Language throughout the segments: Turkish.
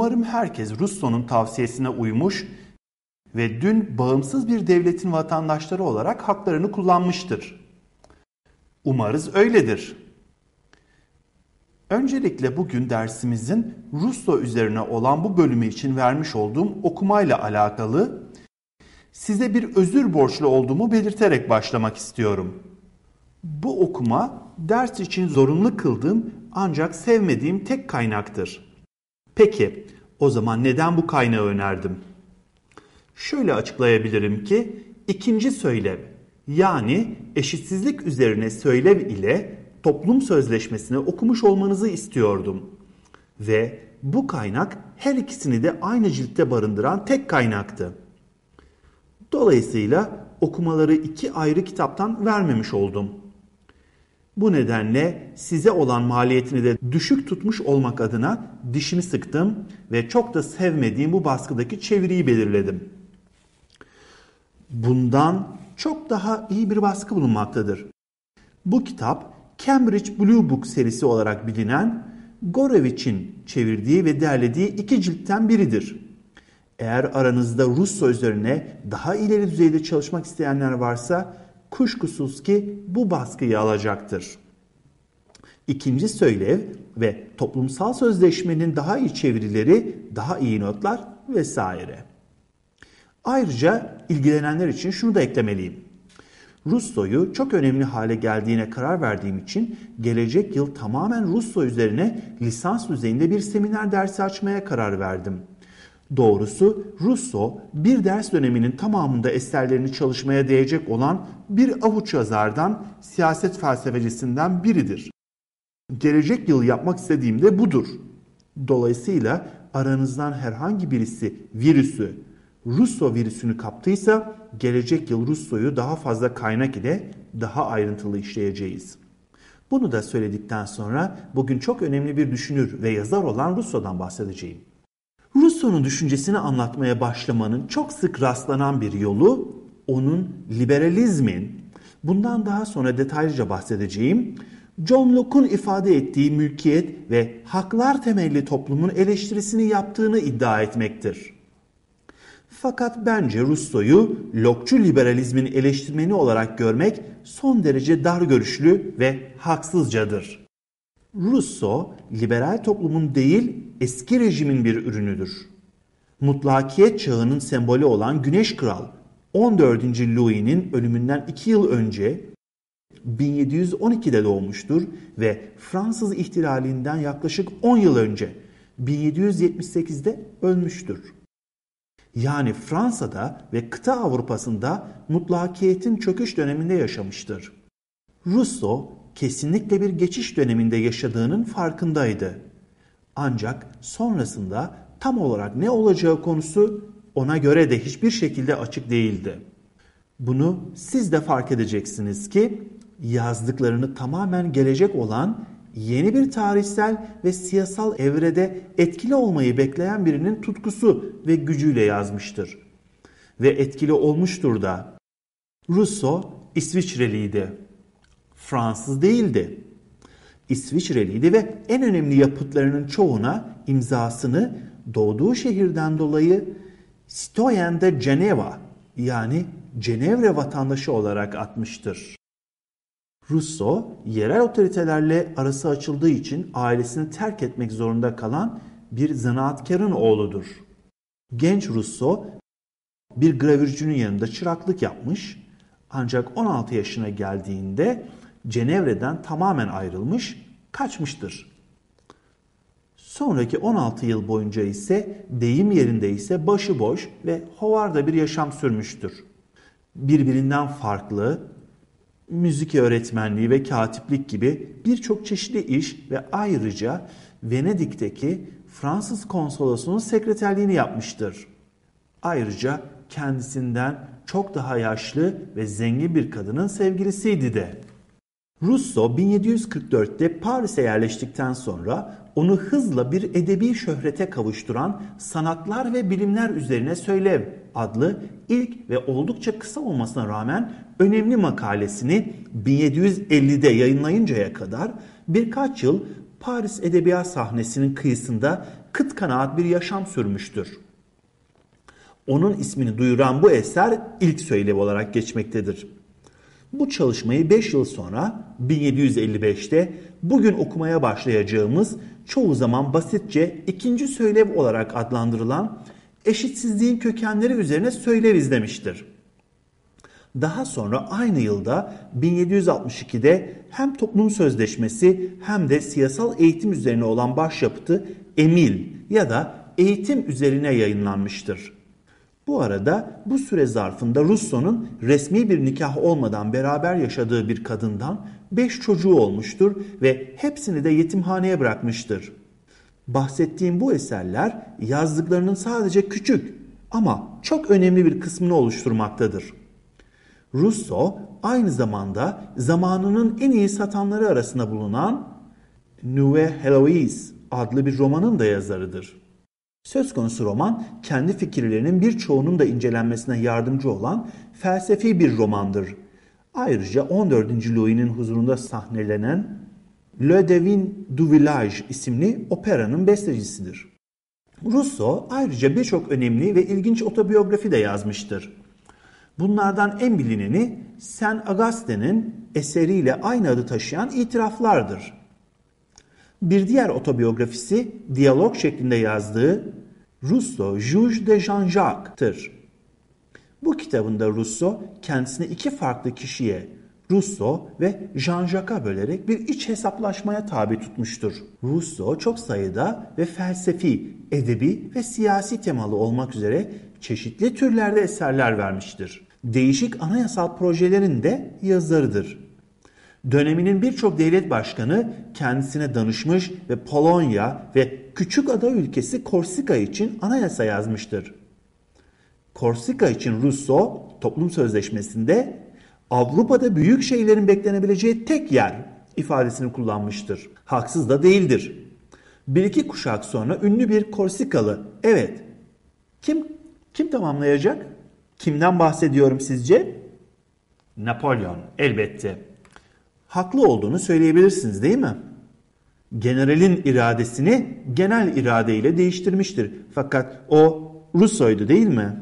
Umarım herkes Russo'nun tavsiyesine uymuş ve dün bağımsız bir devletin vatandaşları olarak haklarını kullanmıştır. Umarız öyledir. Öncelikle bugün dersimizin Russo üzerine olan bu bölümü için vermiş olduğum okumayla alakalı size bir özür borçlu olduğumu belirterek başlamak istiyorum. Bu okuma ders için zorunlu kıldığım ancak sevmediğim tek kaynaktır. Peki o zaman neden bu kaynağı önerdim? Şöyle açıklayabilirim ki ikinci söylev yani eşitsizlik üzerine söylev ile toplum sözleşmesini okumuş olmanızı istiyordum. Ve bu kaynak her ikisini de aynı ciltte barındıran tek kaynaktı. Dolayısıyla okumaları iki ayrı kitaptan vermemiş oldum. Bu nedenle size olan maliyetini de düşük tutmuş olmak adına dişimi sıktım ve çok da sevmediğim bu baskıdaki çeviriyi belirledim. Bundan çok daha iyi bir baskı bulunmaktadır. Bu kitap Cambridge Blue Book serisi olarak bilinen Gorevich'in çevirdiği ve derlediği iki ciltten biridir. Eğer aranızda Russo üzerine daha ileri düzeyde çalışmak isteyenler varsa kuşkusuz ki bu baskıyı alacaktır. İkinci söylev ve toplumsal sözleşmenin daha iyi çevirileri, daha iyi notlar vesaire. Ayrıca ilgilenenler için şunu da eklemeliyim. Russo'yu çok önemli hale geldiğine karar verdiğim için gelecek yıl tamamen Russo üzerine lisans düzeyinde bir seminer dersi açmaya karar verdim. Doğrusu Russo bir ders döneminin tamamında eserlerini çalışmaya değecek olan bir avuç yazardan, siyaset felsefecisinden biridir. Gelecek yıl yapmak istediğim de budur. Dolayısıyla aranızdan herhangi birisi virüsü, Russo virüsünü kaptıysa gelecek yıl Russo'yu daha fazla kaynak ile daha ayrıntılı işleyeceğiz. Bunu da söyledikten sonra bugün çok önemli bir düşünür ve yazar olan Russo'dan bahsedeceğim. Russo'nun düşüncesini anlatmaya başlamanın çok sık rastlanan bir yolu onun liberalizmin, bundan daha sonra detaylıca bahsedeceğim, John Locke'un ifade ettiği mülkiyet ve haklar temelli toplumun eleştirisini yaptığını iddia etmektir. Fakat bence Russo'yu Locke'cu liberalizmin eleştirmeni olarak görmek son derece dar görüşlü ve haksızcadır. Russo, liberal toplumun değil eski rejimin bir ürünüdür. Mutlakiyet çağının sembolü olan Güneş Kral 14. Louis'nin ölümünden 2 yıl önce 1712'de doğmuştur ve Fransız ihtilalinden yaklaşık 10 yıl önce 1778'de ölmüştür. Yani Fransa'da ve kıta Avrupa'sında mutlakiyetin çöküş döneminde yaşamıştır. Rousseau kesinlikle bir geçiş döneminde yaşadığının farkındaydı. Ancak sonrasında tam olarak ne olacağı konusu ona göre de hiçbir şekilde açık değildi. Bunu siz de fark edeceksiniz ki yazdıklarını tamamen gelecek olan yeni bir tarihsel ve siyasal evrede etkili olmayı bekleyen birinin tutkusu ve gücüyle yazmıştır. Ve etkili olmuştur da. Rousseau İsviçreliydi. Fransız değildi. İsviçreliydi ve en önemli yapıtlarının çoğuna imzasını doğduğu şehirden dolayı Citoyen de Ceneva yani Cenevre vatandaşı olarak atmıştır. Russo yerel otoritelerle arası açıldığı için ailesini terk etmek zorunda kalan bir zanaatkarın oğludur. Genç Russo bir gravürcünün yanında çıraklık yapmış ancak 16 yaşına geldiğinde Cenevre'den tamamen ayrılmış, kaçmıştır. Sonraki 16 yıl boyunca ise deyim yerinde ise başıboş ve hovarda bir yaşam sürmüştür. Birbirinden farklı, müzik öğretmenliği ve katiplik gibi birçok çeşitli iş ve ayrıca Venedik'teki Fransız konsolosunun sekreterliğini yapmıştır. Ayrıca kendisinden çok daha yaşlı ve zengin bir kadının sevgilisiydi de. Russo 1744'te Paris'e yerleştikten sonra onu hızla bir edebi şöhrete kavuşturan Sanatlar ve Bilimler Üzerine Söylev adlı ilk ve oldukça kısa olmasına rağmen önemli makalesini 1750'de yayınlayıncaya kadar birkaç yıl Paris edebiyat sahnesinin kıyısında kıt kanaat bir yaşam sürmüştür. Onun ismini duyuran bu eser ilk söylev olarak geçmektedir. Bu çalışmayı 5 yıl sonra 1755'te bugün okumaya başlayacağımız çoğu zaman basitçe ikinci söylev olarak adlandırılan eşitsizliğin kökenleri üzerine söylev izlemiştir. Daha sonra aynı yılda 1762'de hem toplum sözleşmesi hem de siyasal eğitim üzerine olan başyapıtı Emil ya da eğitim üzerine yayınlanmıştır. Bu arada bu süre zarfında Russo'nun resmi bir nikah olmadan beraber yaşadığı bir kadından 5 çocuğu olmuştur ve hepsini de yetimhaneye bırakmıştır. Bahsettiğim bu eserler yazdıklarının sadece küçük ama çok önemli bir kısmını oluşturmaktadır. Russo aynı zamanda zamanının en iyi satanları arasında bulunan Nouvelle Heloise adlı bir romanın da yazarıdır. Söz konusu roman kendi fikirlerinin birçoğunun da incelenmesine yardımcı olan felsefi bir romandır. Ayrıca 14. Louis'nin huzurunda sahnelenen Le Devin du Village isimli operanın bestecisidir. Rousseau ayrıca birçok önemli ve ilginç otobiyografi de yazmıştır. Bunlardan en bilineni Saint Augustine'in eseriyle aynı adı taşıyan itiraflardır. Bir diğer otobiyografisi diyalog şeklinde yazdığı Rousseau, Juge de Jean-Jacques'tır. Bu kitabında Rousseau kendisini iki farklı kişiye Rousseau ve Jean-Jacques'a bölerek bir iç hesaplaşmaya tabi tutmuştur. Rousseau çok sayıda ve felsefi, edebi ve siyasi temalı olmak üzere çeşitli türlerde eserler vermiştir. Değişik anayasal projelerin de yazarıdır. Döneminin birçok devlet başkanı kendisine danışmış ve Polonya ve küçük ada ülkesi Korsika için anayasa yazmıştır. Korsika için Rousseau toplum sözleşmesinde Avrupa'da büyük şeylerin beklenebileceği tek yer ifadesini kullanmıştır. Haksız da değildir. Bir iki kuşak sonra ünlü bir Korsikalı, evet, kim kim tamamlayacak? Kimden bahsediyorum sizce? Napolyon elbette. Haklı olduğunu söyleyebilirsiniz değil mi? Generalin iradesini genel irade ile değiştirmiştir. Fakat o Russo'ydu değil mi?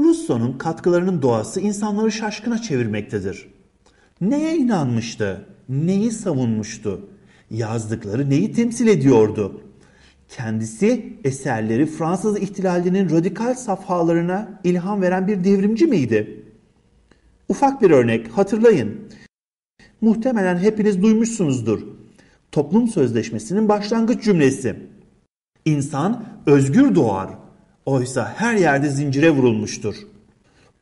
Russo'nun katkılarının doğası insanları şaşkına çevirmektedir. Neye inanmıştı? Neyi savunmuştu? Yazdıkları neyi temsil ediyordu? Kendisi eserleri Fransız ihtilalinin radikal safhalarına ilham veren bir devrimci miydi? Ufak bir örnek hatırlayın. Muhtemelen hepiniz duymuşsunuzdur. Toplum Sözleşmesi'nin başlangıç cümlesi. İnsan özgür doğar. Oysa her yerde zincire vurulmuştur.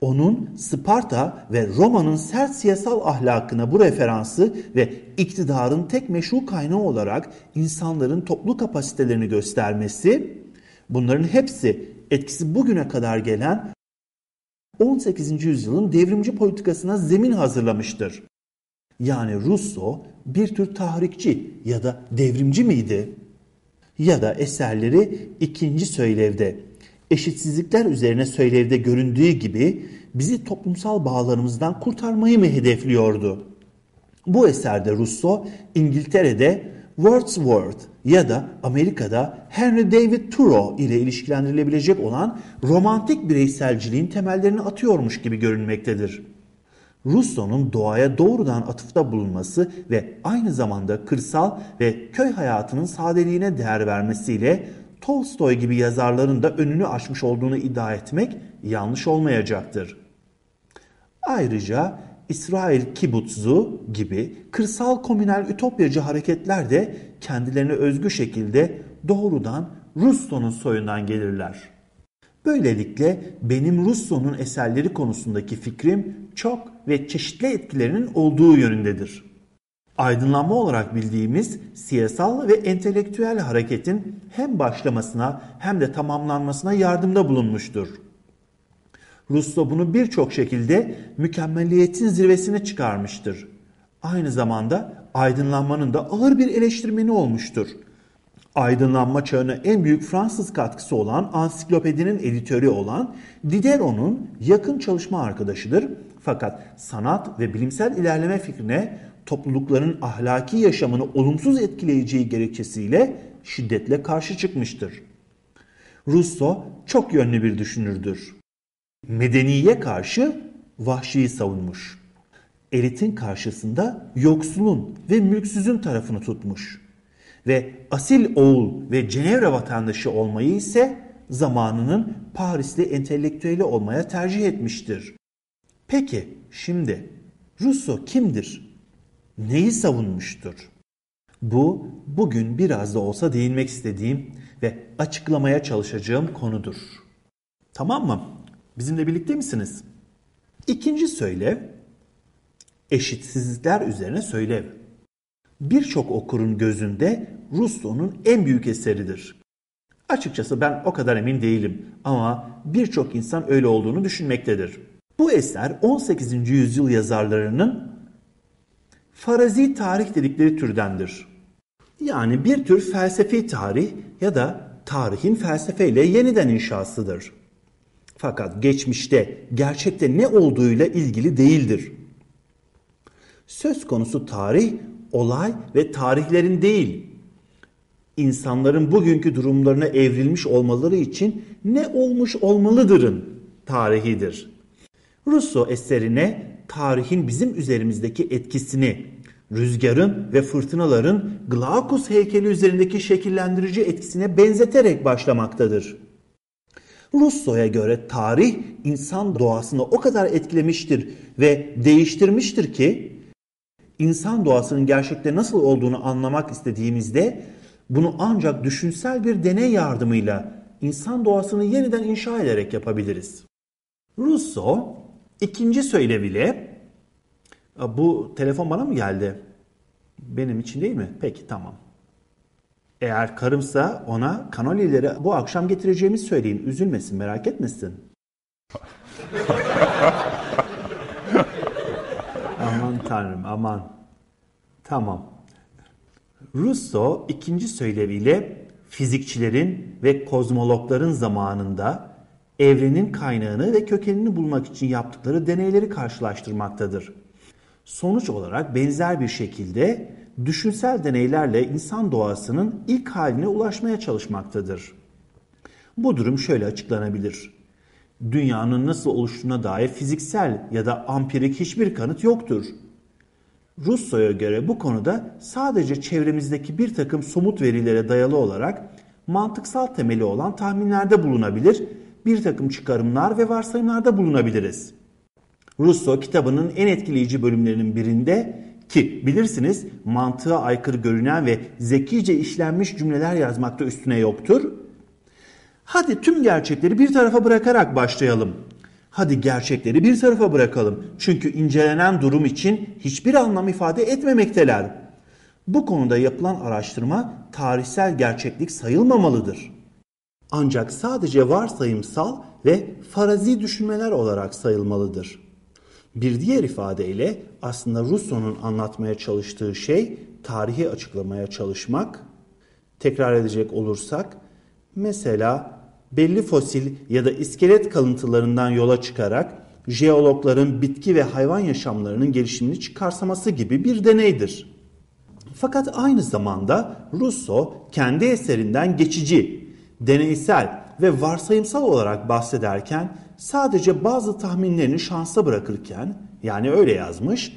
Onun Sparta ve Roma'nın sert siyasal ahlakına bu referansı ve iktidarın tek meşru kaynağı olarak insanların toplu kapasitelerini göstermesi, bunların hepsi etkisi bugüne kadar gelen 18. yüzyılın devrimci politikasına zemin hazırlamıştır. Yani Rousseau bir tür tahrikçi ya da devrimci miydi? Ya da eserleri ikinci söylevde eşitsizlikler üzerine söylevde göründüğü gibi bizi toplumsal bağlarımızdan kurtarmayı mı hedefliyordu? Bu eserde Rousseau İngiltere'de Wordsworth ya da Amerika'da Henry David Thoreau ile ilişkilendirilebilecek olan romantik bireyselciliğin temellerini atıyormuş gibi görünmektedir. Rousseau'nun doğaya doğrudan atıfta bulunması ve aynı zamanda kırsal ve köy hayatının sadeliğine değer vermesiyle Tolstoy gibi yazarların da önünü açmış olduğunu iddia etmek yanlış olmayacaktır. Ayrıca İsrail Kibutzu gibi kırsal komünel ütopyacı hareketler de kendilerine özgü şekilde doğrudan Rousseau'nun soyundan gelirler. Böylelikle benim Rousseau'nun eserleri konusundaki fikrim çok ve çeşitli etkilerinin olduğu yönündedir. Aydınlanma olarak bildiğimiz siyasal ve entelektüel hareketin hem başlamasına hem de tamamlanmasına yardımda bulunmuştur. Rousseau bunu birçok şekilde mükemmeliyetin zirvesine çıkarmıştır. Aynı zamanda aydınlanmanın da ağır bir eleştirmeni olmuştur. Aydınlanma çağına en büyük Fransız katkısı olan ansiklopedinin editörü olan Diderot'un yakın çalışma arkadaşıdır. Fakat sanat ve bilimsel ilerleme fikrine toplulukların ahlaki yaşamını olumsuz etkileyeceği gerekçesiyle şiddetle karşı çıkmıştır. Russo çok yönlü bir düşünürdür. Medeniye karşı vahşiyi savunmuş. Elitin karşısında yoksulun ve mülksüzün tarafını tutmuş. Ve asil oğul ve Cenevre vatandaşı olmayı ise zamanının Parisli entelektüeli olmaya tercih etmiştir. Peki şimdi Russo kimdir? Neyi savunmuştur? Bu bugün biraz da olsa değinmek istediğim ve açıklamaya çalışacağım konudur. Tamam mı? Bizimle birlikte misiniz? İkinci söylev eşitsizlikler üzerine söylev. Birçok okurun gözünde Rousseau'nun en büyük eseridir. Açıkçası ben o kadar emin değilim ama birçok insan öyle olduğunu düşünmektedir. Bu eser 18. yüzyıl yazarlarının farazi tarih dedikleri türdendir. Yani bir tür felsefi tarih ya da tarihin felsefeyle yeniden inşasıdır. Fakat geçmişte gerçekte ne olduğuyla ilgili değildir. Söz konusu tarih, olay ve tarihlerin değil, insanların bugünkü durumlarına evrilmiş olmaları için ne olmuş olmalıdırın tarihidir. Rousseau eserine tarihin bizim üzerimizdeki etkisini, rüzgarın ve fırtınaların Glaucus heykeli üzerindeki şekillendirici etkisine benzeterek başlamaktadır. Rousseau'ya göre tarih insan doğasını o kadar etkilemiştir ve değiştirmiştir ki insan doğasının gerçekte nasıl olduğunu anlamak istediğimizde bunu ancak düşünsel bir deney yardımıyla insan doğasını yeniden inşa ederek yapabiliriz. Rousseau ikinci söyleviyle bu telefon bana mı geldi? Benim için değil mi? Peki tamam. Eğer karımsa ona kanolileri bu akşam getireceğimi söyleyin. Üzülmesin merak etmesin. aman tanrım aman. Tamam. Rousseau ikinci söyleviyle fizikçilerin ve kozmologların zamanında evrenin kaynağını ve kökenini bulmak için yaptıkları deneyleri karşılaştırmaktadır. Sonuç olarak benzer bir şekilde düşünsel deneylerle insan doğasının ilk haline ulaşmaya çalışmaktadır. Bu durum şöyle açıklanabilir. Dünyanın nasıl oluştuğuna dair fiziksel ya da ampirik hiçbir kanıt yoktur. Russo'ya göre bu konuda sadece çevremizdeki bir takım somut verilere dayalı olarak mantıksal temeli olan tahminlerde bulunabilir, bir takım çıkarımlar ve varsayımlarda bulunabiliriz. Russo kitabının en etkileyici bölümlerinin birinde ki bilirsiniz mantığa aykırı görünen ve zekice işlenmiş cümleler yazmakta üstüne yoktur. Hadi tüm gerçekleri bir tarafa bırakarak başlayalım. Hadi gerçekleri bir tarafa bırakalım. Çünkü incelenen durum için hiçbir anlam ifade etmemekteler. Bu konuda yapılan araştırma tarihsel gerçeklik sayılmamalıdır. Ancak sadece varsayımsal ve farazi düşünmeler olarak sayılmalıdır. Bir diğer ifadeyle aslında Rousseau'nun anlatmaya çalıştığı şey tarihi açıklamaya çalışmak. Tekrar edecek olursak mesela belli fosil ya da iskelet kalıntılarından yola çıkarak jeologların bitki ve hayvan yaşamlarının gelişimini çıkarsaması gibi bir deneydir. Fakat aynı zamanda Rousseau kendi eserinden geçici, deneysel ve varsayımsal olarak bahsederken sadece bazı tahminlerini şansa bırakırken yani öyle yazmış,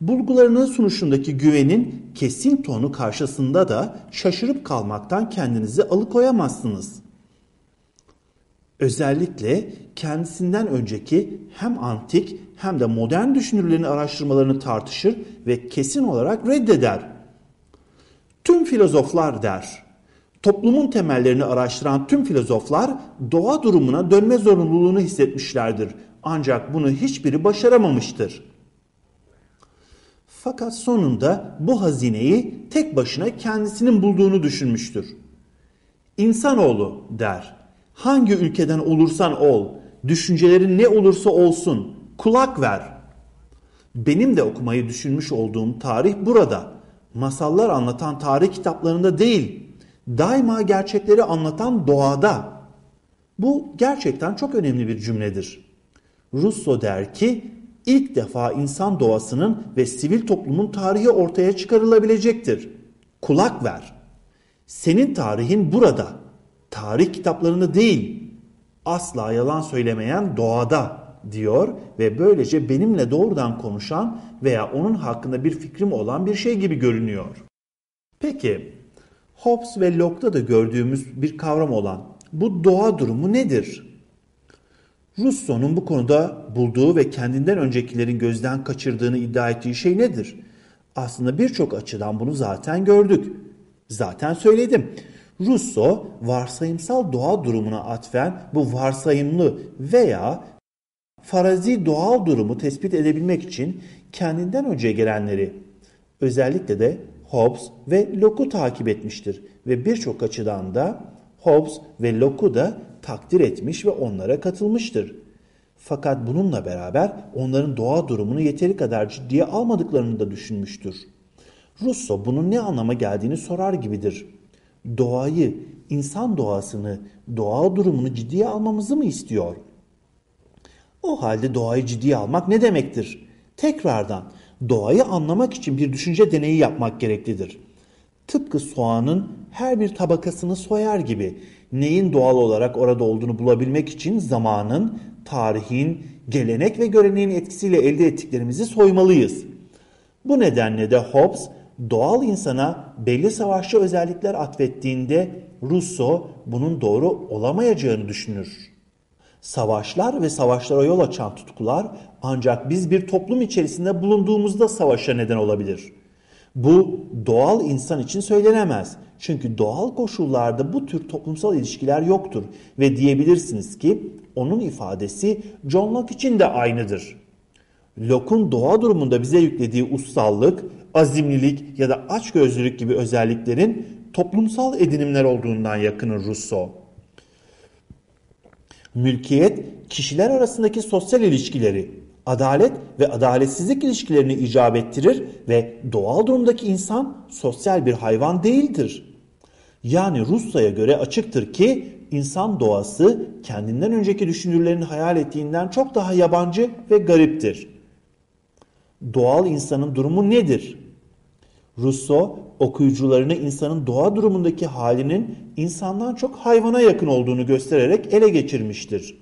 bulgularının sunuşundaki güvenin kesin tonu karşısında da şaşırıp kalmaktan kendinizi alıkoyamazsınız. Özellikle kendisinden önceki hem antik hem de modern düşünürlerin araştırmalarını tartışır ve kesin olarak reddeder. Tüm filozoflar der. Toplumun temellerini araştıran tüm filozoflar doğa durumuna dönme zorunluluğunu hissetmişlerdir. Ancak bunu hiçbiri başaramamıştır. Fakat sonunda bu hazineyi tek başına kendisinin bulduğunu düşünmüştür. İnsanoğlu der. Hangi ülkeden olursan ol, düşüncelerin ne olursa olsun, kulak ver. Benim de okumayı düşünmüş olduğum tarih burada. Masallar anlatan tarih kitaplarında değil, daima gerçekleri anlatan doğada. Bu gerçekten çok önemli bir cümledir. Russo der ki, ilk defa insan doğasının ve sivil toplumun tarihi ortaya çıkarılabilecektir. Kulak ver. Senin tarihin burada. Tarih kitaplarında değil. Asla yalan söylemeyen doğada diyor ve böylece benimle doğrudan konuşan veya onun hakkında bir fikrim olan bir şey gibi görünüyor. Peki Hobbes ve Locke'da da gördüğümüz bir kavram olan bu doğa durumu nedir? Rousseau'nun bu konuda bulduğu ve kendinden öncekilerin gözden kaçırdığını iddia ettiği şey nedir? Aslında birçok açıdan bunu zaten gördük. Zaten söyledim. Rousseau varsayımsal doğa durumuna atfen bu varsayımlı veya farazi doğal durumu tespit edebilmek için kendinden önce gelenleri özellikle de Hobbes ve Locke'u takip etmiştir ve birçok açıdan da Hobbes ve Locke'u da takdir etmiş ve onlara katılmıştır. Fakat bununla beraber onların doğa durumunu yeteri kadar ciddiye almadıklarını da düşünmüştür. Rousseau bunun ne anlama geldiğini sorar gibidir. Doğayı, insan doğasını, doğa durumunu ciddiye almamızı mı istiyor? O halde doğayı ciddiye almak ne demektir? Tekrardan doğayı anlamak için bir düşünce deneyi yapmak gereklidir. Tıpkı soğanın her bir tabakasını soyar gibi neyin doğal olarak orada olduğunu bulabilmek için zamanın, tarihin, gelenek ve göreneğin etkisiyle elde ettiklerimizi soymalıyız. Bu nedenle de Hobbes doğal insana belli savaşçı özellikler atfettiğinde Rousseau bunun doğru olamayacağını düşünür. Savaşlar ve savaşlara yol açan tutkular ancak biz bir toplum içerisinde bulunduğumuzda savaşa neden olabilir. Bu doğal insan için söylenemez. Çünkü doğal koşullarda bu tür toplumsal ilişkiler yoktur ve diyebilirsiniz ki onun ifadesi John Locke için de aynıdır. Locke'un doğa durumunda bize yüklediği ussallık, azimlilik ya da açgözlülük gibi özelliklerin toplumsal edinimler olduğundan yakınır Rousseau. Mülkiyet, kişiler arasındaki sosyal ilişkileri, adalet ve adaletsizlik ilişkilerini icap ettirir ve doğal durumdaki insan sosyal bir hayvan değildir. Yani Rusya'ya göre açıktır ki insan doğası kendinden önceki düşünürlerin hayal ettiğinden çok daha yabancı ve gariptir. Doğal insanın durumu nedir? Rousseau okuyucularını insanın doğa durumundaki halinin insandan çok hayvana yakın olduğunu göstererek ele geçirmiştir.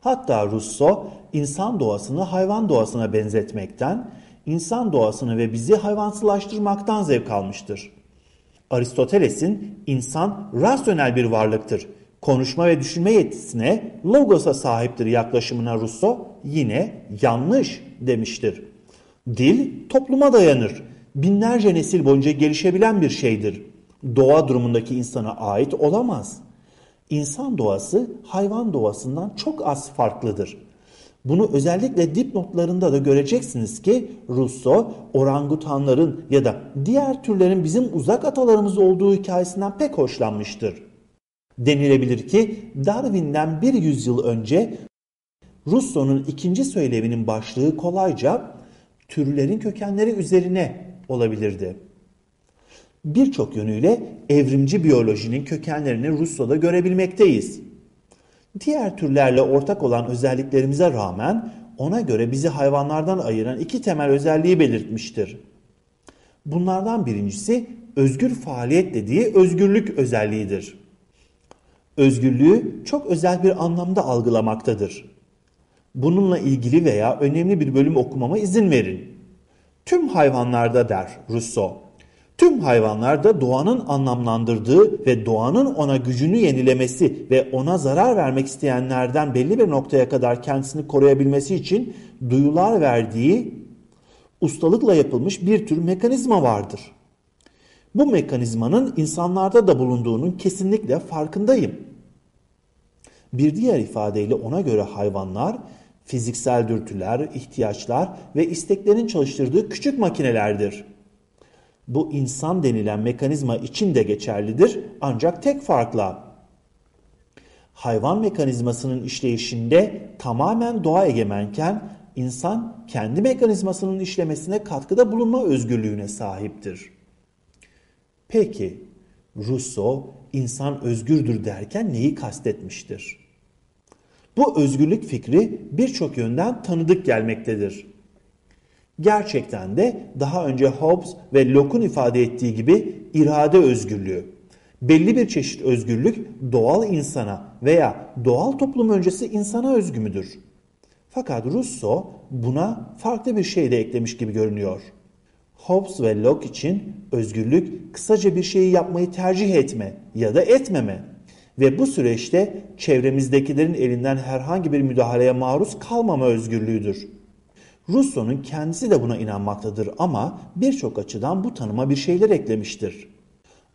Hatta Rousseau insan doğasını hayvan doğasına benzetmekten, insan doğasını ve bizi hayvansılaştırmaktan zevk almıştır. Aristoteles'in insan rasyonel bir varlıktır. Konuşma ve düşünme yetisine logosa sahiptir yaklaşımına Rousseau yine yanlış demiştir. Dil topluma dayanır. Binlerce nesil boyunca gelişebilen bir şeydir. Doğa durumundaki insana ait olamaz. İnsan doğası hayvan doğasından çok az farklıdır. Bunu özellikle dipnotlarında da göreceksiniz ki Rousseau orangutanların ya da diğer türlerin bizim uzak atalarımız olduğu hikayesinden pek hoşlanmıştır. Denilebilir ki Darwin'den bir yüzyıl önce Rousseau'nun ikinci söylevinin başlığı kolayca türlerin kökenleri üzerine olabilirdi. Birçok yönüyle evrimci biyolojinin kökenlerini Rousseau'da görebilmekteyiz. Diğer türlerle ortak olan özelliklerimize rağmen ona göre bizi hayvanlardan ayıran iki temel özelliği belirtmiştir. Bunlardan birincisi özgür faaliyet dediği özgürlük özelliğidir. Özgürlüğü çok özel bir anlamda algılamaktadır. Bununla ilgili veya önemli bir bölüm okumama izin verin. Tüm hayvanlarda der Rousseau. Tüm hayvanlarda doğanın anlamlandırdığı ve doğanın ona gücünü yenilemesi ve ona zarar vermek isteyenlerden belli bir noktaya kadar kendisini koruyabilmesi için duyular verdiği ustalıkla yapılmış bir tür mekanizma vardır. Bu mekanizmanın insanlarda da bulunduğunun kesinlikle farkındayım. Bir diğer ifadeyle ona göre hayvanlar fiziksel dürtüler, ihtiyaçlar ve isteklerin çalıştırdığı küçük makinelerdir. Bu insan denilen mekanizma için de geçerlidir ancak tek farkla hayvan mekanizmasının işleyişinde tamamen doğa egemenken insan kendi mekanizmasının işlemesine katkıda bulunma özgürlüğüne sahiptir. Peki Rousseau insan özgürdür derken neyi kastetmiştir? Bu özgürlük fikri birçok yönden tanıdık gelmektedir. Gerçekten de daha önce Hobbes ve Locke'un ifade ettiği gibi irade özgürlüğü Belli bir çeşit özgürlük doğal insana veya doğal toplum öncesi insana özgü müdür? Fakat Russo buna farklı bir şey de eklemiş gibi görünüyor. Hobbes ve Locke için özgürlük kısaca bir şeyi yapmayı tercih etme ya da etmeme ve bu süreçte çevremizdekilerin elinden herhangi bir müdahaleye maruz kalmama özgürlüğüdür. Rousseau'nun kendisi de buna inanmaktadır ama birçok açıdan bu tanıma bir şeyler eklemiştir.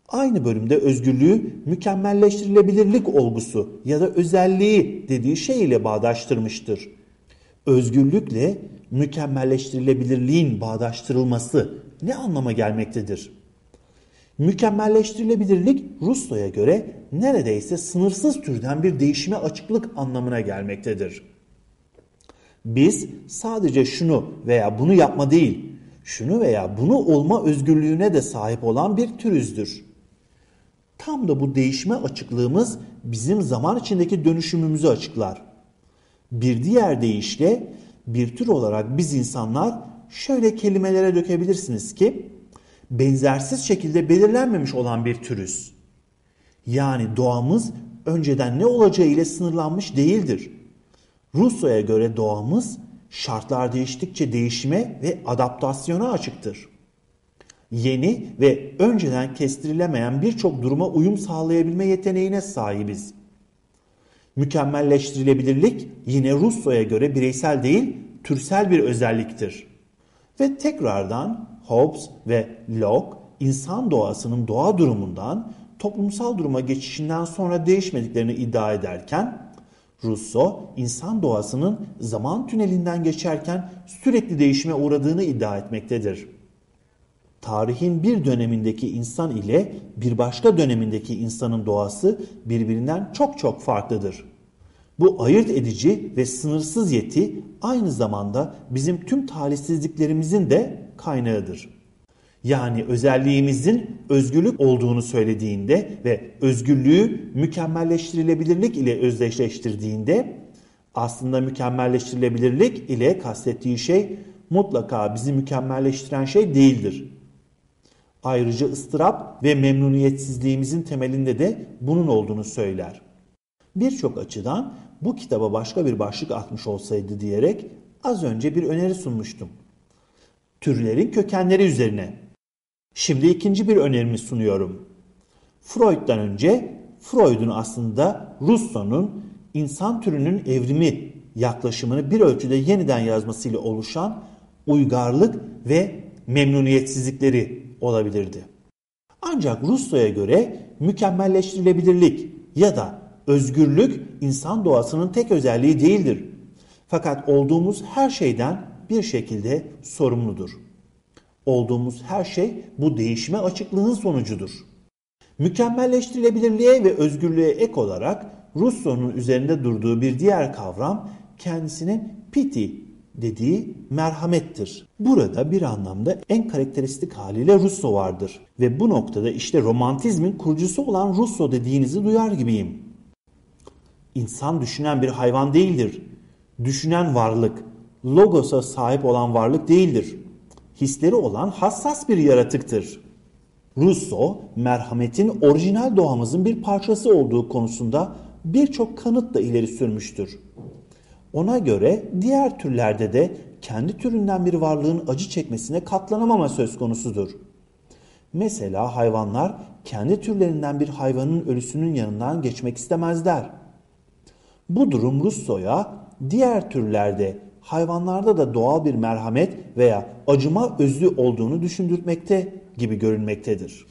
Aynı bölümde özgürlüğü mükemmelleştirilebilirlik olgusu ya da özelliği dediği şey ile bağdaştırmıştır. Özgürlükle mükemmelleştirilebilirliğin bağdaştırılması ne anlama gelmektedir? Mükemmelleştirilebilirlik Rusto'ya göre neredeyse sınırsız türden bir değişime açıklık anlamına gelmektedir. Biz sadece şunu veya bunu yapma değil, şunu veya bunu olma özgürlüğüne de sahip olan bir türüzdür. Tam da bu değişme açıklığımız bizim zaman içindeki dönüşümümüzü açıklar. Bir diğer deyişle bir tür olarak biz insanlar şöyle kelimelere dökebilirsiniz ki benzersiz şekilde belirlenmemiş olan bir türüz. Yani doğamız önceden ne olacağı ile sınırlanmış değildir. Russo'ya göre doğamız şartlar değiştikçe değişime ve adaptasyona açıktır. Yeni ve önceden kestirilemeyen birçok duruma uyum sağlayabilme yeteneğine sahibiz. Mükemmelleştirilebilirlik yine Russo'ya göre bireysel değil, türsel bir özelliktir. Ve tekrardan Hobbes ve Locke insan doğasının doğa durumundan toplumsal duruma geçişinden sonra değişmediklerini iddia ederken Rousseau insan doğasının zaman tünelinden geçerken sürekli değişime uğradığını iddia etmektedir. Tarihin bir dönemindeki insan ile bir başka dönemindeki insanın doğası birbirinden çok çok farklıdır. Bu ayırt edici ve sınırsız yeti aynı zamanda bizim tüm talihsizliklerimizin de kaynağıdır. Yani özelliğimizin özgürlük olduğunu söylediğinde ve özgürlüğü mükemmelleştirilebilirlik ile özdeşleştirdiğinde aslında mükemmelleştirilebilirlik ile kastettiği şey mutlaka bizi mükemmelleştiren şey değildir. Ayrıca ıstırap ve memnuniyetsizliğimizin temelinde de bunun olduğunu söyler. Birçok açıdan bu kitaba başka bir başlık atmış olsaydı diyerek az önce bir öneri sunmuştum. Türlerin kökenleri üzerine. Şimdi ikinci bir önerimi sunuyorum. Freud'dan önce Freud'un aslında Rousseau'nun insan türünün evrimi yaklaşımını bir ölçüde yeniden yazmasıyla oluşan uygarlık ve memnuniyetsizlikleri olabilirdi. Ancak Rousseau'ya göre mükemmelleştirilebilirlik ya da özgürlük insan doğasının tek özelliği değildir. Fakat olduğumuz her şeyden bir şekilde sorumludur. Olduğumuz her şey bu değişime açıklığın sonucudur. Mükemmelleştirilebilirliğe ve özgürlüğe ek olarak Rousseau'nun üzerinde durduğu bir diğer kavram kendisinin pity dediği merhamettir. Burada bir anlamda en karakteristik haliyle Rousseau vardır. Ve bu noktada işte romantizmin kurucusu olan Rousseau dediğinizi duyar gibiyim. İnsan düşünen bir hayvan değildir. Düşünen varlık, logosa sahip olan varlık değildir. Hisleri olan hassas bir yaratıktır. Rousseau, merhametin orijinal doğamızın bir parçası olduğu konusunda birçok kanıt da ileri sürmüştür. Ona göre diğer türlerde de kendi türünden bir varlığın acı çekmesine katlanamama söz konusudur. Mesela hayvanlar kendi türlerinden bir hayvanın ölüsünün yanından geçmek istemezler. Bu durum Rousseau'ya diğer türlerde hayvanlarda da doğal bir merhamet veya acıma özlü olduğunu düşündürtmekte gibi görünmektedir.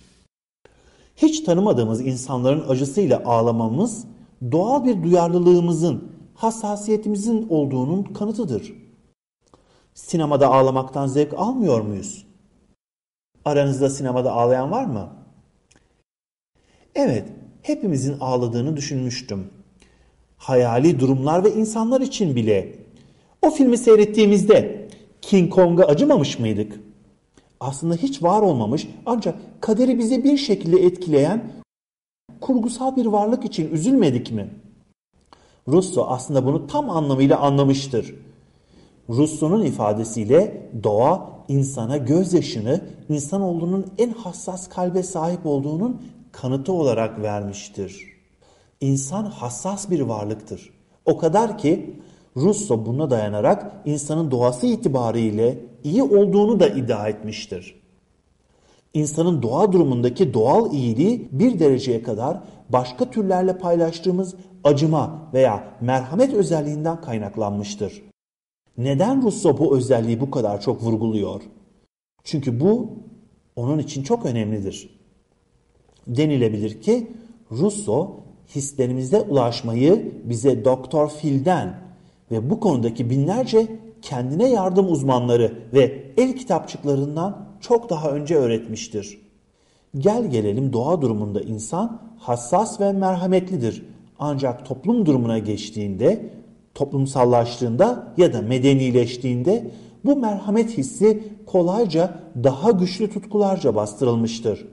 Hiç tanımadığımız insanların acısıyla ağlamamız doğal bir duyarlılığımızın, hassasiyetimizin olduğunun kanıtıdır. Sinemada ağlamaktan zevk almıyor muyuz? Aranızda sinemada ağlayan var mı? Evet, hepimizin ağladığını düşünmüştüm. Hayali durumlar ve insanlar için bile o filmi seyrettiğimizde King Kong'a acımamış mıydık? Aslında hiç var olmamış ancak kaderi bize bir şekilde etkileyen kurgusal bir varlık için üzülmedik mi? Russo aslında bunu tam anlamıyla anlamıştır. Russo'nun ifadesiyle doğa insana gözyaşını insan olduğunun en hassas kalbe sahip olduğunun kanıtı olarak vermiştir. İnsan hassas bir varlıktır. O kadar ki Russo buna dayanarak insanın doğası itibariyle iyi olduğunu da iddia etmiştir. İnsanın doğa durumundaki doğal iyiliği bir dereceye kadar başka türlerle paylaştığımız acıma veya merhamet özelliğinden kaynaklanmıştır. Neden Russo bu özelliği bu kadar çok vurguluyor? Çünkü bu onun için çok önemlidir. Denilebilir ki Russo hislerimizde ulaşmayı bize Doktor Phil'den ve bu konudaki binlerce kendine yardım uzmanları ve el kitapçıklarından çok daha önce öğretmiştir. Gel gelelim doğa durumunda insan hassas ve merhametlidir. Ancak toplum durumuna geçtiğinde, toplumsallaştığında ya da medenileştiğinde bu merhamet hissi kolayca daha güçlü tutkularca bastırılmıştır.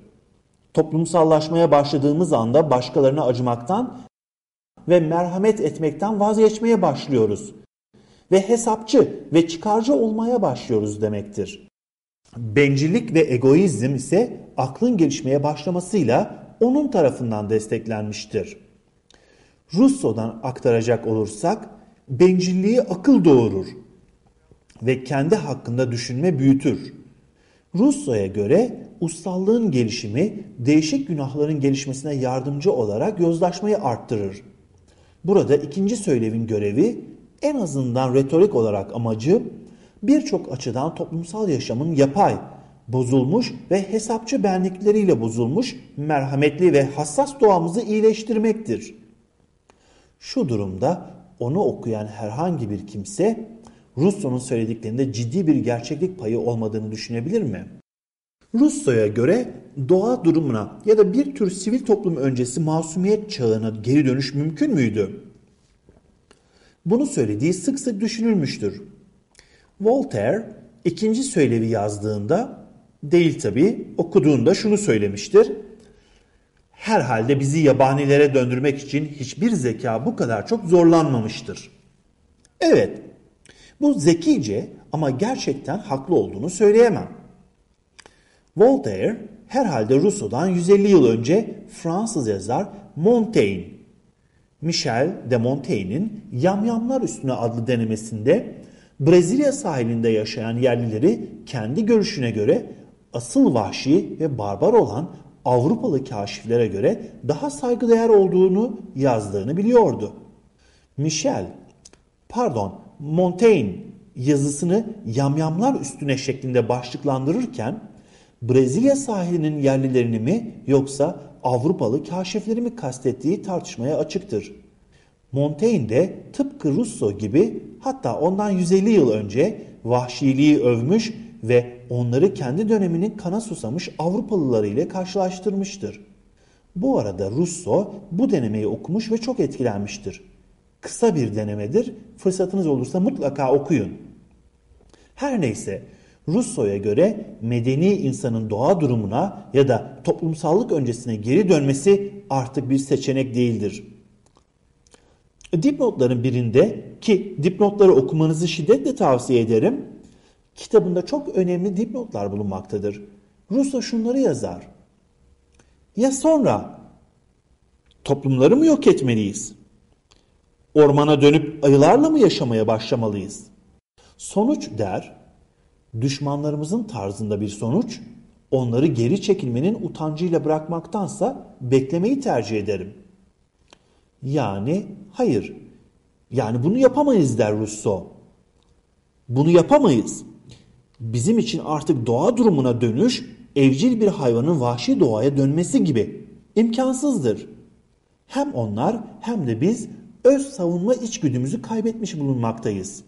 Toplumsallaşmaya başladığımız anda başkalarına acımaktan ve merhamet etmekten vazgeçmeye başlıyoruz. Ve hesapçı ve çıkarcı olmaya başlıyoruz demektir. Bencillik ve egoizm ise aklın gelişmeye başlamasıyla onun tarafından desteklenmiştir. Russo'dan aktaracak olursak bencilliği akıl doğurur ve kendi hakkında düşünme büyütür. Russo'ya göre ustallığın gelişimi değişik günahların gelişmesine yardımcı olarak yozlaşmayı arttırır. Burada ikinci söylevin görevi en azından retorik olarak amacı birçok açıdan toplumsal yaşamın yapay, bozulmuş ve hesapçı benlikleriyle bozulmuş merhametli ve hassas doğamızı iyileştirmektir. Şu durumda onu okuyan herhangi bir kimse Russo'nun söylediklerinde ciddi bir gerçeklik payı olmadığını düşünebilir mi? Russo'ya göre doğa durumuna ya da bir tür sivil toplum öncesi masumiyet çağına geri dönüş mümkün müydü? Bunu söylediği sık sık düşünülmüştür. Voltaire ikinci söylevi yazdığında değil tabi okuduğunda şunu söylemiştir. Herhalde bizi yabanilere döndürmek için hiçbir zeka bu kadar çok zorlanmamıştır. Evet bu zekice ama gerçekten haklı olduğunu söyleyemem. Voltaire herhalde Rousseau'dan 150 yıl önce Fransız yazar Montaigne, Michel de Montaigne'in Yamyamlar Üstüne adlı denemesinde Brezilya sahilinde yaşayan yerlileri kendi görüşüne göre asıl vahşi ve barbar olan Avrupalı kaşiflere göre daha saygıdeğer olduğunu yazdığını biliyordu. Michel, pardon Montaigne yazısını yamyamlar üstüne şeklinde başlıklandırırken Brezilya sahilinin yerlilerini mi yoksa Avrupalı kaşifleri mi kastettiği tartışmaya açıktır. Montaigne de tıpkı Rousseau gibi hatta ondan 150 yıl önce vahşiliği övmüş ve onları kendi döneminin kana susamış Avrupalıları ile karşılaştırmıştır. Bu arada Rousseau bu denemeyi okumuş ve çok etkilenmiştir. Kısa bir denemedir. Fırsatınız olursa mutlaka okuyun. Her neyse Rousseau'ya göre medeni insanın doğa durumuna ya da toplumsallık öncesine geri dönmesi artık bir seçenek değildir. Dipnotların birinde ki dipnotları okumanızı şiddetle tavsiye ederim. Kitabında çok önemli dipnotlar bulunmaktadır. Rousseau şunları yazar. Ya sonra toplumları mı yok etmeliyiz? Ormana dönüp ayılarla mı yaşamaya başlamalıyız? Sonuç der, düşmanlarımızın tarzında bir sonuç, onları geri çekilmenin utancıyla bırakmaktansa beklemeyi tercih ederim. Yani hayır, yani bunu yapamayız der Rousseau. Bunu yapamayız. Bizim için artık doğa durumuna dönüş, evcil bir hayvanın vahşi doğaya dönmesi gibi imkansızdır. Hem onlar hem de biz öz savunma içgüdümüzü kaybetmiş bulunmaktayız.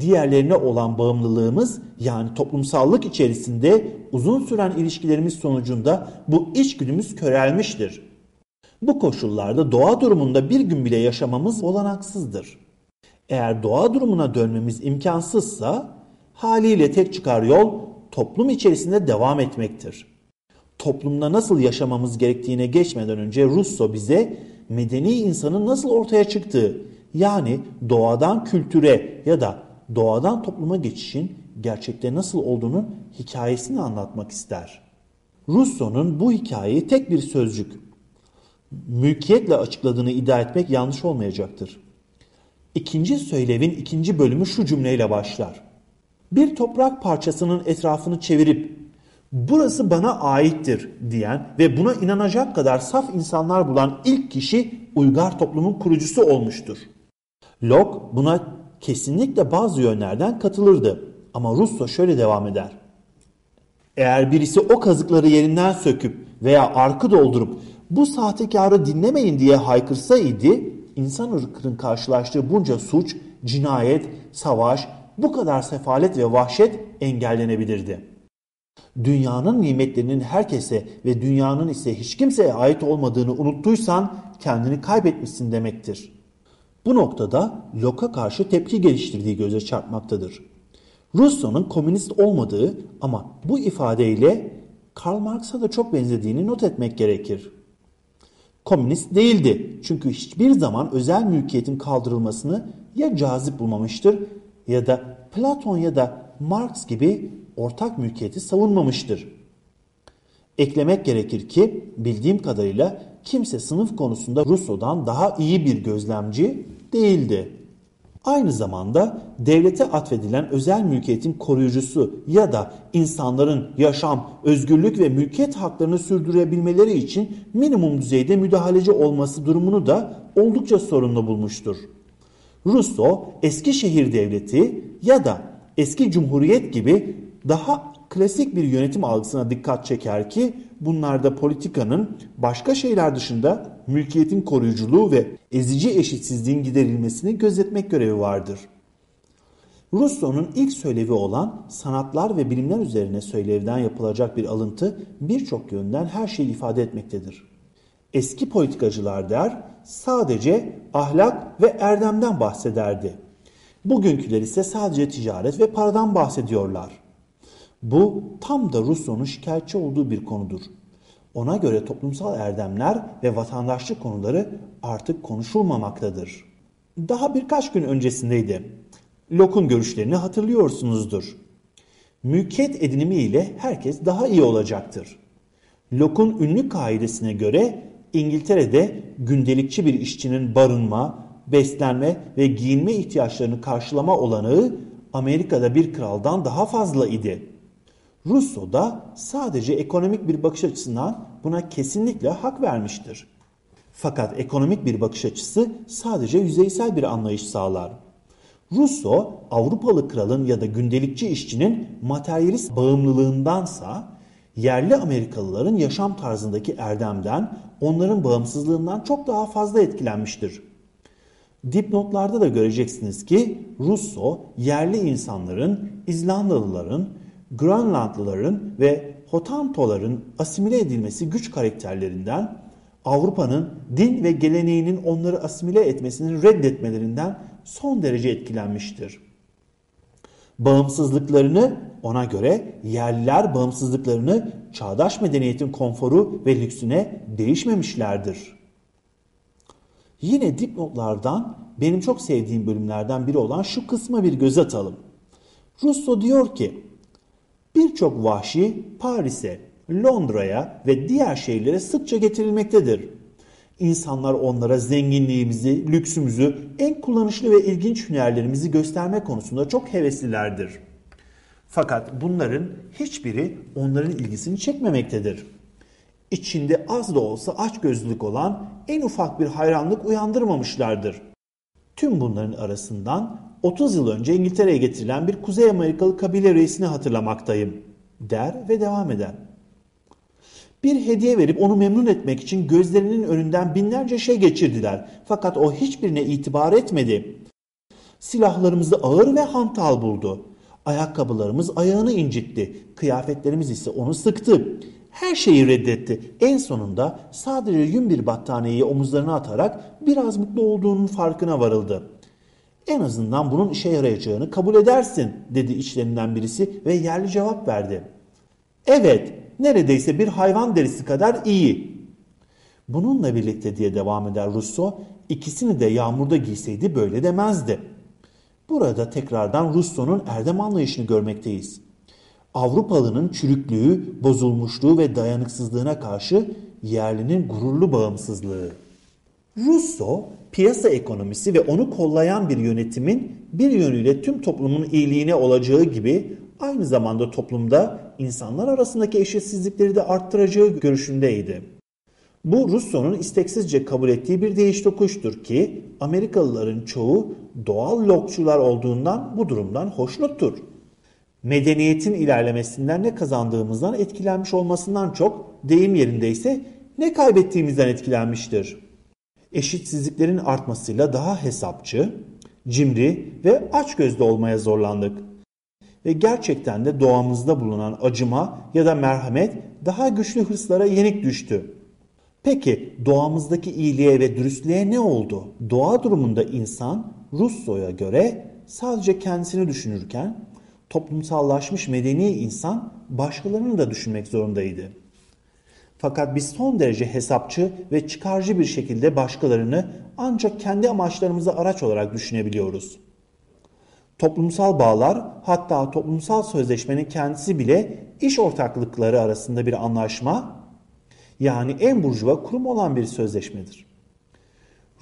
Diğerlerine olan bağımlılığımız yani toplumsallık içerisinde uzun süren ilişkilerimiz sonucunda bu içgüdümüz körelmiştir. Bu koşullarda doğa durumunda bir gün bile yaşamamız olanaksızdır. Eğer doğa durumuna dönmemiz imkansızsa haliyle tek çıkar yol toplum içerisinde devam etmektir. Toplumda nasıl yaşamamız gerektiğine geçmeden önce Russo bize medeni insanın nasıl ortaya çıktığı yani doğadan kültüre ya da doğadan topluma geçişin gerçekte nasıl olduğunun hikayesini anlatmak ister. Rousseau'nun bu hikayeyi tek bir sözcük, mülkiyetle açıkladığını iddia etmek yanlış olmayacaktır. İkinci söylevin ikinci bölümü şu cümleyle başlar. Bir toprak parçasının etrafını çevirip burası bana aittir diyen ve buna inanacak kadar saf insanlar bulan ilk kişi uygar toplumun kurucusu olmuştur. Locke buna kesinlikle bazı yönlerden katılırdı ama Rousseau şöyle devam eder. Eğer birisi o kazıkları yerinden söküp veya arkı doldurup bu sahtekarı dinlemeyin diye haykırsaydı insan ırkının karşılaştığı bunca suç, cinayet, savaş, bu kadar sefalet ve vahşet engellenebilirdi. Dünyanın nimetlerinin herkese ve dünyanın ise hiç kimseye ait olmadığını unuttuysan kendini kaybetmişsin demektir. Bu noktada Locke'a karşı tepki geliştirdiği göze çarpmaktadır. Rousseau'nun komünist olmadığı ama bu ifadeyle Karl Marx'a da çok benzediğini not etmek gerekir. Komünist değildi çünkü hiçbir zaman özel mülkiyetin kaldırılmasını ya cazip bulmamıştır ya da Platon ya da Marx gibi ortak mülkiyeti savunmamıştır. Eklemek gerekir ki bildiğim kadarıyla kimse sınıf konusunda Rousseau'dan daha iyi bir gözlemci değildi. Aynı zamanda devlete atfedilen özel mülkiyetin koruyucusu ya da insanların yaşam, özgürlük ve mülkiyet haklarını sürdürebilmeleri için minimum düzeyde müdahaleci olması durumunu da oldukça sorunlu bulmuştur. Rousseau eski şehir devleti ya da eski cumhuriyet gibi daha klasik bir yönetim algısına dikkat çeker ki bunlarda politikanın başka şeyler dışında mülkiyetin koruyuculuğu ve ezici eşitsizliğin giderilmesini gözetmek görevi vardır. Rousseau'nun ilk söylevi olan sanatlar ve bilimler üzerine söylevden yapılacak bir alıntı birçok yönden her şeyi ifade etmektedir. Eski politikacılar der sadece ahlak ve erdemden bahsederdi. Bugünküler ise sadece ticaret ve paradan bahsediyorlar. Bu tam da Rousseau'nun şikayetçi olduğu bir konudur. Ona göre toplumsal erdemler ve vatandaşlık konuları artık konuşulmamaktadır. Daha birkaç gün öncesindeydi. Locke'un görüşlerini hatırlıyorsunuzdur. Mülkiyet edinimi ile herkes daha iyi olacaktır. Locke'un ünlü kaidesine göre İngiltere'de gündelikçi bir işçinin barınma, beslenme ve giyinme ihtiyaçlarını karşılama olanağı Amerika'da bir kraldan daha fazla idi. Rousseau da sadece ekonomik bir bakış açısından buna kesinlikle hak vermiştir. Fakat ekonomik bir bakış açısı sadece yüzeysel bir anlayış sağlar. Rousseau Avrupalı kralın ya da gündelikçi işçinin materyalist bağımlılığındansa yerli Amerikalıların yaşam tarzındaki erdemden, onların bağımsızlığından çok daha fazla etkilenmiştir. Dipnotlarda da göreceksiniz ki Rousseau yerli insanların, İzlandalıların, Grönlandlıların ve Hotantoların asimile edilmesi güç karakterlerinden, Avrupa'nın din ve geleneğinin onları asimile etmesini reddetmelerinden son derece etkilenmiştir. Bağımsızlıklarını ona göre yerliler bağımsızlıklarını çağdaş medeniyetin konforu ve lüksüne değişmemişlerdir. Yine dipnotlardan benim çok sevdiğim bölümlerden biri olan şu kısma bir göz atalım. Rousseau diyor ki birçok vahşi Paris'e, Londra'ya ve diğer şehirlere sıkça getirilmektedir. İnsanlar onlara zenginliğimizi, lüksümüzü, en kullanışlı ve ilginç hünerlerimizi gösterme konusunda çok heveslilerdir. Fakat bunların hiçbiri onların ilgisini çekmemektedir. İçinde az da olsa açgözlülük olan en ufak bir hayranlık uyandırmamışlardır. Tüm bunların arasından 30 yıl önce İngiltere'ye getirilen bir Kuzey Amerikalı kabile reisini hatırlamaktayım der ve devam eder. Bir hediye verip onu memnun etmek için gözlerinin önünden binlerce şey geçirdiler. Fakat o hiçbirine itibar etmedi. Silahlarımızı ağır ve hantal buldu. Ayakkabılarımız ayağını incitti. Kıyafetlerimiz ise onu sıktı. Her şeyi reddetti. En sonunda sadece yün bir battaniyeyi omuzlarına atarak biraz mutlu olduğunun farkına varıldı. En azından bunun işe yarayacağını kabul edersin dedi içlerinden birisi ve yerli cevap verdi. Evet neredeyse bir hayvan derisi kadar iyi. Bununla birlikte diye devam eder Rousseau ikisini de yağmurda giyseydi böyle demezdi. Burada tekrardan Rousseau'nun erdem anlayışını görmekteyiz. Avrupalının çürüklüğü, bozulmuşluğu ve dayanıksızlığına karşı yerlinin gururlu bağımsızlığı. Russo, piyasa ekonomisi ve onu kollayan bir yönetimin bir yönüyle tüm toplumun iyiliğine olacağı gibi aynı zamanda toplumda insanlar arasındaki eşitsizlikleri de arttıracağı görüşündeydi. Bu Russo'nun isteksizce kabul ettiği bir değiş tokuştur ki Amerikalıların çoğu doğal lokçular olduğundan bu durumdan hoşnuttur. Medeniyetin ilerlemesinden ne kazandığımızdan etkilenmiş olmasından çok deyim yerindeyse ne kaybettiğimizden etkilenmiştir. Eşitsizliklerin artmasıyla daha hesapçı, cimri ve açgözlü olmaya zorlandık. Ve gerçekten de doğamızda bulunan acıma ya da merhamet daha güçlü hırslara yenik düştü. Peki doğamızdaki iyiliğe ve dürüstlüğe ne oldu? Doğa durumunda insan Russo'ya göre sadece kendisini düşünürken toplumsallaşmış medeni insan başkalarını da düşünmek zorundaydı. Fakat biz son derece hesapçı ve çıkarcı bir şekilde başkalarını ancak kendi amaçlarımıza araç olarak düşünebiliyoruz. Toplumsal bağlar hatta toplumsal sözleşmenin kendisi bile iş ortaklıkları arasında bir anlaşma yani en burjuva kurum olan bir sözleşmedir.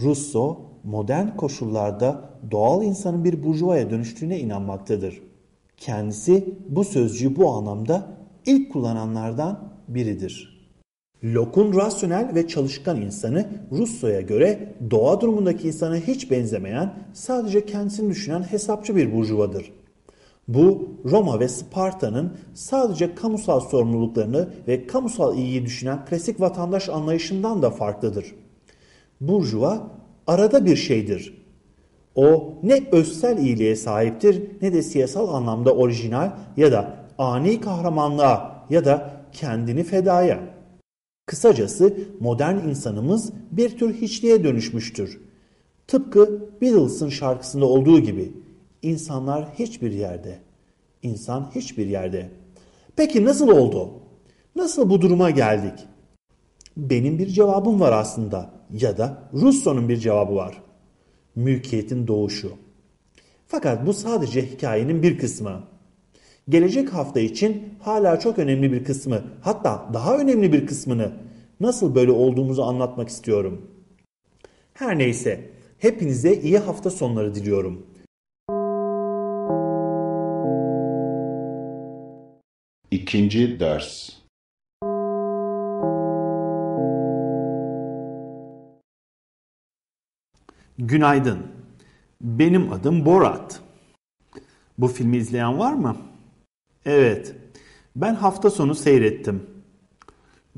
Russo modern koşullarda doğal insanın bir burjuvaya dönüştüğüne inanmaktadır. Kendisi bu sözcüğü bu anlamda ilk kullananlardan biridir. Locke'un rasyonel ve çalışkan insanı Russo'ya göre doğa durumundaki insana hiç benzemeyen, sadece kendisini düşünen hesapçı bir burjuvadır. Bu Roma ve Sparta'nın sadece kamusal sorumluluklarını ve kamusal iyiyi düşünen klasik vatandaş anlayışından da farklıdır. Burjuva arada bir şeydir. O ne özsel iyiliğe sahiptir ne de siyasal anlamda orijinal ya da ani kahramanlığa ya da kendini fedaya. Kısacası modern insanımız bir tür hiçliğe dönüşmüştür. Tıpkı Beatles'ın şarkısında olduğu gibi insanlar hiçbir yerde, insan hiçbir yerde. Peki nasıl oldu? Nasıl bu duruma geldik? Benim bir cevabım var aslında ya da Russo'nun bir cevabı var mülkiyetin doğuşu. Fakat bu sadece hikayenin bir kısmı. Gelecek hafta için hala çok önemli bir kısmı, hatta daha önemli bir kısmını nasıl böyle olduğumuzu anlatmak istiyorum. Her neyse, hepinize iyi hafta sonları diliyorum. İkinci ders Günaydın. Benim adım Borat. Bu filmi izleyen var mı? Evet. Ben hafta sonu seyrettim.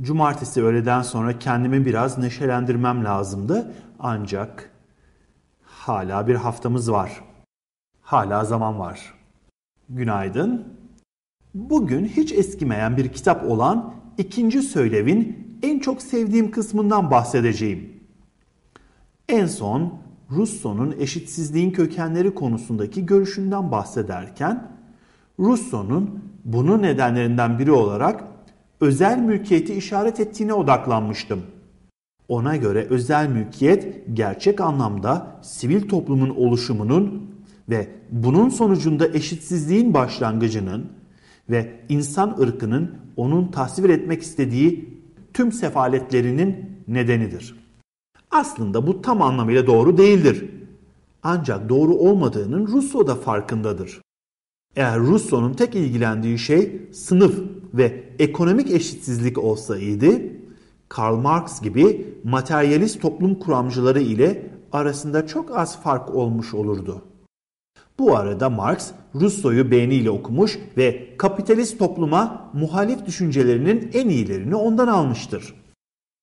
Cumartesi öğleden sonra kendimi biraz neşelendirmem lazımdı. Ancak hala bir haftamız var. Hala zaman var. Günaydın. Bugün hiç eskimeyen bir kitap olan ikinci söylevin en çok sevdiğim kısmından bahsedeceğim. En son Russo'nun eşitsizliğin kökenleri konusundaki görüşünden bahsederken Russo'nun bunun nedenlerinden biri olarak özel mülkiyeti işaret ettiğine odaklanmıştım. Ona göre özel mülkiyet gerçek anlamda sivil toplumun oluşumunun ve bunun sonucunda eşitsizliğin başlangıcının ve insan ırkının onun tasvir etmek istediği tüm sefaletlerinin nedenidir. Aslında bu tam anlamıyla doğru değildir. Ancak doğru olmadığının Russo da farkındadır. Eğer Russo'nun tek ilgilendiği şey sınıf ve ekonomik eşitsizlik olsaydı, Karl Marx gibi materyalist toplum kuramcıları ile arasında çok az fark olmuş olurdu. Bu arada Marx Russo'yu beğeniyle okumuş ve kapitalist topluma muhalif düşüncelerinin en iyilerini ondan almıştır.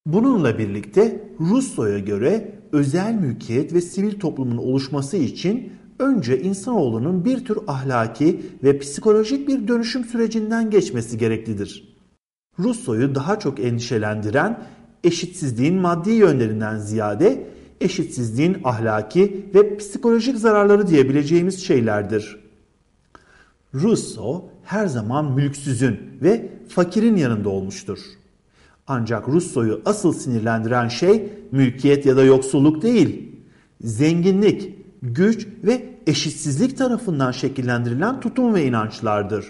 Bununla birlikte Russo'ya göre özel mülkiyet ve sivil toplumun oluşması için önce insanoğlunun bir tür ahlaki ve psikolojik bir dönüşüm sürecinden geçmesi gereklidir. Russo'yu daha çok endişelendiren eşitsizliğin maddi yönlerinden ziyade eşitsizliğin ahlaki ve psikolojik zararları diyebileceğimiz şeylerdir. Russo her zaman mülksüzün ve fakirin yanında olmuştur. Ancak Russo'yu asıl sinirlendiren şey mülkiyet ya da yoksulluk değil. Zenginlik, güç ve eşitsizlik tarafından şekillendirilen tutum ve inançlardır.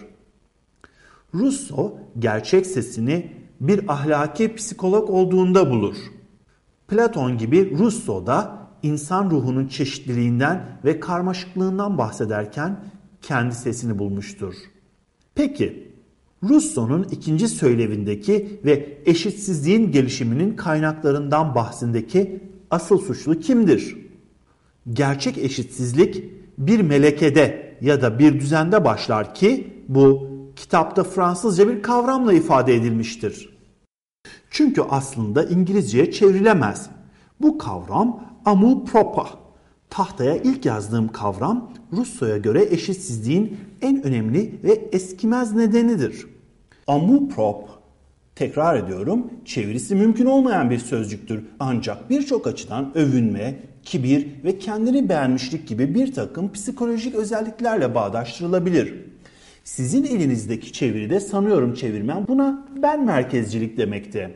Rousseau gerçek sesini bir ahlaki psikolog olduğunda bulur. Platon gibi Rousseau da insan ruhunun çeşitliliğinden ve karmaşıklığından bahsederken kendi sesini bulmuştur. Peki, Rousseau'nun ikinci söylevindeki ve eşitsizliğin gelişiminin kaynaklarından bahsindeki asıl suçlu kimdir? Gerçek eşitsizlik bir melekede ya da bir düzende başlar ki bu kitapta Fransızca bir kavramla ifade edilmiştir. Çünkü aslında İngilizceye çevrilemez. Bu kavram amour propre. Tahtaya ilk yazdığım kavram Russo'ya göre eşitsizliğin en önemli ve eskimez nedenidir. Amour propre tekrar ediyorum çevirisi mümkün olmayan bir sözcüktür. Ancak birçok açıdan övünme, kibir ve kendini beğenmişlik gibi bir takım psikolojik özelliklerle bağdaştırılabilir. Sizin elinizdeki çeviride sanıyorum çevirmen buna ben merkezcilik demekte.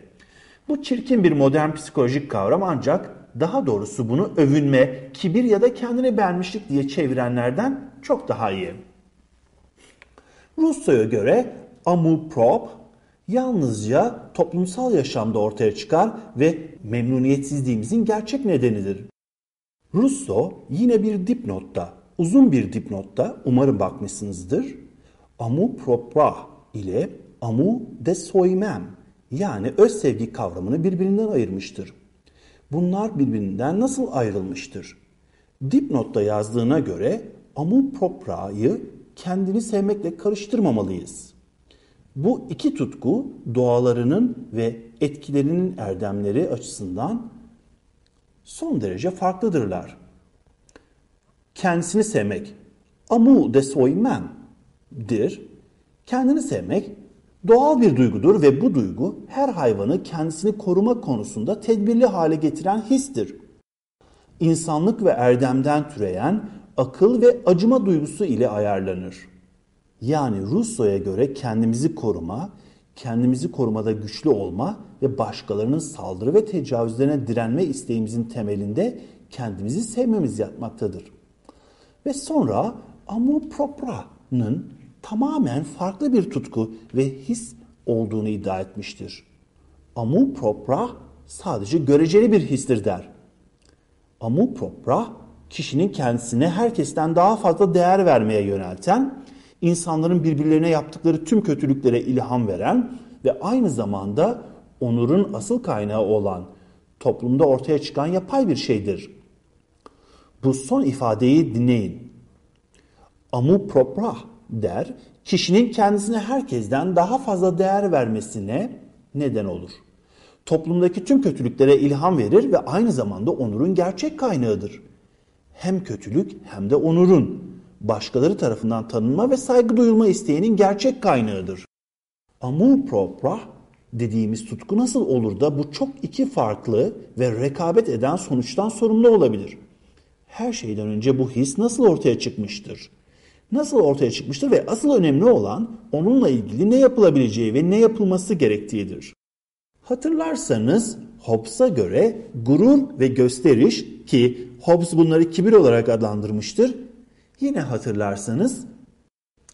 Bu çirkin bir modern psikolojik kavram ancak daha doğrusu bunu övünme, kibir ya da kendini beğenmişlik diye çevirenlerden çok daha iyi. Rousseau'ya göre amour propre yalnızca toplumsal yaşamda ortaya çıkar ve memnuniyetsizliğimizin gerçek nedenidir. Rousseau yine bir dipnotta, uzun bir dipnotta umarım bakmışsınızdır. Amour propre ile amour de soi-même yani öz sevgi kavramını birbirinden ayırmıştır. Bunlar birbirinden nasıl ayrılmıştır? Dipnotta yazdığına göre amour propre'yı kendini sevmekle karıştırmamalıyız. Bu iki tutku doğalarının ve etkilerinin erdemleri açısından son derece farklıdırlar. Kendisini sevmek, amour de soi-même'dir. Kendini sevmek doğal bir duygudur ve bu duygu her hayvanı kendisini koruma konusunda tedbirli hale getiren histir. İnsanlık ve erdemden türeyen akıl ve acıma duygusu ile ayarlanır. Yani Russo'ya göre kendimizi koruma, kendimizi korumada güçlü olma ve başkalarının saldırı ve tecavüzlerine direnme isteğimizin temelinde kendimizi sevmemiz yatmaktadır. Ve sonra amour propra'nın tamamen farklı bir tutku ve his olduğunu iddia etmiştir. Amour propre sadece göreceli bir histir der. Amour propre kişinin kendisine herkesten daha fazla değer vermeye yönelten, insanların birbirlerine yaptıkları tüm kötülüklere ilham veren ve aynı zamanda onurun asıl kaynağı olan toplumda ortaya çıkan yapay bir şeydir. Bu son ifadeyi dinleyin. Amour propre der, kişinin kendisine herkesten daha fazla değer vermesine neden olur. Toplumdaki tüm kötülüklere ilham verir ve aynı zamanda onurun gerçek kaynağıdır. Hem kötülük hem de onurun, başkaları tarafından tanınma ve saygı duyulma isteğinin gerçek kaynağıdır. Amour propre dediğimiz tutku nasıl olur da bu çok iki farklı ve rekabet eden sonuçtan sorumlu olabilir? Her şeyden önce bu his nasıl ortaya çıkmıştır? nasıl ortaya çıkmıştır ve asıl önemli olan onunla ilgili ne yapılabileceği ve ne yapılması gerektiğidir. Hatırlarsanız Hobbes'a göre gurur ve gösteriş ki Hobbes bunları kibir olarak adlandırmıştır. Yine hatırlarsanız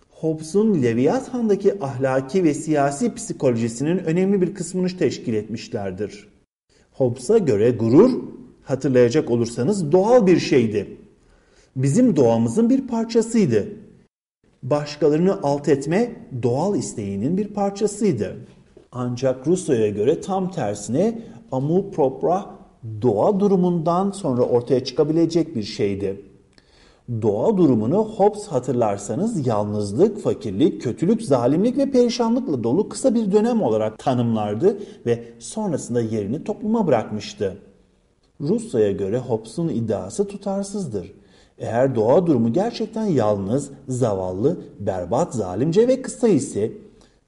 Hobbes'un Leviathan'daki ahlaki ve siyasi psikolojisinin önemli bir kısmını teşkil etmişlerdir. Hobbes'a göre gurur hatırlayacak olursanız doğal bir şeydi. Bizim doğamızın bir parçasıydı başkalarını alt etme doğal isteğinin bir parçasıydı. Ancak Rousseau'ya göre tam tersine amour propre doğa durumundan sonra ortaya çıkabilecek bir şeydi. Doğa durumunu Hobbes hatırlarsanız yalnızlık, fakirlik, kötülük, zalimlik ve perişanlıkla dolu kısa bir dönem olarak tanımlardı ve sonrasında yerini topluma bırakmıştı. Rousseau'ya göre Hobbes'un iddiası tutarsızdır. Eğer doğa durumu gerçekten yalnız, zavallı, berbat, zalimce ve kısa ise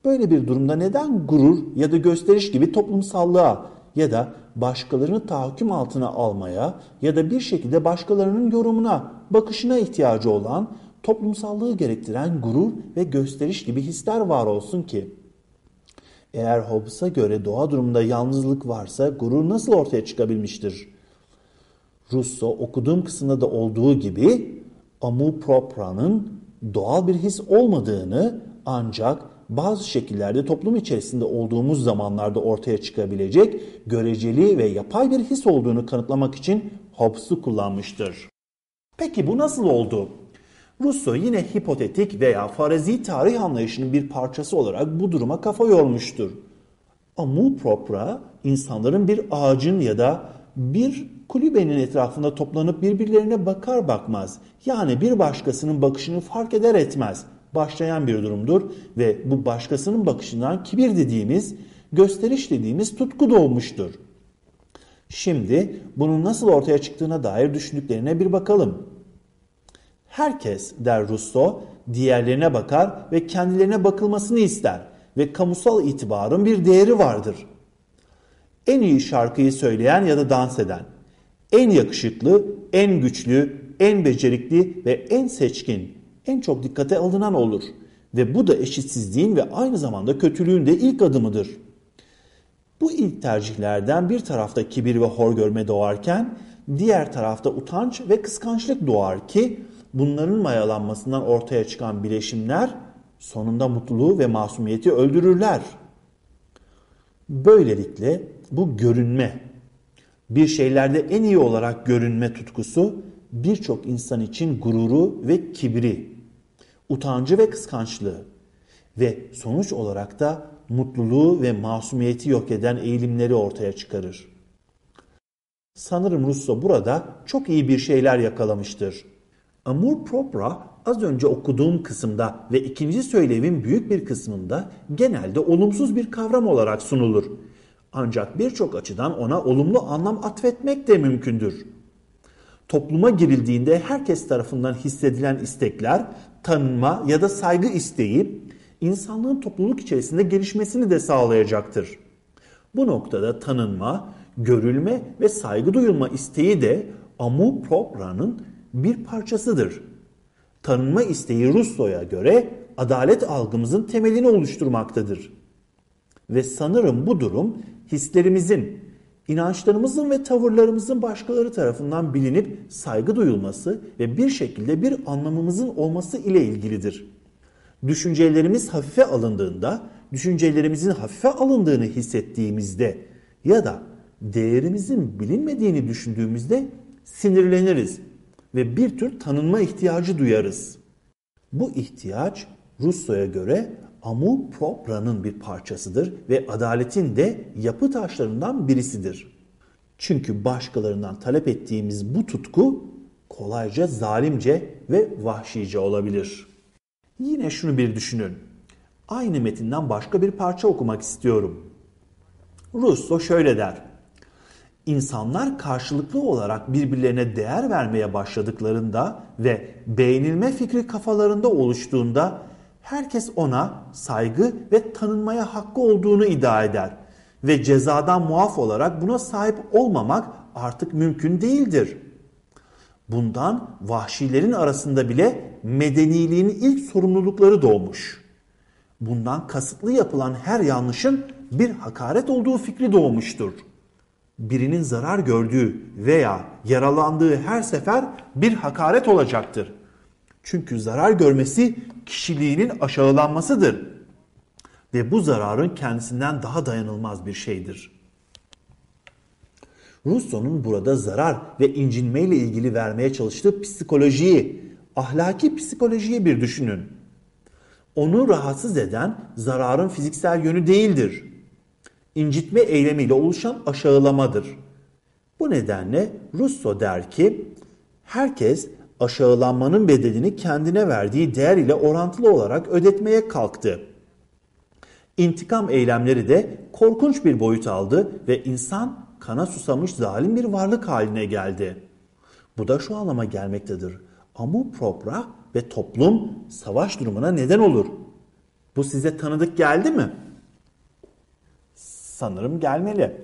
böyle bir durumda neden gurur ya da gösteriş gibi toplumsallığa ya da başkalarını tahakküm altına almaya ya da bir şekilde başkalarının yorumuna, bakışına ihtiyacı olan toplumsallığı gerektiren gurur ve gösteriş gibi hisler var olsun ki? Eğer Hobbes'a göre doğa durumunda yalnızlık varsa gurur nasıl ortaya çıkabilmiştir? Russo okuduğum kısımda da olduğu gibi amu propra'nın doğal bir his olmadığını ancak bazı şekillerde toplum içerisinde olduğumuz zamanlarda ortaya çıkabilecek göreceli ve yapay bir his olduğunu kanıtlamak için Hobbes'u kullanmıştır. Peki bu nasıl oldu? Russo yine hipotetik veya farazi tarih anlayışının bir parçası olarak bu duruma kafa yormuştur. Amu propra insanların bir ağacın ya da bir kulübenin etrafında toplanıp birbirlerine bakar bakmaz yani bir başkasının bakışını fark eder etmez başlayan bir durumdur ve bu başkasının bakışından kibir dediğimiz, gösteriş dediğimiz tutku doğmuştur. Şimdi bunun nasıl ortaya çıktığına dair düşündüklerine bir bakalım. Herkes der Rousseau diğerlerine bakar ve kendilerine bakılmasını ister ve kamusal itibarın bir değeri vardır. En iyi şarkıyı söyleyen ya da dans eden, en yakışıklı, en güçlü, en becerikli ve en seçkin, en çok dikkate alınan olur. Ve bu da eşitsizliğin ve aynı zamanda kötülüğün de ilk adımıdır. Bu ilk tercihlerden bir tarafta kibir ve hor görme doğarken diğer tarafta utanç ve kıskançlık doğar ki bunların mayalanmasından ortaya çıkan bileşimler sonunda mutluluğu ve masumiyeti öldürürler. Böylelikle bu görünme, bir şeylerde en iyi olarak görünme tutkusu birçok insan için gururu ve kibri, utancı ve kıskançlığı ve sonuç olarak da mutluluğu ve masumiyeti yok eden eğilimleri ortaya çıkarır. Sanırım Russo burada çok iyi bir şeyler yakalamıştır. Amur propra az önce okuduğum kısımda ve ikinci söylevin büyük bir kısmında genelde olumsuz bir kavram olarak sunulur. Ancak birçok açıdan ona olumlu anlam atfetmek de mümkündür. Topluma girildiğinde herkes tarafından hissedilen istekler, tanınma ya da saygı isteği insanlığın topluluk içerisinde gelişmesini de sağlayacaktır. Bu noktada tanınma, görülme ve saygı duyulma isteği de amu propra'nın bir parçasıdır. Tanınma isteği Russo'ya göre adalet algımızın temelini oluşturmaktadır. Ve sanırım bu durum hislerimizin, inançlarımızın ve tavırlarımızın başkaları tarafından bilinip saygı duyulması ve bir şekilde bir anlamımızın olması ile ilgilidir. Düşüncelerimiz hafife alındığında, düşüncelerimizin hafife alındığını hissettiğimizde ya da değerimizin bilinmediğini düşündüğümüzde sinirleniriz ve bir tür tanınma ihtiyacı duyarız. Bu ihtiyaç Russo'ya göre amu propra'nın bir parçasıdır ve adaletin de yapı taşlarından birisidir. Çünkü başkalarından talep ettiğimiz bu tutku kolayca zalimce ve vahşice olabilir. Yine şunu bir düşünün. Aynı metinden başka bir parça okumak istiyorum. Russo şöyle der. İnsanlar karşılıklı olarak birbirlerine değer vermeye başladıklarında ve beğenilme fikri kafalarında oluştuğunda herkes ona saygı ve tanınmaya hakkı olduğunu iddia eder ve cezadan muaf olarak buna sahip olmamak artık mümkün değildir. Bundan vahşilerin arasında bile medeniliğin ilk sorumlulukları doğmuş. Bundan kasıtlı yapılan her yanlışın bir hakaret olduğu fikri doğmuştur. Birinin zarar gördüğü veya yaralandığı her sefer bir hakaret olacaktır. Çünkü zarar görmesi kişiliğinin aşağılanmasıdır. Ve bu zararın kendisinden daha dayanılmaz bir şeydir. Rousseau'nun burada zarar ve incinme ile ilgili vermeye çalıştığı psikolojiyi, ahlaki psikolojiyi bir düşünün. Onu rahatsız eden zararın fiziksel yönü değildir. İncitme eylemiyle oluşan aşağılamadır. Bu nedenle Rousseau der ki, herkes aşağılanmanın bedelini kendine verdiği değer ile orantılı olarak ödetmeye kalktı. İntikam eylemleri de korkunç bir boyut aldı ve insan kana susamış zalim bir varlık haline geldi. Bu da şu anlama gelmektedir. Amu propra ve toplum savaş durumuna neden olur. Bu size tanıdık geldi mi? Sanırım gelmeli.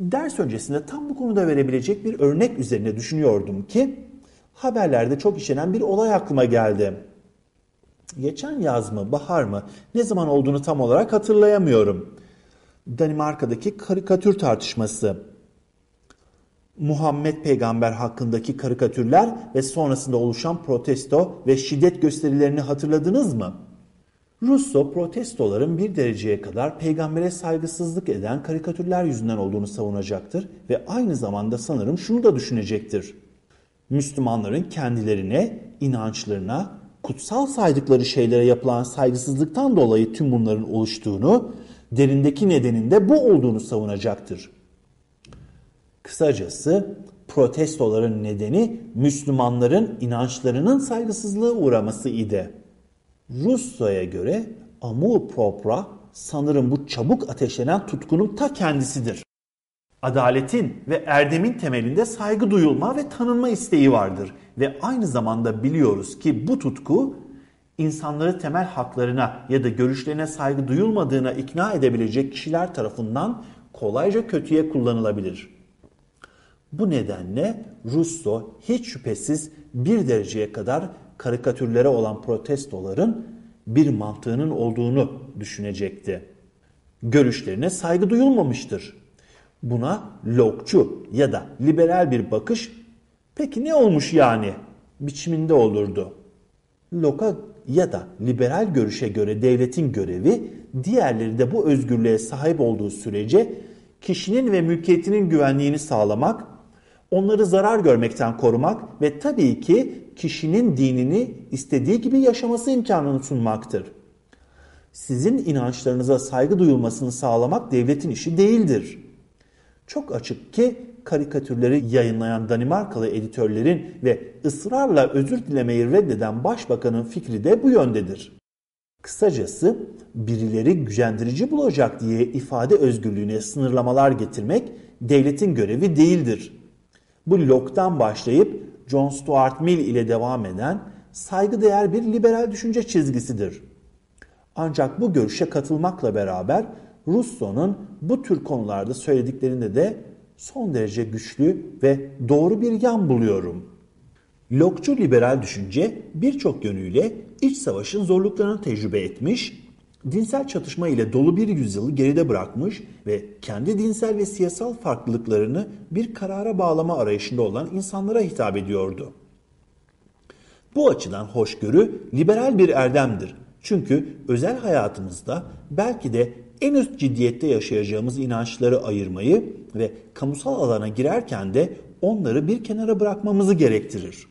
Ders öncesinde tam bu konuda verebilecek bir örnek üzerine düşünüyordum ki haberlerde çok işlenen bir olay aklıma geldi. Geçen yaz mı, bahar mı, ne zaman olduğunu tam olarak hatırlayamıyorum. Danimarka'daki karikatür tartışması. Muhammed peygamber hakkındaki karikatürler ve sonrasında oluşan protesto ve şiddet gösterilerini hatırladınız mı? Russo protestoların bir dereceye kadar peygambere saygısızlık eden karikatürler yüzünden olduğunu savunacaktır ve aynı zamanda sanırım şunu da düşünecektir. Müslümanların kendilerine, inançlarına, kutsal saydıkları şeylere yapılan saygısızlıktan dolayı tüm bunların oluştuğunu, derindeki nedenin de bu olduğunu savunacaktır. Kısacası protestoların nedeni Müslümanların inançlarının saygısızlığa uğraması idi. Russo'ya göre amur propra sanırım bu çabuk ateşlenen tutkunun ta kendisidir. Adaletin ve erdemin temelinde saygı duyulma ve tanınma isteği vardır ve aynı zamanda biliyoruz ki bu tutku insanları temel haklarına ya da görüşlerine saygı duyulmadığına ikna edebilecek kişiler tarafından kolayca kötüye kullanılabilir. Bu nedenle Russo hiç şüphesiz bir dereceye kadar karikatürlere olan protestoların bir mantığının olduğunu düşünecekti. Görüşlerine saygı duyulmamıştır. Buna lokçu ya da liberal bir bakış peki ne olmuş yani biçiminde olurdu. Loka ya da liberal görüşe göre devletin görevi diğerleri de bu özgürlüğe sahip olduğu sürece kişinin ve mülkiyetinin güvenliğini sağlamak, onları zarar görmekten korumak ve tabii ki kişinin dinini istediği gibi yaşaması imkanını sunmaktır. Sizin inançlarınıza saygı duyulmasını sağlamak devletin işi değildir. Çok açık ki karikatürleri yayınlayan Danimarkalı editörlerin ve ısrarla özür dilemeyi reddeden başbakanın fikri de bu yöndedir. Kısacası birileri gücendirici bulacak diye ifade özgürlüğüne sınırlamalar getirmek devletin görevi değildir. Bu Locke'dan başlayıp John Stuart Mill ile devam eden saygıdeğer bir liberal düşünce çizgisidir. Ancak bu görüşe katılmakla beraber Russo'nun bu tür konularda söylediklerinde de son derece güçlü ve doğru bir yan buluyorum. Lokçu liberal düşünce birçok yönüyle iç savaşın zorluklarını tecrübe etmiş, dinsel çatışma ile dolu bir yüzyılı geride bırakmış ve kendi dinsel ve siyasal farklılıklarını bir karara bağlama arayışında olan insanlara hitap ediyordu. Bu açıdan hoşgörü liberal bir erdemdir. Çünkü özel hayatımızda belki de en üst ciddiyette yaşayacağımız inançları ayırmayı ve kamusal alana girerken de onları bir kenara bırakmamızı gerektirir.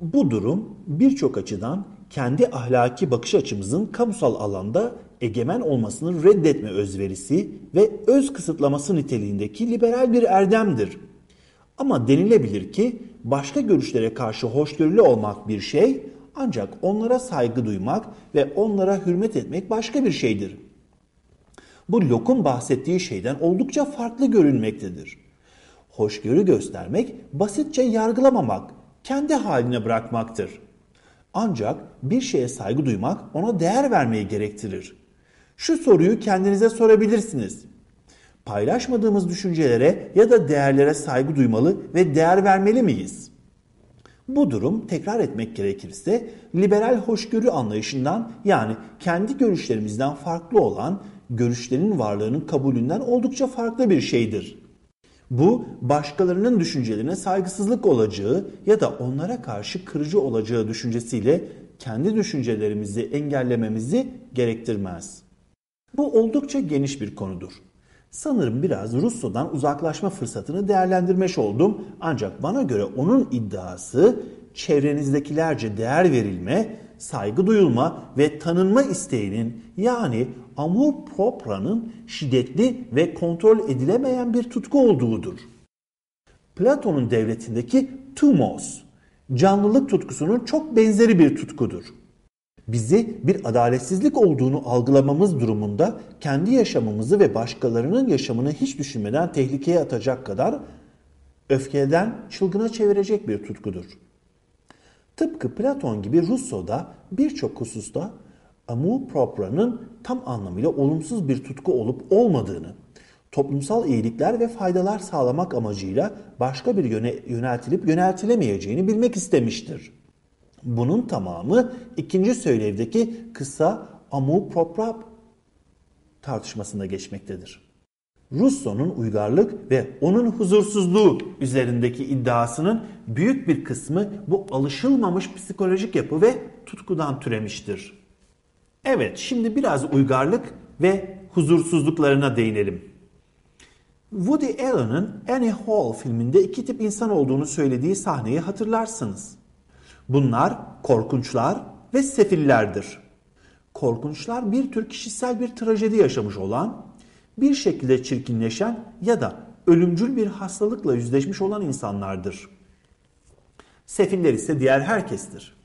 Bu durum birçok açıdan kendi ahlaki bakış açımızın kamusal alanda egemen olmasını reddetme özverisi ve öz kısıtlaması niteliğindeki liberal bir erdemdir. Ama denilebilir ki başka görüşlere karşı hoşgörülü olmak bir şey ancak onlara saygı duymak ve onlara hürmet etmek başka bir şeydir. Bu Locke'un bahsettiği şeyden oldukça farklı görünmektedir. Hoşgörü göstermek basitçe yargılamamak, kendi haline bırakmaktır. Ancak bir şeye saygı duymak ona değer vermeyi gerektirir. Şu soruyu kendinize sorabilirsiniz. Paylaşmadığımız düşüncelere ya da değerlere saygı duymalı ve değer vermeli miyiz? Bu durum tekrar etmek gerekirse liberal hoşgörü anlayışından yani kendi görüşlerimizden farklı olan görüşlerin varlığının kabulünden oldukça farklı bir şeydir. Bu başkalarının düşüncelerine saygısızlık olacağı ya da onlara karşı kırıcı olacağı düşüncesiyle kendi düşüncelerimizi engellememizi gerektirmez. Bu oldukça geniş bir konudur. Sanırım biraz Russo'dan uzaklaşma fırsatını değerlendirmiş oldum ancak bana göre onun iddiası çevrenizdekilerce değer verilme, saygı duyulma ve tanınma isteğinin yani amor propra'nın şiddetli ve kontrol edilemeyen bir tutku olduğudur. Platon'un devletindeki tumos, canlılık tutkusunun çok benzeri bir tutkudur. Bizi bir adaletsizlik olduğunu algılamamız durumunda kendi yaşamımızı ve başkalarının yaşamını hiç düşünmeden tehlikeye atacak kadar öfkeden çılgına çevirecek bir tutkudur. Tıpkı Platon gibi Rousseau da birçok hususta amour propra'nın tam anlamıyla olumsuz bir tutku olup olmadığını, toplumsal iyilikler ve faydalar sağlamak amacıyla başka bir yöne yöneltilip yöneltilemeyeceğini bilmek istemiştir. Bunun tamamı ikinci söylevdeki kısa amour propre tartışmasında geçmektedir. Rousseau'nun uygarlık ve onun huzursuzluğu üzerindeki iddiasının büyük bir kısmı bu alışılmamış psikolojik yapı ve tutkudan türemiştir. Evet, şimdi biraz uygarlık ve huzursuzluklarına değinelim. Woody Allen'ın Annie Hall filminde iki tip insan olduğunu söylediği sahneyi hatırlarsınız. Bunlar korkunçlar ve sefillerdir. Korkunçlar bir tür kişisel bir trajedi yaşamış olan, bir şekilde çirkinleşen ya da ölümcül bir hastalıkla yüzleşmiş olan insanlardır. Sefiller ise diğer herkestir.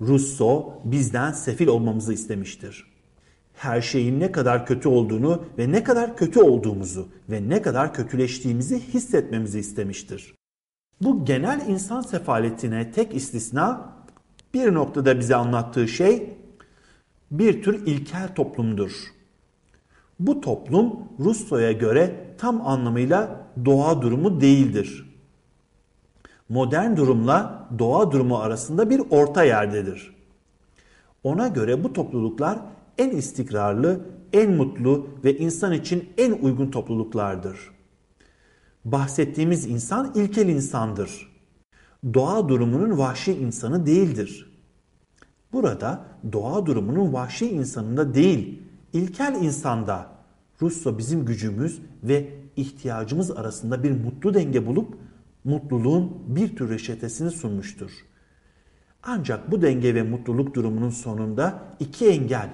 Russo bizden sefil olmamızı istemiştir. Her şeyin ne kadar kötü olduğunu ve ne kadar kötü olduğumuzu ve ne kadar kötüleştiğimizi hissetmemizi istemiştir. Bu genel insan sefaletine tek istisna bir noktada bize anlattığı şey bir tür ilkel toplumdur. Bu toplum Russo'ya göre tam anlamıyla doğa durumu değildir. Modern durumla doğa durumu arasında bir orta yerdedir. Ona göre bu topluluklar en istikrarlı, en mutlu ve insan için en uygun topluluklardır. Bahsettiğimiz insan ilkel insandır. Doğa durumunun vahşi insanı değildir. Burada doğa durumunun vahşi insanında değil, ilkel insanda Russo bizim gücümüz ve ihtiyacımız arasında bir mutlu denge bulup mutluluğun bir tür reçetesini sunmuştur. Ancak bu denge ve mutluluk durumunun sonunda iki engel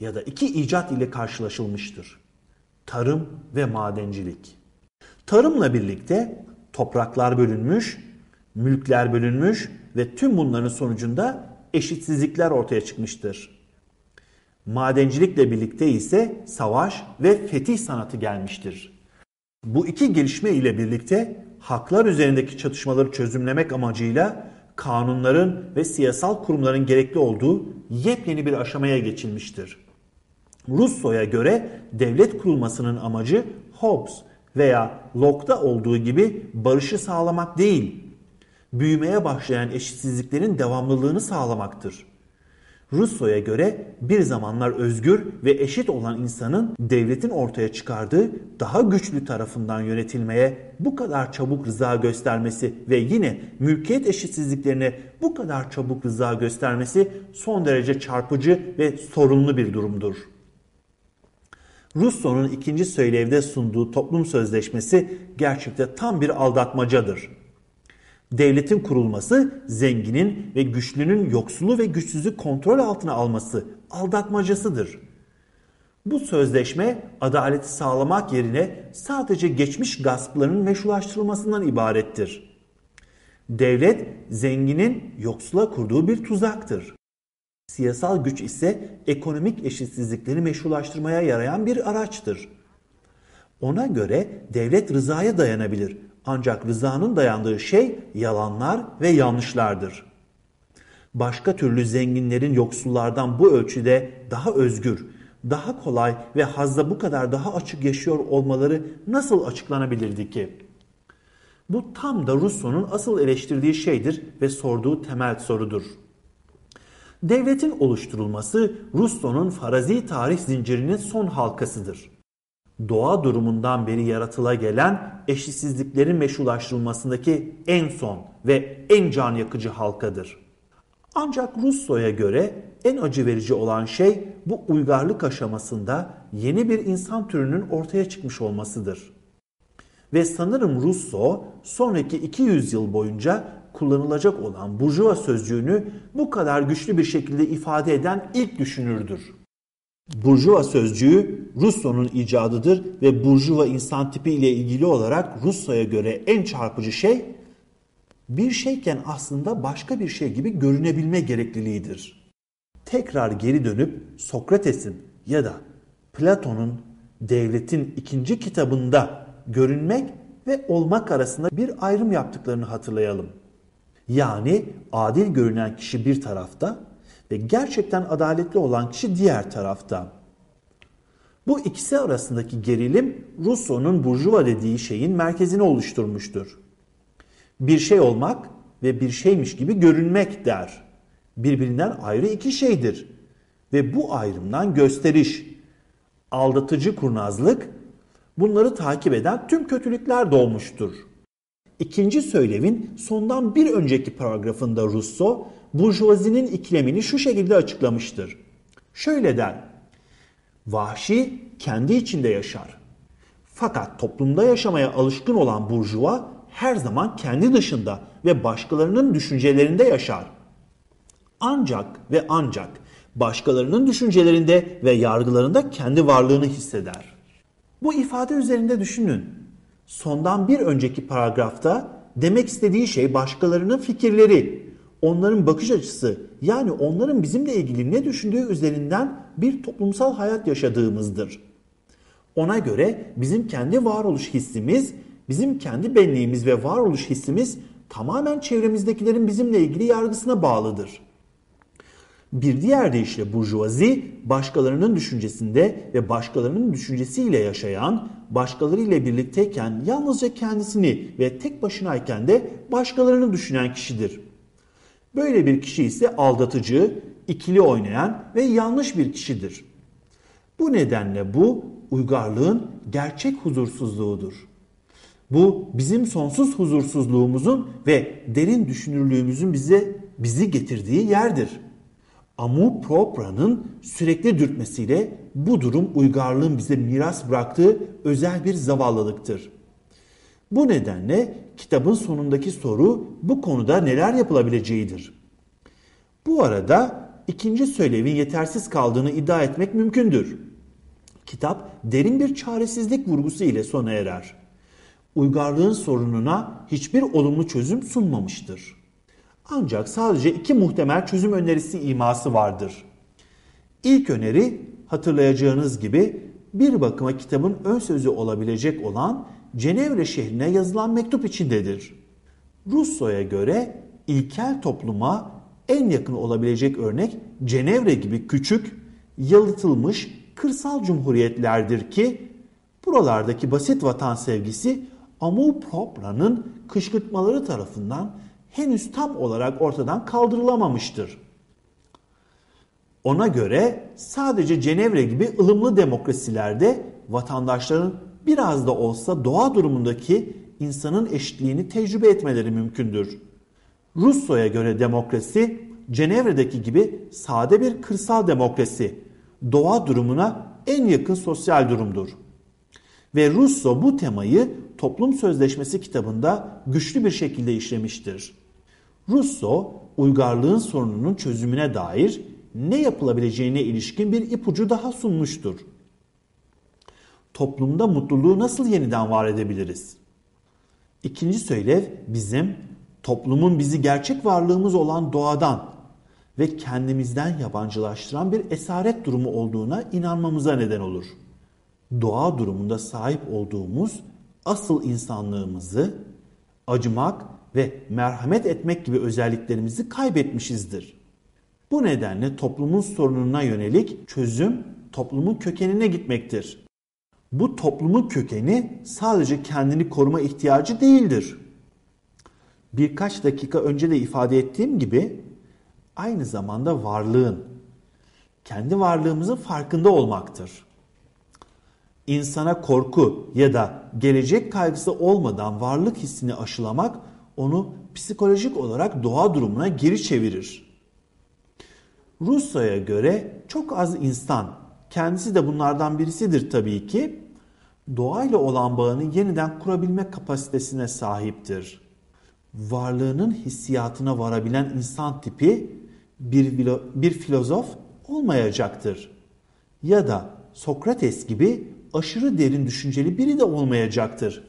ya da iki icat ile karşılaşılmıştır. Tarım ve madencilik. Tarımla birlikte topraklar bölünmüş, mülkler bölünmüş ve tüm bunların sonucunda eşitsizlikler ortaya çıkmıştır. Madencilikle birlikte ise savaş ve fetih sanatı gelmiştir. Bu iki gelişme ile birlikte haklar üzerindeki çatışmaları çözümlemek amacıyla kanunların ve siyasal kurumların gerekli olduğu yepyeni bir aşamaya geçilmiştir. Russo'ya göre devlet kurulmasının amacı Hobbes veya Locke'da olduğu gibi barışı sağlamak değil, büyümeye başlayan eşitsizliklerin devamlılığını sağlamaktır. Russo'ya göre bir zamanlar özgür ve eşit olan insanın devletin ortaya çıkardığı daha güçlü tarafından yönetilmeye bu kadar çabuk rıza göstermesi ve yine mülkiyet eşitsizliklerine bu kadar çabuk rıza göstermesi son derece çarpıcı ve sorunlu bir durumdur. Russo'nun ikinci söylevde sunduğu toplum sözleşmesi gerçekte tam bir aldatmacadır. Devletin kurulması zenginin ve güçlünün yoksulu ve güçsüzü kontrol altına alması aldatmacasıdır. Bu sözleşme adaleti sağlamak yerine sadece geçmiş gasplarının meşrulaştırılmasından ibarettir. Devlet zenginin yoksula kurduğu bir tuzaktır. Siyasal güç ise ekonomik eşitsizlikleri meşrulaştırmaya yarayan bir araçtır. Ona göre devlet rızaya dayanabilir ancak rızanın dayandığı şey yalanlar ve yanlışlardır. Başka türlü zenginlerin yoksullardan bu ölçüde daha özgür, daha kolay ve hazda bu kadar daha açık yaşıyor olmaları nasıl açıklanabilirdi ki? Bu tam da Rousseau'nun asıl eleştirdiği şeydir ve sorduğu temel sorudur. Devletin oluşturulması Rousseau'nun farazi tarih zincirinin son halkasıdır doğa durumundan beri yaratıla gelen eşitsizliklerin meşrulaştırılmasındaki en son ve en can yakıcı halkadır. Ancak Russo'ya göre en acı verici olan şey bu uygarlık aşamasında yeni bir insan türünün ortaya çıkmış olmasıdır. Ve sanırım Russo sonraki 200 yıl boyunca kullanılacak olan burjuva sözcüğünü bu kadar güçlü bir şekilde ifade eden ilk düşünürdür. Burjuva sözcüğü Russo'nun icadıdır ve burjuva insan tipi ile ilgili olarak Russo'ya göre en çarpıcı şey bir şeyken aslında başka bir şey gibi görünebilme gerekliliğidir. Tekrar geri dönüp Sokrates'in ya da Platon'un devletin ikinci kitabında görünmek ve olmak arasında bir ayrım yaptıklarını hatırlayalım. Yani adil görünen kişi bir tarafta, ve gerçekten adaletli olan kişi diğer tarafta. Bu ikisi arasındaki gerilim Rousseau'nun burjuva dediği şeyin merkezini oluşturmuştur. Bir şey olmak ve bir şeymiş gibi görünmek der. Birbirinden ayrı iki şeydir. Ve bu ayrımdan gösteriş, aldatıcı kurnazlık, bunları takip eden tüm kötülükler doğmuştur. İkinci söylevin sondan bir önceki paragrafında Rousseau burjuvazinin iklemini şu şekilde açıklamıştır. Şöyle der. Vahşi kendi içinde yaşar. Fakat toplumda yaşamaya alışkın olan burjuva her zaman kendi dışında ve başkalarının düşüncelerinde yaşar. Ancak ve ancak başkalarının düşüncelerinde ve yargılarında kendi varlığını hisseder. Bu ifade üzerinde düşünün. Sondan bir önceki paragrafta demek istediği şey başkalarının fikirleri, onların bakış açısı yani onların bizimle ilgili ne düşündüğü üzerinden bir toplumsal hayat yaşadığımızdır. Ona göre bizim kendi varoluş hissimiz, bizim kendi benliğimiz ve varoluş hissimiz tamamen çevremizdekilerin bizimle ilgili yargısına bağlıdır. Bir diğer deyişle burjuvazi başkalarının düşüncesinde ve başkalarının düşüncesiyle yaşayan, başkalarıyla birlikteyken yalnızca kendisini ve tek başınayken de başkalarını düşünen kişidir. Böyle bir kişi ise aldatıcı, ikili oynayan ve yanlış bir kişidir. Bu nedenle bu uygarlığın gerçek huzursuzluğudur. Bu bizim sonsuz huzursuzluğumuzun ve derin düşünürlüğümüzün bize bizi getirdiği yerdir. Amu Propra'nın sürekli dürtmesiyle bu durum uygarlığın bize miras bıraktığı özel bir zavallılıktır. Bu nedenle kitabın sonundaki soru bu konuda neler yapılabileceğidir. Bu arada ikinci söylevin yetersiz kaldığını iddia etmek mümkündür. Kitap derin bir çaresizlik vurgusu ile sona erer. Uygarlığın sorununa hiçbir olumlu çözüm sunmamıştır. Ancak sadece iki muhtemel çözüm önerisi iması vardır. İlk öneri hatırlayacağınız gibi bir bakıma kitabın ön sözü olabilecek olan Cenevre şehrine yazılan mektup içindedir. Russo'ya göre ilkel topluma en yakın olabilecek örnek Cenevre gibi küçük, yalıtılmış kırsal cumhuriyetlerdir ki buralardaki basit vatan sevgisi Amour Propra'nın kışkırtmaları tarafından henüz tam olarak ortadan kaldırılamamıştır. Ona göre sadece Cenevre gibi ılımlı demokrasilerde vatandaşların biraz da olsa doğa durumundaki insanın eşitliğini tecrübe etmeleri mümkündür. Russo'ya göre demokrasi Cenevre'deki gibi sade bir kırsal demokrasi, doğa durumuna en yakın sosyal durumdur. Ve Russo bu temayı Toplum Sözleşmesi kitabında güçlü bir şekilde işlemiştir. Russo, uygarlığın sorununun çözümüne dair ne yapılabileceğine ilişkin bir ipucu daha sunmuştur. Toplumda mutluluğu nasıl yeniden var edebiliriz? İkinci söylev bizim toplumun bizi gerçek varlığımız olan doğadan ve kendimizden yabancılaştıran bir esaret durumu olduğuna inanmamıza neden olur. Doğa durumunda sahip olduğumuz asıl insanlığımızı acımak ve merhamet etmek gibi özelliklerimizi kaybetmişizdir. Bu nedenle toplumun sorununa yönelik çözüm toplumun kökenine gitmektir. Bu toplumun kökeni sadece kendini koruma ihtiyacı değildir. Birkaç dakika önce de ifade ettiğim gibi aynı zamanda varlığın, kendi varlığımızın farkında olmaktır. İnsana korku ya da gelecek kaygısı olmadan varlık hissini aşılamak onu psikolojik olarak doğa durumuna geri çevirir. Russo'ya göre çok az insan, kendisi de bunlardan birisidir tabii ki, doğayla olan bağını yeniden kurabilme kapasitesine sahiptir. Varlığının hissiyatına varabilen insan tipi bir, bir filozof olmayacaktır. Ya da Sokrates gibi aşırı derin düşünceli biri de olmayacaktır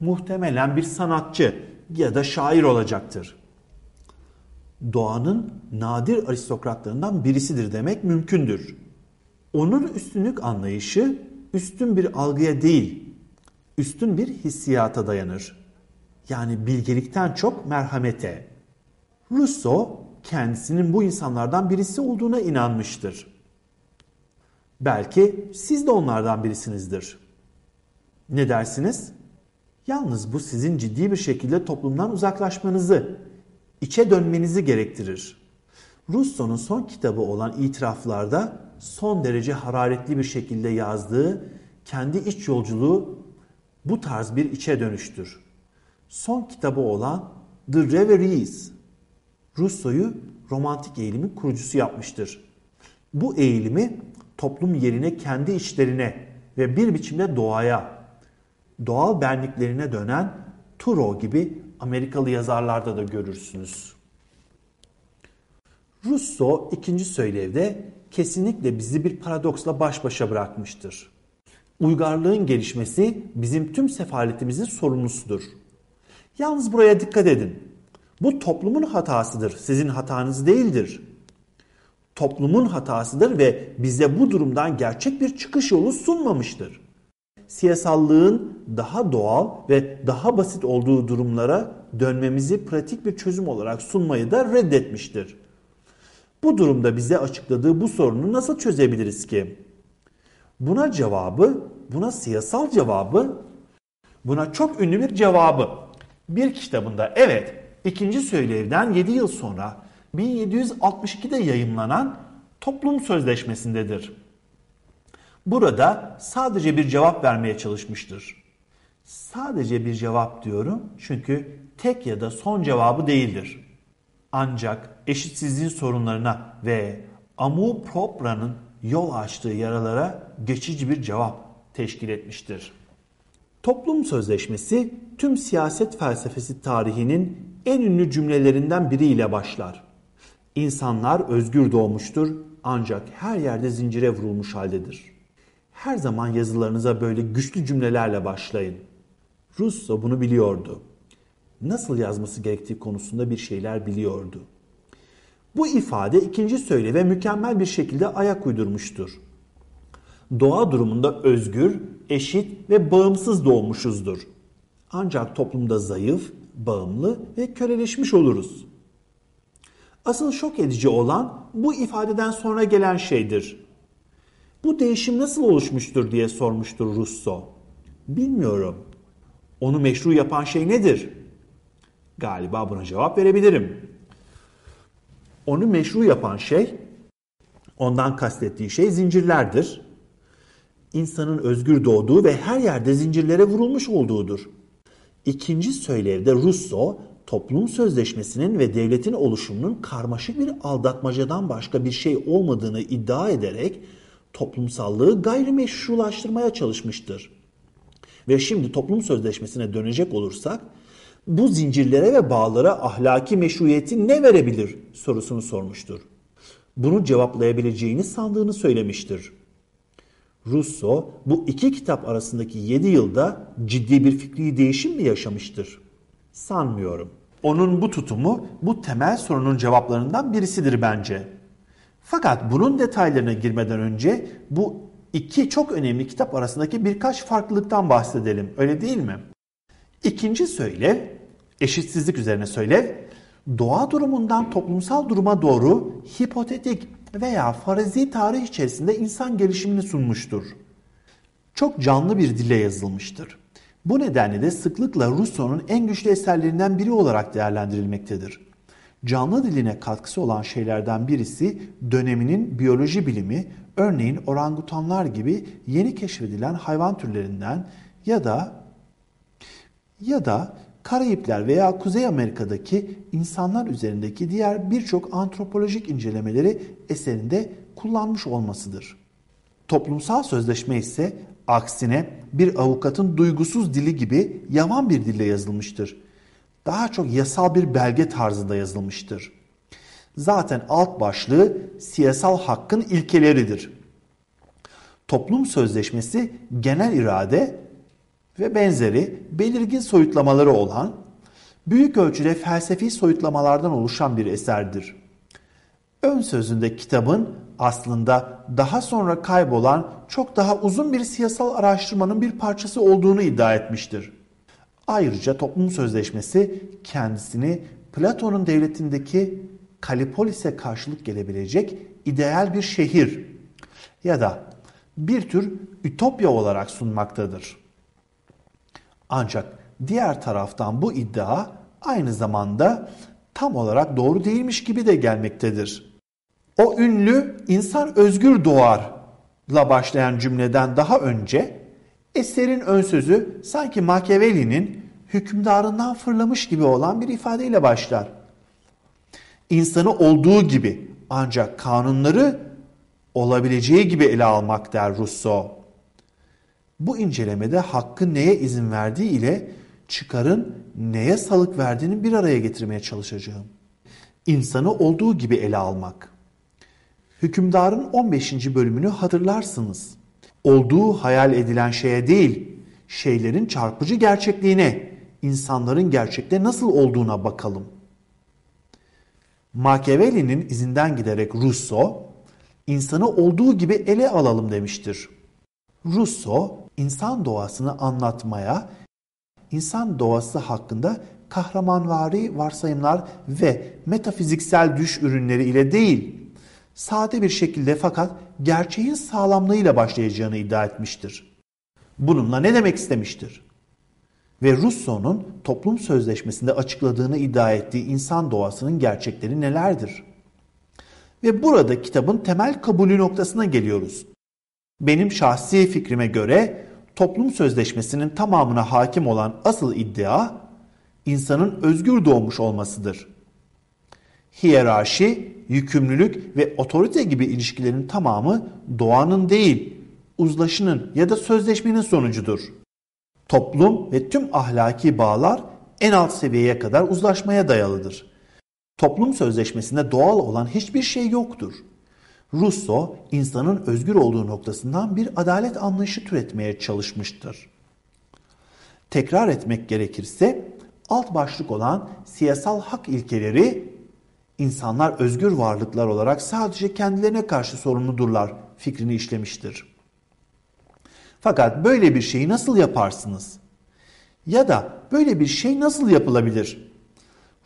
muhtemelen bir sanatçı ya da şair olacaktır. Doğanın nadir aristokratlarından birisidir demek mümkündür. Onun üstünlük anlayışı üstün bir algıya değil, üstün bir hissiyata dayanır. Yani bilgelikten çok merhamete. Rousseau kendisinin bu insanlardan birisi olduğuna inanmıştır. Belki siz de onlardan birisinizdir. Ne dersiniz? Yalnız bu sizin ciddi bir şekilde toplumdan uzaklaşmanızı, içe dönmenizi gerektirir. Rousseau'nun son kitabı olan İtiraflar'da son derece hararetli bir şekilde yazdığı kendi iç yolculuğu bu tarz bir içe dönüştür. Son kitabı olan The Reveries, Rousseau'yu romantik eğilimin kurucusu yapmıştır. Bu eğilimi toplum yerine kendi içlerine ve bir biçimde doğaya, doğal benliklerine dönen Thoreau gibi Amerikalı yazarlarda da görürsünüz. Rousseau ikinci söylevde kesinlikle bizi bir paradoksla baş başa bırakmıştır. Uygarlığın gelişmesi bizim tüm sefaletimizin sorumlusudur. Yalnız buraya dikkat edin. Bu toplumun hatasıdır, sizin hatanız değildir. Toplumun hatasıdır ve bize bu durumdan gerçek bir çıkış yolu sunmamıştır. Siyasallığın daha doğal ve daha basit olduğu durumlara dönmemizi pratik bir çözüm olarak sunmayı da reddetmiştir. Bu durumda bize açıkladığı bu sorunu nasıl çözebiliriz ki? Buna cevabı, buna siyasal cevabı, buna çok ünlü bir cevabı. Bir kitabında evet ikinci söylevden 7 yıl sonra 1762'de yayımlanan Toplum Sözleşmesi'ndedir. Burada sadece bir cevap vermeye çalışmıştır. Sadece bir cevap diyorum çünkü tek ya da son cevabı değildir. Ancak eşitsizliğin sorunlarına ve amu propra'nın yol açtığı yaralara geçici bir cevap teşkil etmiştir. Toplum Sözleşmesi tüm siyaset felsefesi tarihinin en ünlü cümlelerinden biriyle başlar. İnsanlar özgür doğmuştur ancak her yerde zincire vurulmuş haldedir. Her zaman yazılarınıza böyle güçlü cümlelerle başlayın. Russo bunu biliyordu. Nasıl yazması gerektiği konusunda bir şeyler biliyordu. Bu ifade ikinci söyle ve mükemmel bir şekilde ayak uydurmuştur. Doğa durumunda özgür, eşit ve bağımsız doğmuşuzdur. Ancak toplumda zayıf, bağımlı ve köleleşmiş oluruz. Asıl şok edici olan bu ifadeden sonra gelen şeydir. Bu değişim nasıl oluşmuştur diye sormuştur Russo. Bilmiyorum. Onu meşru yapan şey nedir? Galiba buna cevap verebilirim. Onu meşru yapan şey, ondan kastettiği şey zincirlerdir. İnsanın özgür doğduğu ve her yerde zincirlere vurulmuş olduğudur. İkinci söylevde Russo, toplum sözleşmesinin ve devletin oluşumunun karmaşık bir aldatmacadan başka bir şey olmadığını iddia ederek toplumsallığı gayrimeşrulaştırmaya çalışmıştır. Ve şimdi toplum sözleşmesine dönecek olursak bu zincirlere ve bağlara ahlaki meşruiyeti ne verebilir sorusunu sormuştur. Bunu cevaplayabileceğini sandığını söylemiştir. Russo bu iki kitap arasındaki 7 yılda ciddi bir fikri değişim mi yaşamıştır? Sanmıyorum. Onun bu tutumu bu temel sorunun cevaplarından birisidir bence. Fakat bunun detaylarına girmeden önce bu iki çok önemli kitap arasındaki birkaç farklılıktan bahsedelim. Öyle değil mi? İkinci söylev, eşitsizlik üzerine söylev, doğa durumundan toplumsal duruma doğru hipotetik veya farazi tarih içerisinde insan gelişimini sunmuştur. Çok canlı bir dille yazılmıştır. Bu nedenle de sıklıkla Rousseau'nun en güçlü eserlerinden biri olarak değerlendirilmektedir. Canlı diline katkısı olan şeylerden birisi döneminin biyoloji bilimi, örneğin orangutanlar gibi yeni keşfedilen hayvan türlerinden ya da ya da Karayipler veya Kuzey Amerika'daki insanlar üzerindeki diğer birçok antropolojik incelemeleri eserinde kullanmış olmasıdır. Toplumsal sözleşme ise aksine bir avukatın duygusuz dili gibi yavan bir dille yazılmıştır. Daha çok yasal bir belge tarzında yazılmıştır. Zaten alt başlığı siyasal hakkın ilkeleridir. Toplum sözleşmesi genel irade ve benzeri belirgin soyutlamaları olan, büyük ölçüde felsefi soyutlamalardan oluşan bir eserdir. Ön sözünde kitabın aslında daha sonra kaybolan çok daha uzun bir siyasal araştırmanın bir parçası olduğunu iddia etmiştir. Ayrıca toplum sözleşmesi kendisini Platon'un devletindeki Kalipolis'e karşılık gelebilecek ideal bir şehir ya da bir tür ütopya olarak sunmaktadır. Ancak diğer taraftan bu iddia aynı zamanda tam olarak doğru değilmiş gibi de gelmektedir. O ünlü insan özgür doğarla başlayan cümleden daha önce eserin ön sözü sanki Machiavelli'nin hükümdarından fırlamış gibi olan bir ifadeyle başlar. İnsanı olduğu gibi ancak kanunları olabileceği gibi ele almak der Rousseau. Bu incelemede hakkın neye izin verdiği ile çıkarın neye salık verdiğini bir araya getirmeye çalışacağım. İnsanı olduğu gibi ele almak. Hükümdarın 15. bölümünü hatırlarsınız. Olduğu hayal edilen şeye değil, şeylerin çarpıcı gerçekliğine, insanların gerçekte nasıl olduğuna bakalım. Machiavelli'nin izinden giderek Rousseau, insanı olduğu gibi ele alalım demiştir. Rousseau, insan doğasını anlatmaya, insan doğası hakkında kahramanvari varsayımlar ve metafiziksel düş ürünleri ile değil, sade bir şekilde fakat gerçeğin sağlamlığıyla başlayacağını iddia etmiştir. Bununla ne demek istemiştir? Ve Rousseau'nun toplum sözleşmesinde açıkladığını iddia ettiği insan doğasının gerçekleri nelerdir? Ve burada kitabın temel kabulü noktasına geliyoruz. Benim şahsi fikrime göre toplum sözleşmesinin tamamına hakim olan asıl iddia insanın özgür doğmuş olmasıdır. Hiyerarşi, yükümlülük ve otorite gibi ilişkilerin tamamı doğanın değil, uzlaşının ya da sözleşmenin sonucudur. Toplum ve tüm ahlaki bağlar en alt seviyeye kadar uzlaşmaya dayalıdır. Toplum sözleşmesinde doğal olan hiçbir şey yoktur. Rousseau insanın özgür olduğu noktasından bir adalet anlayışı türetmeye çalışmıştır. Tekrar etmek gerekirse alt başlık olan siyasal hak ilkeleri insanlar özgür varlıklar olarak sadece kendilerine karşı sorumludurlar fikrini işlemiştir. Fakat böyle bir şeyi nasıl yaparsınız? Ya da böyle bir şey nasıl yapılabilir?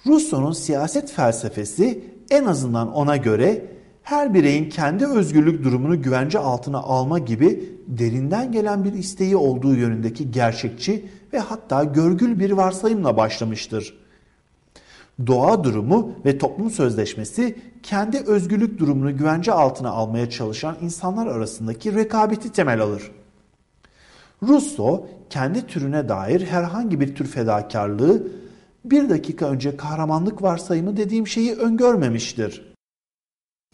Rousseau'nun siyaset felsefesi en azından ona göre her bireyin kendi özgürlük durumunu güvence altına alma gibi derinden gelen bir isteği olduğu yönündeki gerçekçi ve hatta görgül bir varsayımla başlamıştır. Doğa durumu ve toplum sözleşmesi kendi özgürlük durumunu güvence altına almaya çalışan insanlar arasındaki rekabeti temel alır. Rousseau kendi türüne dair herhangi bir tür fedakarlığı bir dakika önce kahramanlık varsayımı dediğim şeyi öngörmemiştir.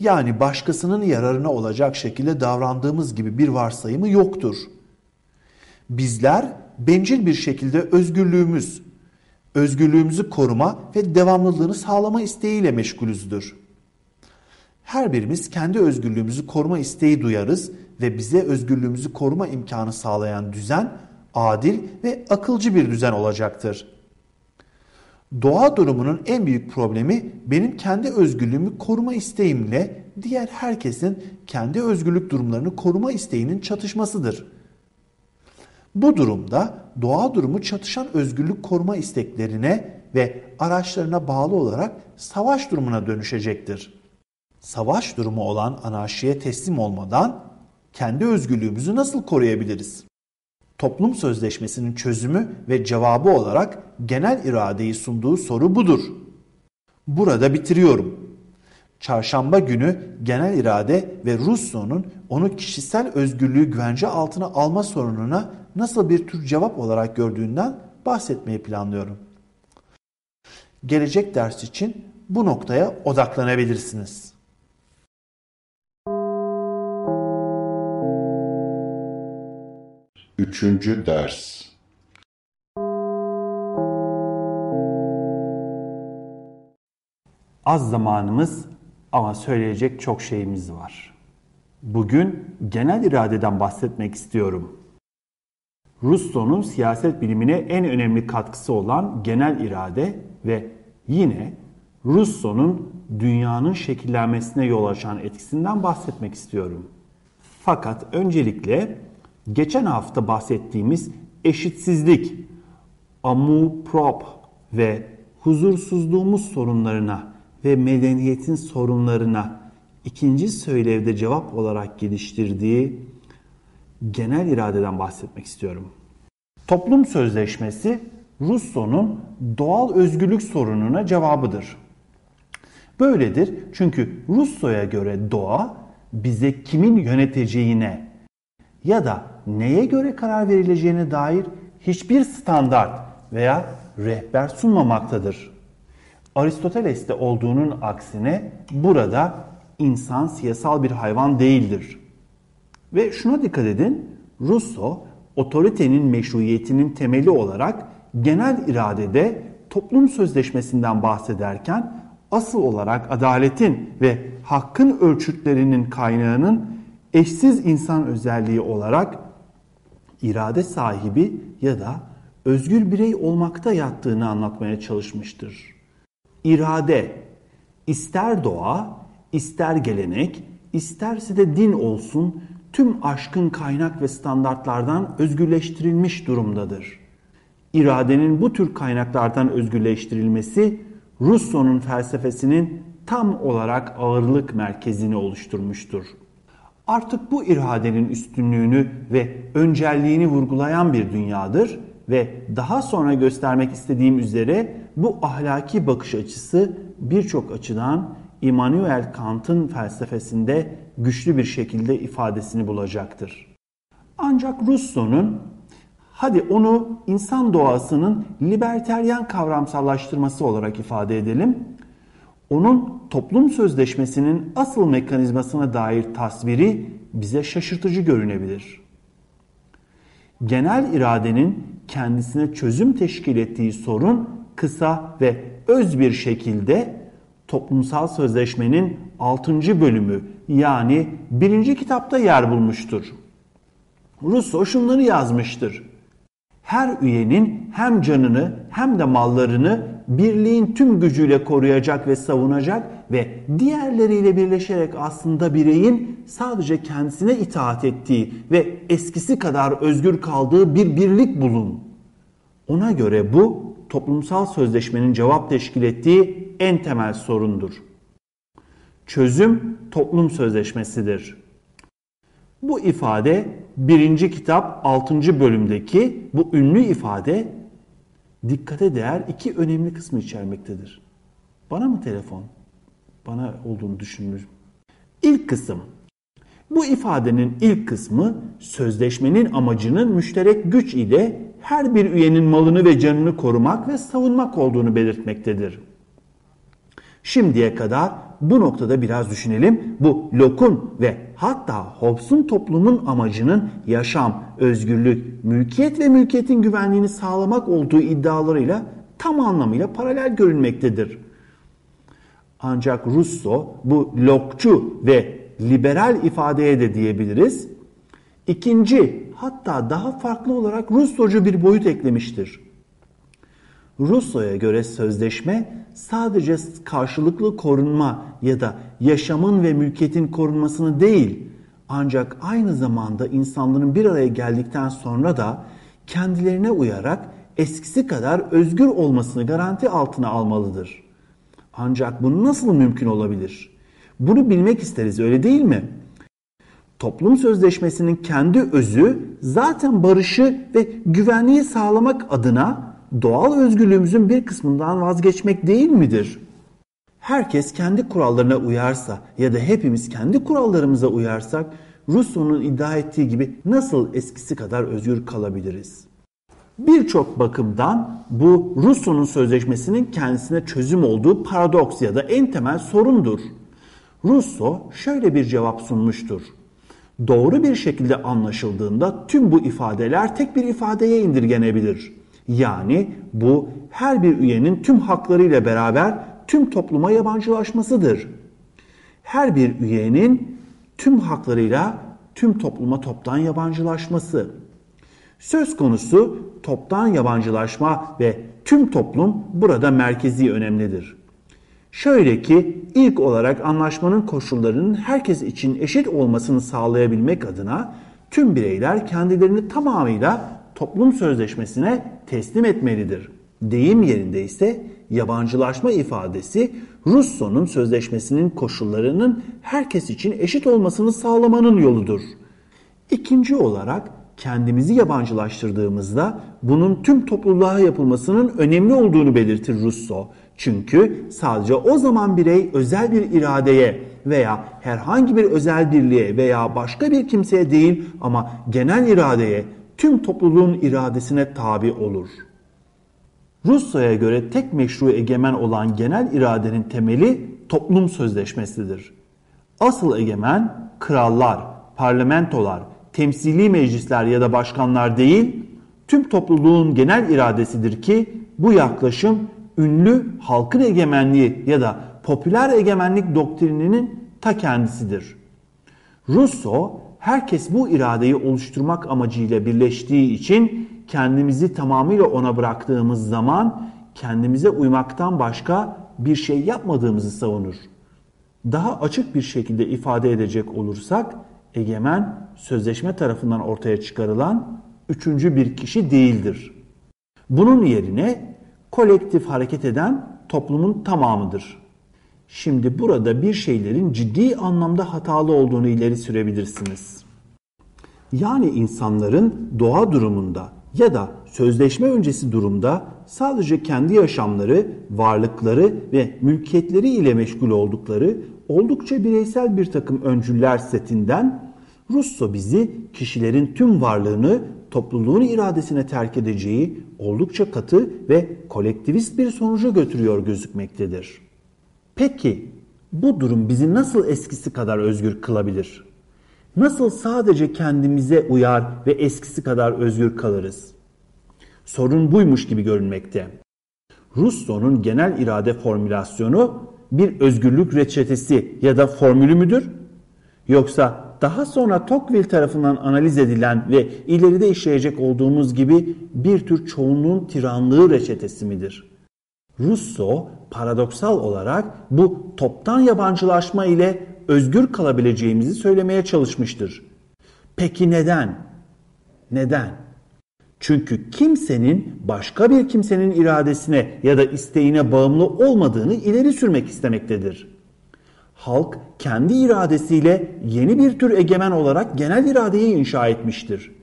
Yani başkasının yararına olacak şekilde davrandığımız gibi bir varsayımı yoktur. Bizler bencil bir şekilde özgürlüğümüz, özgürlüğümüzü koruma ve devamlılığını sağlama isteğiyle meşgulüzdür. Her birimiz kendi özgürlüğümüzü koruma isteği duyarız ve bize özgürlüğümüzü koruma imkanı sağlayan düzen adil ve akılcı bir düzen olacaktır. Doğa durumunun en büyük problemi benim kendi özgürlüğümü koruma isteğimle diğer herkesin kendi özgürlük durumlarını koruma isteğinin çatışmasıdır. Bu durumda doğa durumu çatışan özgürlük koruma isteklerine ve araçlarına bağlı olarak savaş durumuna dönüşecektir. Savaş durumu olan anarşiye teslim olmadan kendi özgürlüğümüzü nasıl koruyabiliriz? Toplum sözleşmesinin çözümü ve cevabı olarak genel iradeyi sunduğu soru budur. Burada bitiriyorum. Çarşamba günü genel irade ve Rousseau'nun onu kişisel özgürlüğü güvence altına alma sorununa nasıl bir tür cevap olarak gördüğünden bahsetmeyi planlıyorum. Gelecek ders için bu noktaya odaklanabilirsiniz. Üçüncü ders Az zamanımız ama söyleyecek çok şeyimiz var. Bugün genel iradeden bahsetmek istiyorum. Rousseau'nun siyaset bilimine en önemli katkısı olan genel irade ve yine Rousseau'nun dünyanın şekillenmesine yol açan etkisinden bahsetmek istiyorum. Fakat öncelikle geçen hafta bahsettiğimiz eşitsizlik, amour propre ve huzursuzluğumuz sorunlarına ve medeniyetin sorunlarına ikinci söylevde cevap olarak geliştirdiği genel iradeden bahsetmek istiyorum. Toplum sözleşmesi Rousseau'nun doğal özgürlük sorununa cevabıdır. Böyledir çünkü Rousseau'ya göre doğa bize kimin yöneteceğine ya da neye göre karar verileceğine dair hiçbir standart veya rehber sunmamaktadır. Aristoteles'te olduğunun aksine burada insan siyasal bir hayvan değildir. Ve şuna dikkat edin, Rousseau otoritenin meşruiyetinin temeli olarak genel iradede toplum sözleşmesinden bahsederken asıl olarak adaletin ve hakkın ölçütlerinin kaynağının eşsiz insan özelliği olarak irade sahibi ya da özgür birey olmakta yattığını anlatmaya çalışmıştır. İrade ister doğa, ister gelenek, isterse de din olsun tüm aşkın kaynak ve standartlardan özgürleştirilmiş durumdadır. İradenin bu tür kaynaklardan özgürleştirilmesi Rousseau'nun felsefesinin tam olarak ağırlık merkezini oluşturmuştur. Artık bu iradenin üstünlüğünü ve öncelliğini vurgulayan bir dünyadır ve daha sonra göstermek istediğim üzere bu ahlaki bakış açısı birçok açıdan Immanuel Kant'ın felsefesinde güçlü bir şekilde ifadesini bulacaktır. Ancak Rousseau'nun hadi onu insan doğasının liberteryan kavramsallaştırması olarak ifade edelim. Onun toplum sözleşmesinin asıl mekanizmasına dair tasviri bize şaşırtıcı görünebilir. Genel iradenin kendisine çözüm teşkil ettiği sorun kısa ve öz bir şekilde toplumsal sözleşmenin 6. bölümü yani birinci kitapta yer bulmuştur. Rousseau şunları yazmıştır. Her üyenin hem canını hem de mallarını birliğin tüm gücüyle koruyacak ve savunacak ve diğerleriyle birleşerek aslında bireyin sadece kendisine itaat ettiği ve eskisi kadar özgür kaldığı bir birlik bulun. Ona göre bu toplumsal sözleşmenin cevap teşkil ettiği en temel sorundur. Çözüm toplum sözleşmesidir. Bu ifade birinci kitap 6. bölümdeki bu ünlü ifade dikkate değer iki önemli kısmı içermektedir. Bana mı telefon? Bana olduğunu düşünmüş. İlk kısım. Bu ifadenin ilk kısmı sözleşmenin amacının müşterek güç ile her bir üyenin malını ve canını korumak ve savunmak olduğunu belirtmektedir. Şimdiye kadar bu noktada biraz düşünelim. Bu Locke'un ve hatta Hobbes'un toplumun amacının yaşam, özgürlük, mülkiyet ve mülkiyetin güvenliğini sağlamak olduğu iddialarıyla tam anlamıyla paralel görünmektedir. Ancak Rousseau bu Locke'cu ve liberal ifadeye de diyebiliriz. İkinci hatta daha farklı olarak Rousseau'cu bir boyut eklemiştir. Rousseau'ya göre sözleşme sadece karşılıklı korunma ya da yaşamın ve mülkiyetin korunmasını değil ancak aynı zamanda insanların bir araya geldikten sonra da kendilerine uyarak eskisi kadar özgür olmasını garanti altına almalıdır. Ancak bu nasıl mümkün olabilir? Bunu bilmek isteriz öyle değil mi? Toplum sözleşmesinin kendi özü zaten barışı ve güvenliği sağlamak adına doğal özgürlüğümüzün bir kısmından vazgeçmek değil midir? Herkes kendi kurallarına uyarsa ya da hepimiz kendi kurallarımıza uyarsak Rousseau'nun iddia ettiği gibi nasıl eskisi kadar özgür kalabiliriz? Birçok bakımdan bu Rousseau'nun sözleşmesinin kendisine çözüm olduğu paradoks ya da en temel sorundur. Rousseau şöyle bir cevap sunmuştur. Doğru bir şekilde anlaşıldığında tüm bu ifadeler tek bir ifadeye indirgenebilir. Yani bu her bir üyenin tüm haklarıyla beraber tüm topluma yabancılaşmasıdır. Her bir üyenin tüm haklarıyla tüm topluma toptan yabancılaşması. Söz konusu toptan yabancılaşma ve tüm toplum burada merkezi önemlidir. Şöyle ki ilk olarak anlaşmanın koşullarının herkes için eşit olmasını sağlayabilmek adına tüm bireyler kendilerini tamamıyla toplum sözleşmesine teslim etmelidir. Deyim yerinde ise yabancılaşma ifadesi Rousseau'nun sözleşmesinin koşullarının herkes için eşit olmasını sağlamanın yoludur. İkinci olarak kendimizi yabancılaştırdığımızda bunun tüm topluluğa yapılmasının önemli olduğunu belirtir Rousseau. Çünkü sadece o zaman birey özel bir iradeye veya herhangi bir özel birliğe veya başka bir kimseye değil ama genel iradeye, tüm topluluğun iradesine tabi olur. Rusya'ya göre tek meşru egemen olan genel iradenin temeli toplum sözleşmesidir. Asıl egemen krallar, parlamentolar, temsili meclisler ya da başkanlar değil, tüm topluluğun genel iradesidir ki bu yaklaşım ünlü halkın egemenliği ya da popüler egemenlik doktrininin ta kendisidir. Rousseau herkes bu iradeyi oluşturmak amacıyla birleştiği için kendimizi tamamıyla ona bıraktığımız zaman kendimize uymaktan başka bir şey yapmadığımızı savunur. Daha açık bir şekilde ifade edecek olursak egemen sözleşme tarafından ortaya çıkarılan üçüncü bir kişi değildir. Bunun yerine kolektif hareket eden toplumun tamamıdır. Şimdi burada bir şeylerin ciddi anlamda hatalı olduğunu ileri sürebilirsiniz. Yani insanların doğa durumunda ya da sözleşme öncesi durumda sadece kendi yaşamları, varlıkları ve mülkiyetleri ile meşgul oldukları oldukça bireysel bir takım öncüller setinden Russo bizi kişilerin tüm varlığını topluluğun iradesine terk edeceği oldukça katı ve kolektivist bir sonuca götürüyor gözükmektedir. Peki bu durum bizi nasıl eskisi kadar özgür kılabilir? Nasıl sadece kendimize uyar ve eskisi kadar özgür kalırız? Sorun buymuş gibi görünmekte. Rousseau'nun genel irade formülasyonu bir özgürlük reçetesi ya da formülü müdür? Yoksa daha sonra Tocqueville tarafından analiz edilen ve ileride işleyecek olduğumuz gibi bir tür çoğunluğun tiranlığı reçetesi midir? Rousseau paradoksal olarak bu toptan yabancılaşma ile özgür kalabileceğimizi söylemeye çalışmıştır. Peki neden? Neden? Çünkü kimsenin başka bir kimsenin iradesine ya da isteğine bağımlı olmadığını ileri sürmek istemektedir. Halk kendi iradesiyle yeni bir tür egemen olarak genel iradeyi inşa etmiştir.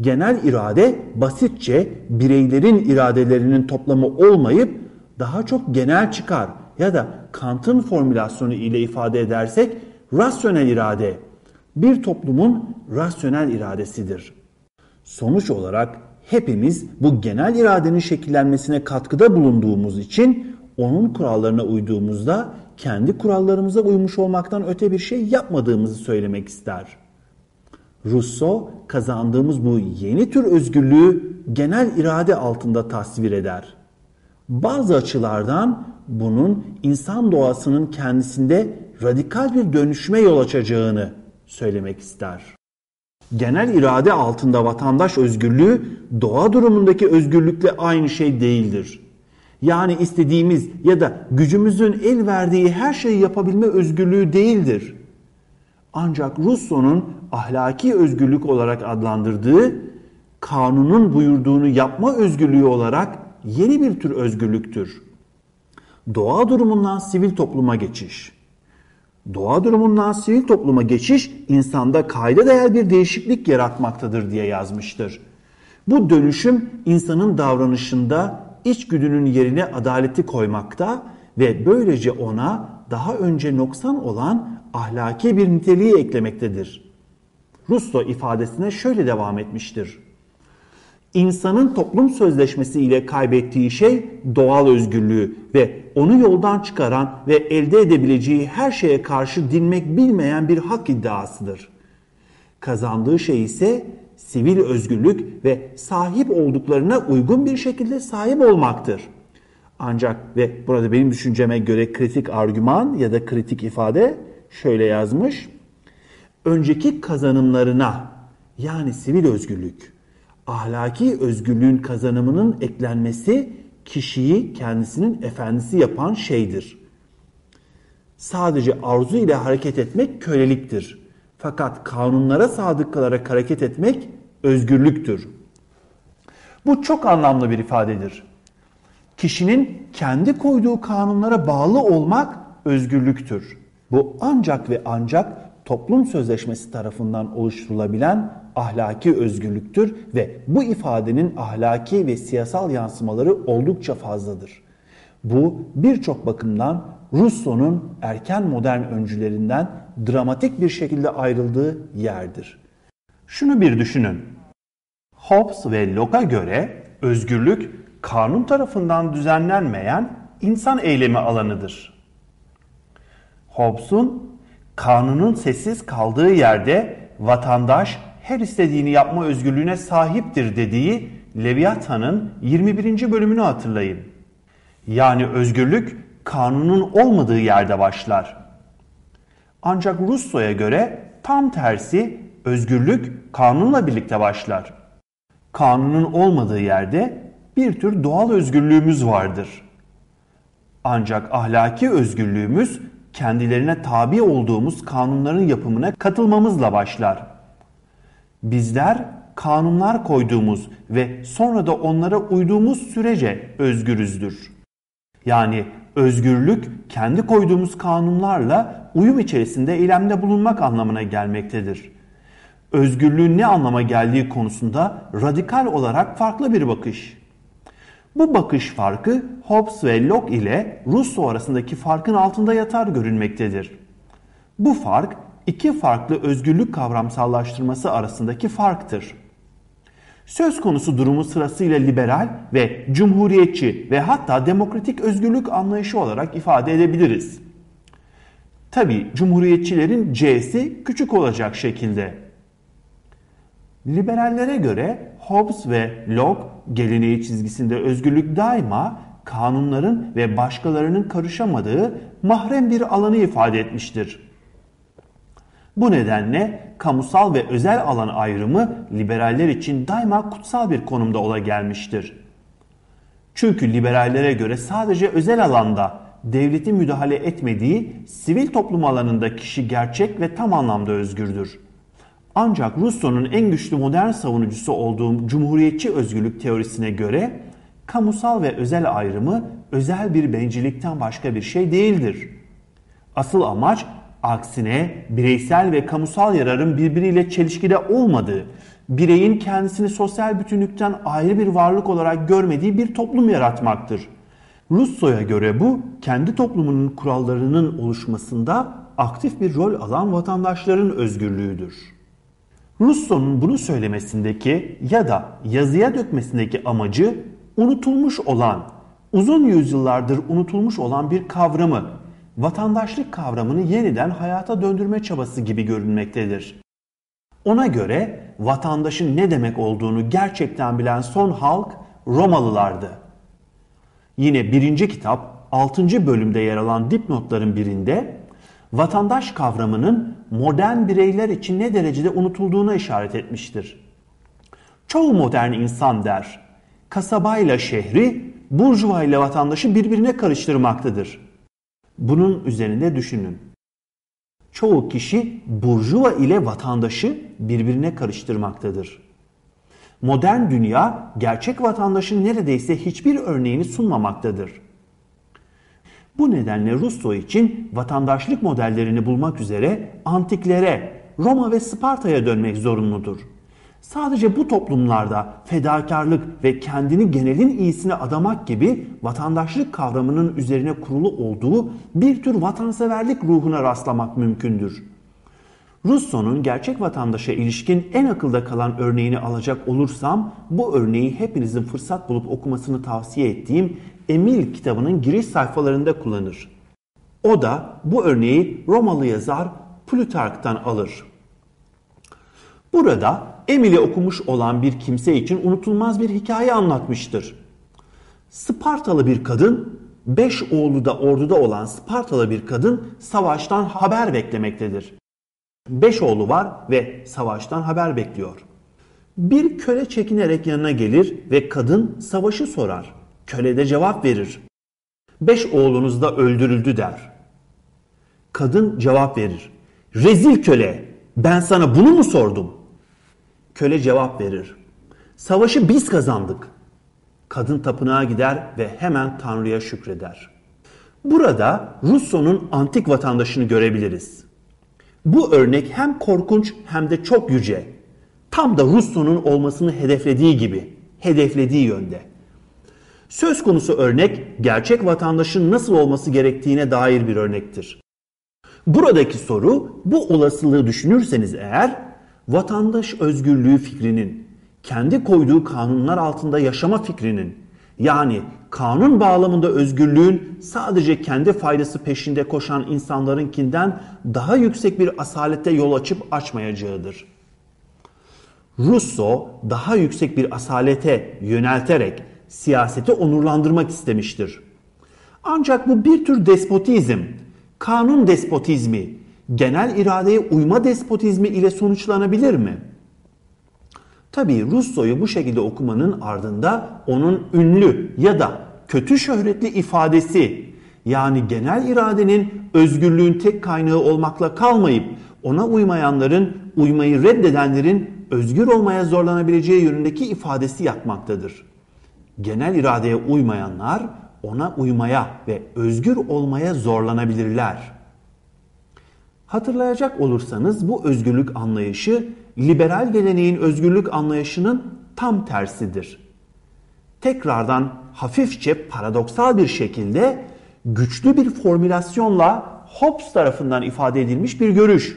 Genel irade basitçe bireylerin iradelerinin toplamı olmayıp daha çok genel çıkar ya da Kant'ın formülasyonu ile ifade edersek rasyonel irade bir toplumun rasyonel iradesidir. Sonuç olarak hepimiz bu genel iradenin şekillenmesine katkıda bulunduğumuz için onun kurallarına uyduğumuzda kendi kurallarımıza uymuş olmaktan öte bir şey yapmadığımızı söylemek ister. Rousseau kazandığımız bu yeni tür özgürlüğü genel irade altında tasvir eder. Bazı açılardan bunun insan doğasının kendisinde radikal bir dönüşme yol açacağını söylemek ister. Genel irade altında vatandaş özgürlüğü doğa durumundaki özgürlükle aynı şey değildir. Yani istediğimiz ya da gücümüzün el verdiği her şeyi yapabilme özgürlüğü değildir. Ancak Rousseau'nun ahlaki özgürlük olarak adlandırdığı kanunun buyurduğunu yapma özgürlüğü olarak yeni bir tür özgürlüktür. Doğa durumundan sivil topluma geçiş. Doğa durumundan sivil topluma geçiş insanda kayda değer bir değişiklik yaratmaktadır diye yazmıştır. Bu dönüşüm insanın davranışında içgüdünün yerine adaleti koymakta ve böylece ona daha önce noksan olan ahlaki bir niteliği eklemektedir. Rusto ifadesine şöyle devam etmiştir. İnsanın toplum sözleşmesi ile kaybettiği şey doğal özgürlüğü ve onu yoldan çıkaran ve elde edebileceği her şeye karşı dinmek bilmeyen bir hak iddiasıdır. Kazandığı şey ise sivil özgürlük ve sahip olduklarına uygun bir şekilde sahip olmaktır. Ancak ve burada benim düşünceme göre kritik argüman ya da kritik ifade şöyle yazmış. Önceki kazanımlarına yani sivil özgürlük, ahlaki özgürlüğün kazanımının eklenmesi kişiyi kendisinin efendisi yapan şeydir. Sadece arzu ile hareket etmek köleliktir. Fakat kanunlara sadık kalarak hareket etmek özgürlüktür. Bu çok anlamlı bir ifadedir. Kişinin kendi koyduğu kanunlara bağlı olmak özgürlüktür. Bu ancak ve ancak toplum sözleşmesi tarafından oluşturulabilen ahlaki özgürlüktür ve bu ifadenin ahlaki ve siyasal yansımaları oldukça fazladır. Bu birçok bakımdan Rousseau'nun erken modern öncülerinden dramatik bir şekilde ayrıldığı yerdir. Şunu bir düşünün. Hobbes ve Locke'a göre özgürlük kanun tarafından düzenlenmeyen insan eylemi alanıdır. Hobbes'un Kanunun sessiz kaldığı yerde vatandaş her istediğini yapma özgürlüğüne sahiptir dediği Leviathan'ın 21. bölümünü hatırlayın. Yani özgürlük kanunun olmadığı yerde başlar. Ancak Russo'ya göre tam tersi özgürlük kanunla birlikte başlar. Kanunun olmadığı yerde bir tür doğal özgürlüğümüz vardır. Ancak ahlaki özgürlüğümüz kendilerine tabi olduğumuz kanunların yapımına katılmamızla başlar. Bizler kanunlar koyduğumuz ve sonra da onlara uyduğumuz sürece özgürüzdür. Yani özgürlük kendi koyduğumuz kanunlarla uyum içerisinde eylemde bulunmak anlamına gelmektedir. Özgürlüğün ne anlama geldiği konusunda radikal olarak farklı bir bakış. Bu bakış farkı Hobbes ve Locke ile Rousseau arasındaki farkın altında yatar görünmektedir. Bu fark iki farklı özgürlük kavramsallaştırması arasındaki farktır. Söz konusu durumu sırasıyla liberal ve cumhuriyetçi ve hatta demokratik özgürlük anlayışı olarak ifade edebiliriz. Tabi cumhuriyetçilerin C'si küçük olacak şekilde. Liberallere göre Hobbes ve Locke geleneği çizgisinde özgürlük daima kanunların ve başkalarının karışamadığı mahrem bir alanı ifade etmiştir. Bu nedenle kamusal ve özel alan ayrımı liberaller için daima kutsal bir konumda ola gelmiştir. Çünkü liberallere göre sadece özel alanda devletin müdahale etmediği sivil toplum alanında kişi gerçek ve tam anlamda özgürdür. Ancak Rousseau'nun en güçlü modern savunucusu olduğu cumhuriyetçi özgürlük teorisine göre kamusal ve özel ayrımı özel bir bencillikten başka bir şey değildir. Asıl amaç Aksine bireysel ve kamusal yararın birbiriyle çelişkide olmadığı, bireyin kendisini sosyal bütünlükten ayrı bir varlık olarak görmediği bir toplum yaratmaktır. Rousseau'ya göre bu, kendi toplumunun kurallarının oluşmasında aktif bir rol alan vatandaşların özgürlüğüdür. Rousseau'nun bunu söylemesindeki ya da yazıya dökmesindeki amacı unutulmuş olan, uzun yüzyıllardır unutulmuş olan bir kavramı vatandaşlık kavramını yeniden hayata döndürme çabası gibi görünmektedir. Ona göre vatandaşın ne demek olduğunu gerçekten bilen son halk Romalılardı. Yine birinci kitap 6. bölümde yer alan dipnotların birinde vatandaş kavramının modern bireyler için ne derecede unutulduğuna işaret etmiştir. Çoğu modern insan der, kasabayla şehri, burjuva ile vatandaşı birbirine karıştırmaktadır. Bunun üzerinde düşünün. Çoğu kişi burjuva ile vatandaşı birbirine karıştırmaktadır. Modern dünya gerçek vatandaşın neredeyse hiçbir örneğini sunmamaktadır. Bu nedenle Rousseau için vatandaşlık modellerini bulmak üzere antiklere, Roma ve Sparta'ya dönmek zorunludur. Sadece bu toplumlarda fedakarlık ve kendini genelin iyisine adamak gibi vatandaşlık kavramının üzerine kurulu olduğu bir tür vatanseverlik ruhuna rastlamak mümkündür. Rousseau'nun gerçek vatandaşa ilişkin en akılda kalan örneğini alacak olursam bu örneği hepinizin fırsat bulup okumasını tavsiye ettiğim Emil kitabının giriş sayfalarında kullanır. O da bu örneği Romalı yazar Plutark'tan alır. Burada Emil'i okumuş olan bir kimse için unutulmaz bir hikaye anlatmıştır. Spartalı bir kadın, beş oğlu da orduda olan Spartalı bir kadın savaştan haber beklemektedir. Beş oğlu var ve savaştan haber bekliyor. Bir köle çekinerek yanına gelir ve kadın savaşı sorar. Köle de cevap verir. Beş oğlunuz da öldürüldü der. Kadın cevap verir. Rezil köle ben sana bunu mu sordum? Köle cevap verir. Savaşı biz kazandık. Kadın tapınağa gider ve hemen Tanrı'ya şükreder. Burada Rousseau'nun antik vatandaşını görebiliriz. Bu örnek hem korkunç hem de çok yüce. Tam da Rousseau'nun olmasını hedeflediği gibi, hedeflediği yönde. Söz konusu örnek gerçek vatandaşın nasıl olması gerektiğine dair bir örnektir. Buradaki soru bu olasılığı düşünürseniz eğer vatandaş özgürlüğü fikrinin, kendi koyduğu kanunlar altında yaşama fikrinin, yani kanun bağlamında özgürlüğün sadece kendi faydası peşinde koşan insanlarınkinden daha yüksek bir asalette yol açıp açmayacağıdır. Russo daha yüksek bir asalete yönelterek siyaseti onurlandırmak istemiştir. Ancak bu bir tür despotizm, kanun despotizmi, genel iradeye uyma despotizmi ile sonuçlanabilir mi? Tabii Russo'yu bu şekilde okumanın ardında onun ünlü ya da kötü şöhretli ifadesi yani genel iradenin özgürlüğün tek kaynağı olmakla kalmayıp ona uymayanların, uymayı reddedenlerin özgür olmaya zorlanabileceği yönündeki ifadesi yapmaktadır. Genel iradeye uymayanlar ona uymaya ve özgür olmaya zorlanabilirler. Hatırlayacak olursanız bu özgürlük anlayışı liberal geleneğin özgürlük anlayışının tam tersidir. Tekrardan hafifçe paradoksal bir şekilde güçlü bir formülasyonla Hobbes tarafından ifade edilmiş bir görüş.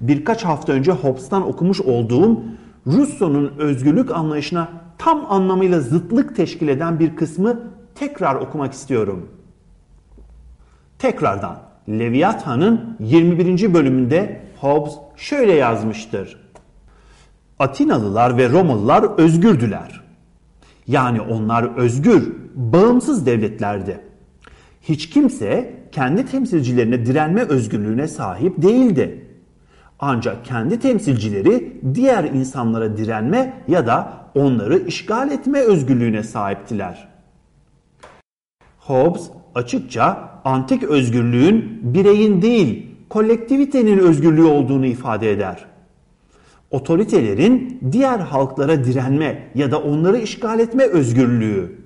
Birkaç hafta önce Hobbes'tan okumuş olduğum Rousseau'nun özgürlük anlayışına tam anlamıyla zıtlık teşkil eden bir kısmı tekrar okumak istiyorum. Tekrardan Leviathan'ın 21. bölümünde Hobbes şöyle yazmıştır. Atinalılar ve Romalılar özgürdüler. Yani onlar özgür, bağımsız devletlerdi. Hiç kimse kendi temsilcilerine direnme özgürlüğüne sahip değildi. Ancak kendi temsilcileri diğer insanlara direnme ya da onları işgal etme özgürlüğüne sahiptiler. Hobbes açıkça antik özgürlüğün bireyin değil kolektivitenin özgürlüğü olduğunu ifade eder. Otoritelerin diğer halklara direnme ya da onları işgal etme özgürlüğü.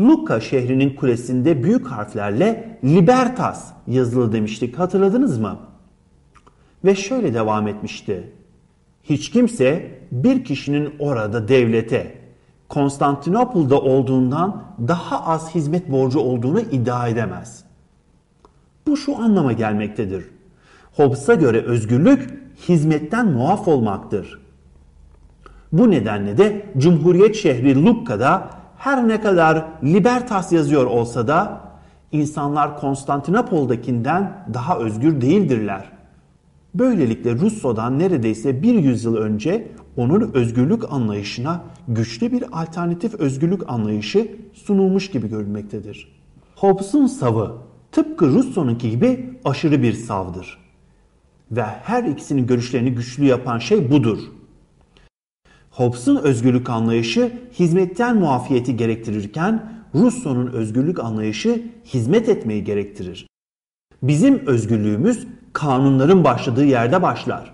Lucca şehrinin kulesinde büyük harflerle Libertas yazılı demiştik hatırladınız mı? Ve şöyle devam etmişti. Hiç kimse bir kişinin orada devlete, Konstantinopol'da olduğundan daha az hizmet borcu olduğunu iddia edemez. Bu şu anlama gelmektedir. Hobbes'a göre özgürlük hizmetten muaf olmaktır. Bu nedenle de Cumhuriyet şehri Lucca'da her ne kadar Libertas yazıyor olsa da insanlar Konstantinopol'dakinden daha özgür değildirler. Böylelikle Russo'dan neredeyse bir yüzyıl önce onun özgürlük anlayışına güçlü bir alternatif özgürlük anlayışı sunulmuş gibi görünmektedir. Hobbes'un savı tıpkı Russo'nunki gibi aşırı bir savdır. Ve her ikisinin görüşlerini güçlü yapan şey budur. Hobbes'un özgürlük anlayışı hizmetten muafiyeti gerektirirken Russo'nun özgürlük anlayışı hizmet etmeyi gerektirir. Bizim özgürlüğümüz kanunların başladığı yerde başlar.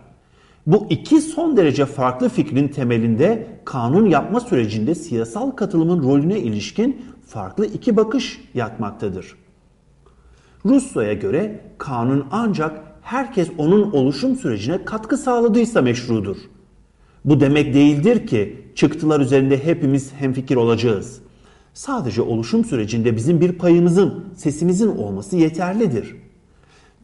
Bu iki son derece farklı fikrin temelinde kanun yapma sürecinde siyasal katılımın rolüne ilişkin farklı iki bakış yatmaktadır. Russo'ya göre kanun ancak herkes onun oluşum sürecine katkı sağladıysa meşrudur. Bu demek değildir ki çıktılar üzerinde hepimiz hemfikir olacağız. Sadece oluşum sürecinde bizim bir payımızın, sesimizin olması yeterlidir.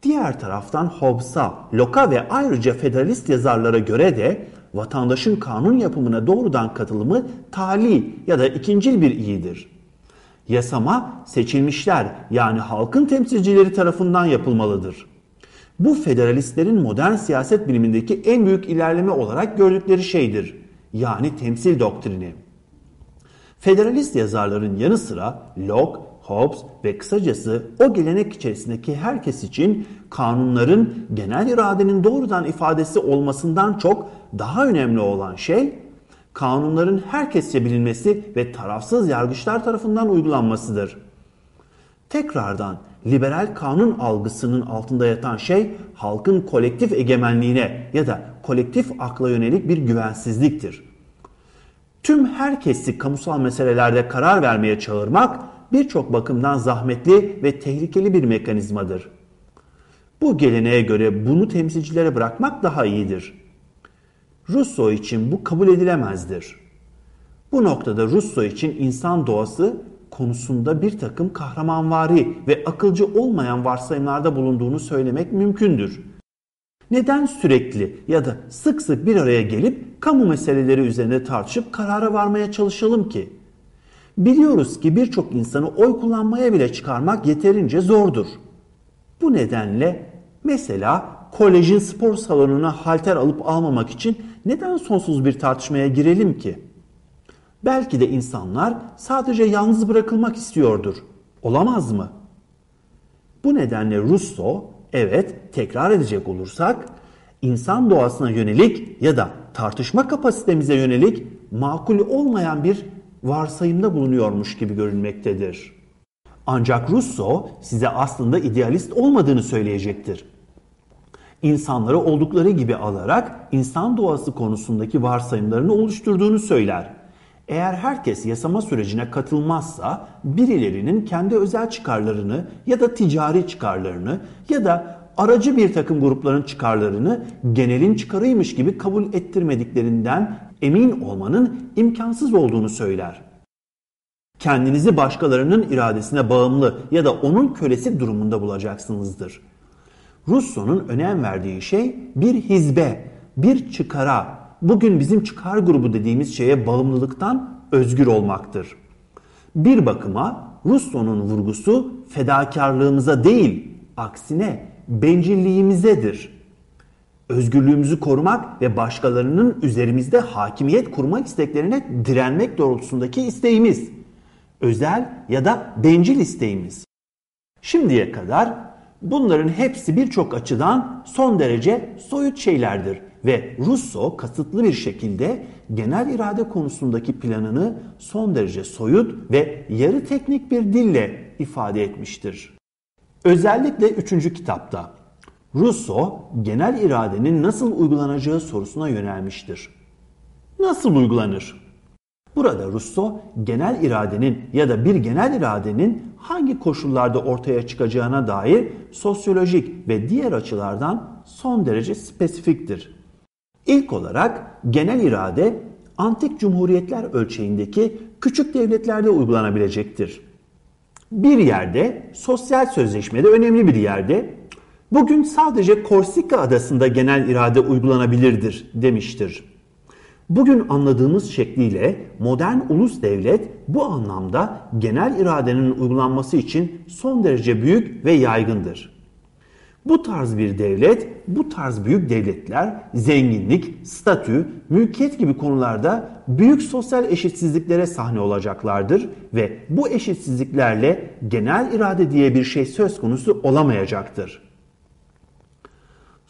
Diğer taraftan Hobbes'a, Locke'a ve ayrıca federalist yazarlara göre de vatandaşın kanun yapımına doğrudan katılımı tali ya da ikincil bir iyidir. Yasama seçilmişler yani halkın temsilcileri tarafından yapılmalıdır. Bu federalistlerin modern siyaset bilimindeki en büyük ilerleme olarak gördükleri şeydir. Yani temsil doktrini. Federalist yazarların yanı sıra Locke, Hobbes ve kısacası o gelenek içerisindeki herkes için kanunların genel iradenin doğrudan ifadesi olmasından çok daha önemli olan şey kanunların herkesçe bilinmesi ve tarafsız yargıçlar tarafından uygulanmasıdır. Tekrardan liberal kanun algısının altında yatan şey halkın kolektif egemenliğine ya da kolektif akla yönelik bir güvensizliktir. Tüm herkesi kamusal meselelerde karar vermeye çağırmak birçok bakımdan zahmetli ve tehlikeli bir mekanizmadır. Bu geleneğe göre bunu temsilcilere bırakmak daha iyidir. Russo için bu kabul edilemezdir. Bu noktada Russo için insan doğası konusunda bir takım kahramanvari ve akılcı olmayan varsayımlarda bulunduğunu söylemek mümkündür. Neden sürekli ya da sık sık bir araya gelip kamu meseleleri üzerinde tartışıp karara varmaya çalışalım ki? Biliyoruz ki birçok insanı oy kullanmaya bile çıkarmak yeterince zordur. Bu nedenle mesela kolejin spor salonuna halter alıp almamak için neden sonsuz bir tartışmaya girelim ki? Belki de insanlar sadece yalnız bırakılmak istiyordur. Olamaz mı? Bu nedenle Russo, evet tekrar edecek olursak, insan doğasına yönelik ya da tartışma kapasitemize yönelik makul olmayan bir varsayımda bulunuyormuş gibi görünmektedir. Ancak Russo size aslında idealist olmadığını söyleyecektir. İnsanları oldukları gibi alarak insan doğası konusundaki varsayımlarını oluşturduğunu söyler. Eğer herkes yasama sürecine katılmazsa birilerinin kendi özel çıkarlarını ya da ticari çıkarlarını ya da aracı bir takım grupların çıkarlarını genelin çıkarıymış gibi kabul ettirmediklerinden emin olmanın imkansız olduğunu söyler. Kendinizi başkalarının iradesine bağımlı ya da onun kölesi durumunda bulacaksınızdır. Russo'nun önem verdiği şey bir hizbe, bir çıkara, bugün bizim çıkar grubu dediğimiz şeye bağımlılıktan özgür olmaktır. Bir bakıma Russo'nun vurgusu fedakarlığımıza değil, aksine bencilliğimizedir. Özgürlüğümüzü korumak ve başkalarının üzerimizde hakimiyet kurmak isteklerine direnmek doğrultusundaki isteğimiz. Özel ya da bencil isteğimiz. Şimdiye kadar bunların hepsi birçok açıdan son derece soyut şeylerdir ve Russo kasıtlı bir şekilde genel irade konusundaki planını son derece soyut ve yarı teknik bir dille ifade etmiştir. Özellikle 3. kitapta Russo genel iradenin nasıl uygulanacağı sorusuna yönelmiştir. Nasıl uygulanır? Burada Russo genel iradenin ya da bir genel iradenin hangi koşullarda ortaya çıkacağına dair sosyolojik ve diğer açılardan son derece spesifiktir. İlk olarak genel irade antik cumhuriyetler ölçeğindeki küçük devletlerde uygulanabilecektir. Bir yerde sosyal sözleşmede önemli bir yerde bugün sadece Korsika adasında genel irade uygulanabilirdir demiştir. Bugün anladığımız şekliyle modern ulus devlet bu anlamda genel iradenin uygulanması için son derece büyük ve yaygındır. Bu tarz bir devlet, bu tarz büyük devletler zenginlik, statü, mülkiyet gibi konularda büyük sosyal eşitsizliklere sahne olacaklardır ve bu eşitsizliklerle genel irade diye bir şey söz konusu olamayacaktır.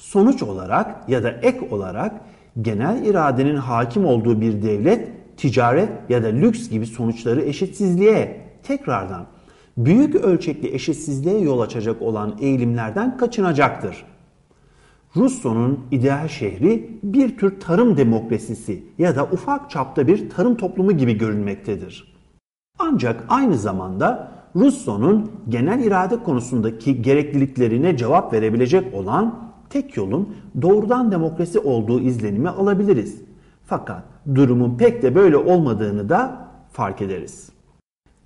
Sonuç olarak ya da ek olarak genel iradenin hakim olduğu bir devlet ticaret ya da lüks gibi sonuçları eşitsizliğe tekrardan büyük ölçekli eşitsizliğe yol açacak olan eğilimlerden kaçınacaktır. Russo'nun ideal şehri bir tür tarım demokrasisi ya da ufak çapta bir tarım toplumu gibi görünmektedir. Ancak aynı zamanda Russo'nun genel irade konusundaki gerekliliklerine cevap verebilecek olan tek yolun doğrudan demokrasi olduğu izlenimi alabiliriz. Fakat durumun pek de böyle olmadığını da fark ederiz.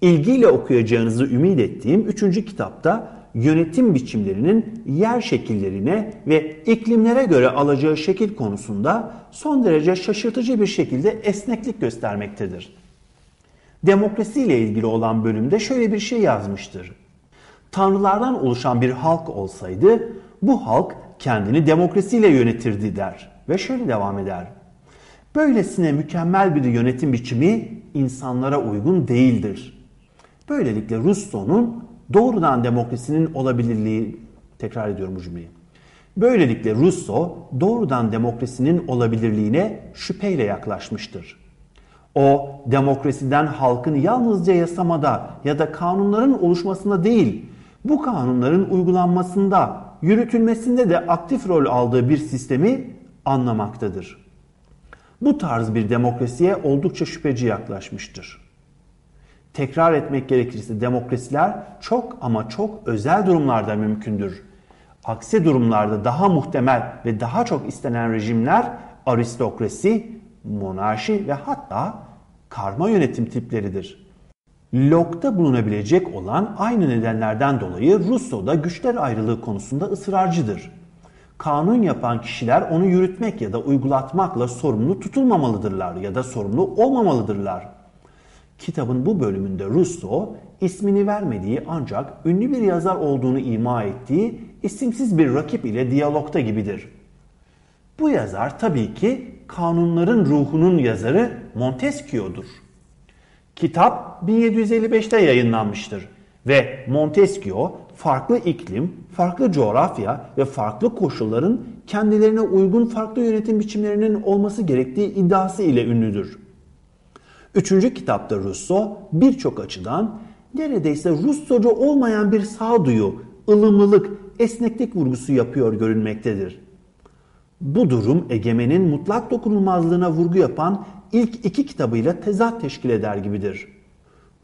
İlgiyle okuyacağınızı ümit ettiğim 3. kitapta yönetim biçimlerinin yer şekillerine ve iklimlere göre alacağı şekil konusunda son derece şaşırtıcı bir şekilde esneklik göstermektedir. Demokrasi ile ilgili olan bölümde şöyle bir şey yazmıştır. Tanrılardan oluşan bir halk olsaydı bu halk kendini demokrasiyle yönetirdi der ve şöyle devam eder. Böylesine mükemmel bir yönetim biçimi insanlara uygun değildir. Böylelikle Russo'nun doğrudan demokrasinin olabilirliği, tekrar ediyorum bu cümleyi. Böylelikle Russo doğrudan demokrasinin olabilirliğine şüpheyle yaklaşmıştır. O demokrasiden halkın yalnızca yasamada ya da kanunların oluşmasında değil, bu kanunların uygulanmasında, yürütülmesinde de aktif rol aldığı bir sistemi anlamaktadır. Bu tarz bir demokrasiye oldukça şüpheci yaklaşmıştır. Tekrar etmek gerekirse demokrasiler çok ama çok özel durumlarda mümkündür. Aksi durumlarda daha muhtemel ve daha çok istenen rejimler aristokrasi, monarşi ve hatta karma yönetim tipleridir. Locke'da bulunabilecek olan aynı nedenlerden dolayı Rousseau da güçler ayrılığı konusunda ısrarcıdır. Kanun yapan kişiler onu yürütmek ya da uygulatmakla sorumlu tutulmamalıdırlar ya da sorumlu olmamalıdırlar. Kitabın bu bölümünde Russo ismini vermediği ancak ünlü bir yazar olduğunu ima ettiği isimsiz bir rakip ile diyalogta gibidir. Bu yazar tabii ki Kanunların Ruhunun yazarı Montesquieu'dur. Kitap 1755'te yayınlanmıştır ve Montesquieu farklı iklim, farklı coğrafya ve farklı koşulların kendilerine uygun farklı yönetim biçimlerinin olması gerektiği iddiası ile ünlüdür. Üçüncü kitapta Rousseau birçok açıdan neredeyse Russocu olmayan bir sağduyu, ılımlılık, esneklik vurgusu yapıyor görünmektedir. Bu durum egemenin mutlak dokunulmazlığına vurgu yapan ilk iki kitabıyla tezat teşkil eder gibidir.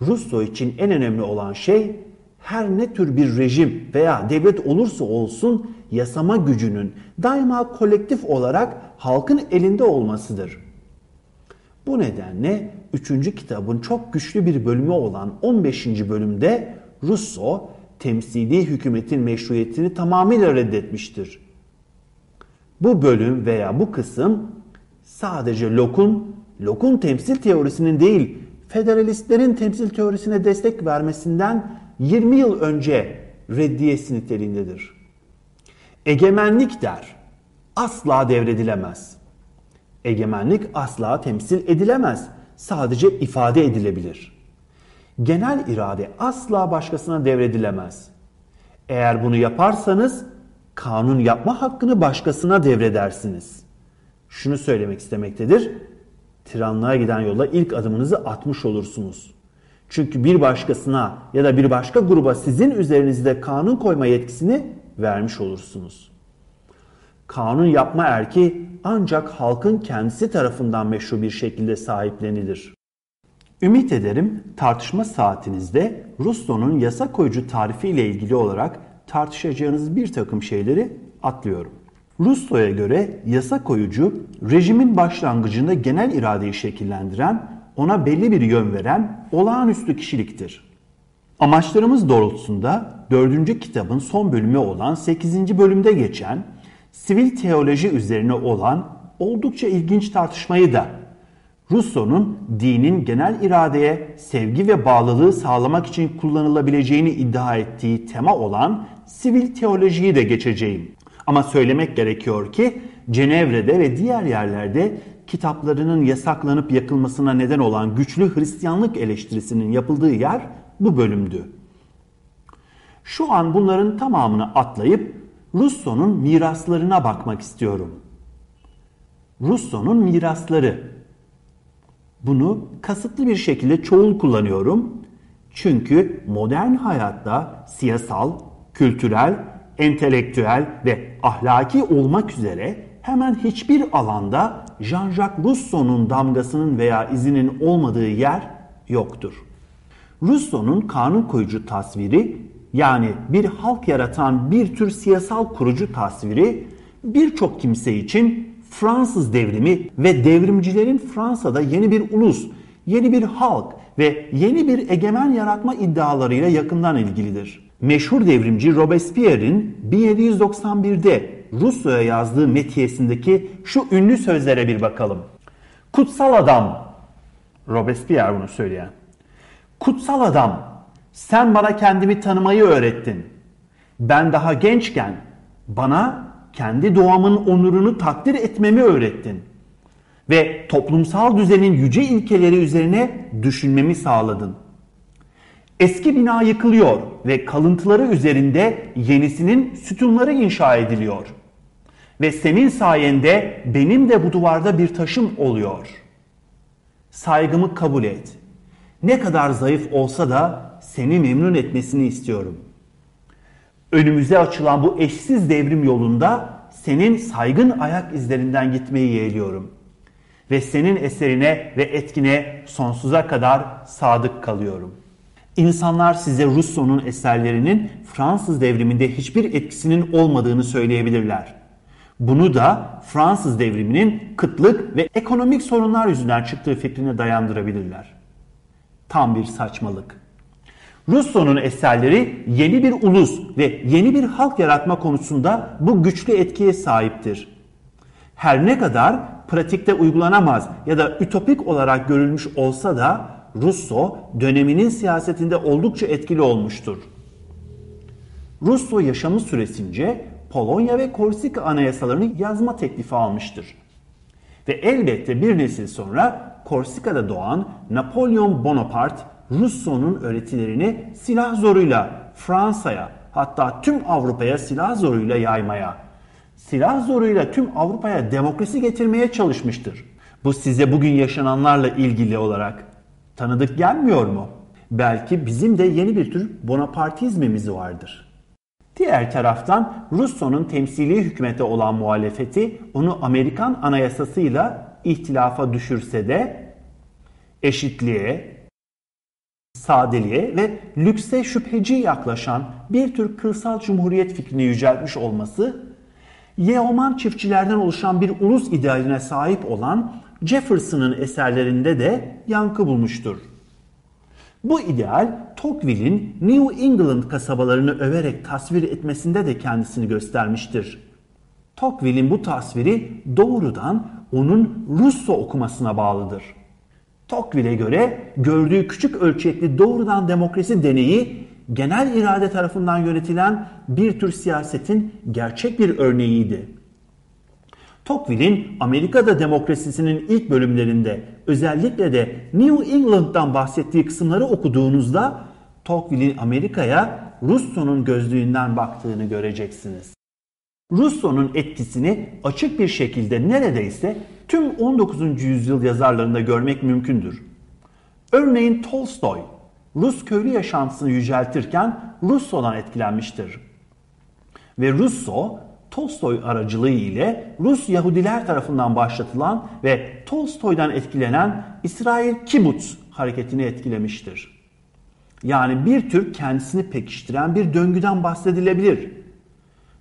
Rousseau için en önemli olan şey her ne tür bir rejim veya devlet olursa olsun yasama gücünün daima kolektif olarak halkın elinde olmasıdır. Bu nedenle 3. kitabın çok güçlü bir bölümü olan 15. bölümde Rousseau temsili hükümetin meşruiyetini tamamıyla reddetmiştir. Bu bölüm veya bu kısım sadece Locke'un Locke'un temsil teorisinin değil, federalistlerin temsil teorisine destek vermesinden 20 yıl önce reddiyesi niteliğindedir. Egemenlik der, asla devredilemez. Egemenlik asla temsil edilemez, sadece ifade edilebilir. Genel irade asla başkasına devredilemez. Eğer bunu yaparsanız kanun yapma hakkını başkasına devredersiniz. Şunu söylemek istemektedir. Tiranlığa giden yola ilk adımınızı atmış olursunuz. Çünkü bir başkasına ya da bir başka gruba sizin üzerinizde kanun koyma yetkisini vermiş olursunuz. Kanun yapma erki ancak halkın kendisi tarafından meşru bir şekilde sahiplenilir. Ümit ederim tartışma saatinizde Russo'nun yasa koyucu tarifi ile ilgili olarak tartışacağınız bir takım şeyleri atlıyorum. Russo'ya göre yasa koyucu rejimin başlangıcında genel iradeyi şekillendiren, ona belli bir yön veren olağanüstü kişiliktir. Amaçlarımız doğrultusunda 4. kitabın son bölümü olan 8. bölümde geçen sivil teoloji üzerine olan oldukça ilginç tartışmayı da Rousseau'nun dinin genel iradeye sevgi ve bağlılığı sağlamak için kullanılabileceğini iddia ettiği tema olan sivil teolojiyi de geçeceğim. Ama söylemek gerekiyor ki Cenevre'de ve diğer yerlerde kitaplarının yasaklanıp yakılmasına neden olan güçlü Hristiyanlık eleştirisinin yapıldığı yer bu bölümdü. Şu an bunların tamamını atlayıp Rousseau'nun miraslarına bakmak istiyorum. Rousseau'nun mirasları. Bunu kasıtlı bir şekilde çoğul kullanıyorum. Çünkü modern hayatta siyasal, kültürel, entelektüel ve ahlaki olmak üzere hemen hiçbir alanda Jean-Jacques Rousseau'nun damgasının veya izinin olmadığı yer yoktur. Rousseau'nun kanun koyucu tasviri yani bir halk yaratan bir tür siyasal kurucu tasviri birçok kimse için Fransız devrimi ve devrimcilerin Fransa'da yeni bir ulus, yeni bir halk ve yeni bir egemen yaratma iddialarıyla yakından ilgilidir. Meşhur devrimci Robespierre'in 1791'de Rusya'ya yazdığı metiyesindeki şu ünlü sözlere bir bakalım. Kutsal adam, Robespierre bunu söyleyen. Kutsal adam, sen bana kendimi tanımayı öğrettin. Ben daha gençken bana kendi doğamın onurunu takdir etmemi öğrettin. Ve toplumsal düzenin yüce ilkeleri üzerine düşünmemi sağladın. Eski bina yıkılıyor ve kalıntıları üzerinde yenisinin sütunları inşa ediliyor. Ve senin sayende benim de bu duvarda bir taşım oluyor. Saygımı kabul et. Ne kadar zayıf olsa da seni memnun etmesini istiyorum. Önümüze açılan bu eşsiz devrim yolunda senin saygın ayak izlerinden gitmeyi yeğliyorum. Ve senin eserine ve etkine sonsuza kadar sadık kalıyorum.'' İnsanlar size Rousseau'nun eserlerinin Fransız devriminde hiçbir etkisinin olmadığını söyleyebilirler. Bunu da Fransız devriminin kıtlık ve ekonomik sorunlar yüzünden çıktığı fikrine dayandırabilirler. Tam bir saçmalık. Rousseau'nun eserleri yeni bir ulus ve yeni bir halk yaratma konusunda bu güçlü etkiye sahiptir. Her ne kadar pratikte uygulanamaz ya da ütopik olarak görülmüş olsa da Russo döneminin siyasetinde oldukça etkili olmuştur. Russo yaşamı süresince Polonya ve Korsika anayasalarını yazma teklifi almıştır. Ve elbette bir nesil sonra Korsika'da doğan Napolyon Bonaparte Russo'nun öğretilerini silah zoruyla Fransa'ya hatta tüm Avrupa'ya silah zoruyla yaymaya, silah zoruyla tüm Avrupa'ya demokrasi getirmeye çalışmıştır. Bu size bugün yaşananlarla ilgili olarak tanıdık gelmiyor mu? Belki bizim de yeni bir tür Bonapartizmimiz vardır. Diğer taraftan Russo'nun temsili hükümete olan muhalefeti onu Amerikan anayasasıyla ihtilafa düşürse de eşitliğe, sadeliğe ve lükse şüpheci yaklaşan bir tür kırsal cumhuriyet fikrini yüceltmiş olması, Yeoman çiftçilerden oluşan bir ulus idealine sahip olan Jefferson'ın eserlerinde de yankı bulmuştur. Bu ideal Tocqueville'in New England kasabalarını överek tasvir etmesinde de kendisini göstermiştir. Tocqueville'in bu tasviri doğrudan onun Russo okumasına bağlıdır. Tocqueville'e göre gördüğü küçük ölçekli doğrudan demokrasi deneyi genel irade tarafından yönetilen bir tür siyasetin gerçek bir örneğiydi. Tocqueville'in Amerika'da demokrasisinin ilk bölümlerinde özellikle de New England'dan bahsettiği kısımları okuduğunuzda Tocqueville'in Amerika'ya Russo'nun gözlüğünden baktığını göreceksiniz. Russo'nun etkisini açık bir şekilde neredeyse tüm 19. yüzyıl yazarlarında görmek mümkündür. Örneğin Tolstoy, Rus köylü yaşantısını yüceltirken Russo'dan etkilenmiştir. Ve Russo, Tolstoy aracılığı ile Rus Yahudiler tarafından başlatılan ve Tolstoy'dan etkilenen İsrail Kibbutz hareketini etkilemiştir. Yani bir tür kendisini pekiştiren bir döngüden bahsedilebilir.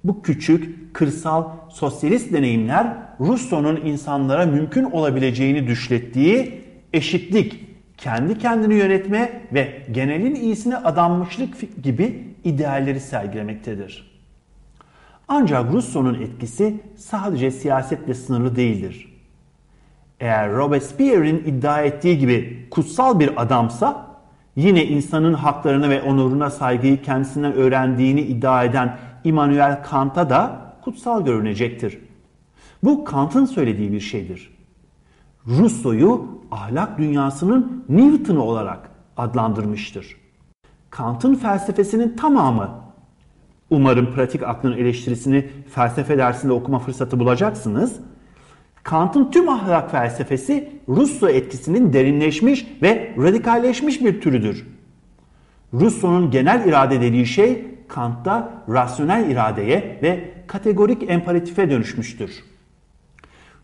Bu küçük, kırsal, sosyalist deneyimler Russo'nun insanlara mümkün olabileceğini düşlettiği eşitlik, kendi kendini yönetme ve genelin iyisine adanmışlık gibi idealleri sergilemektedir. Ancak Russo'nun etkisi sadece siyasetle sınırlı değildir. Eğer Robespierre'in iddia ettiği gibi kutsal bir adamsa yine insanın haklarını ve onuruna saygıyı kendisinden öğrendiğini iddia eden Immanuel Kant'a da kutsal görünecektir. Bu Kant'ın söylediği bir şeydir. Russo'yu ahlak dünyasının Newton'u olarak adlandırmıştır. Kant'ın felsefesinin tamamı Umarım pratik aklın eleştirisini felsefe dersinde okuma fırsatı bulacaksınız. Kant'ın tüm ahlak felsefesi Russo etkisinin derinleşmiş ve radikalleşmiş bir türüdür. Russo'nun genel irade dediği şey Kant'ta rasyonel iradeye ve kategorik emparatife dönüşmüştür.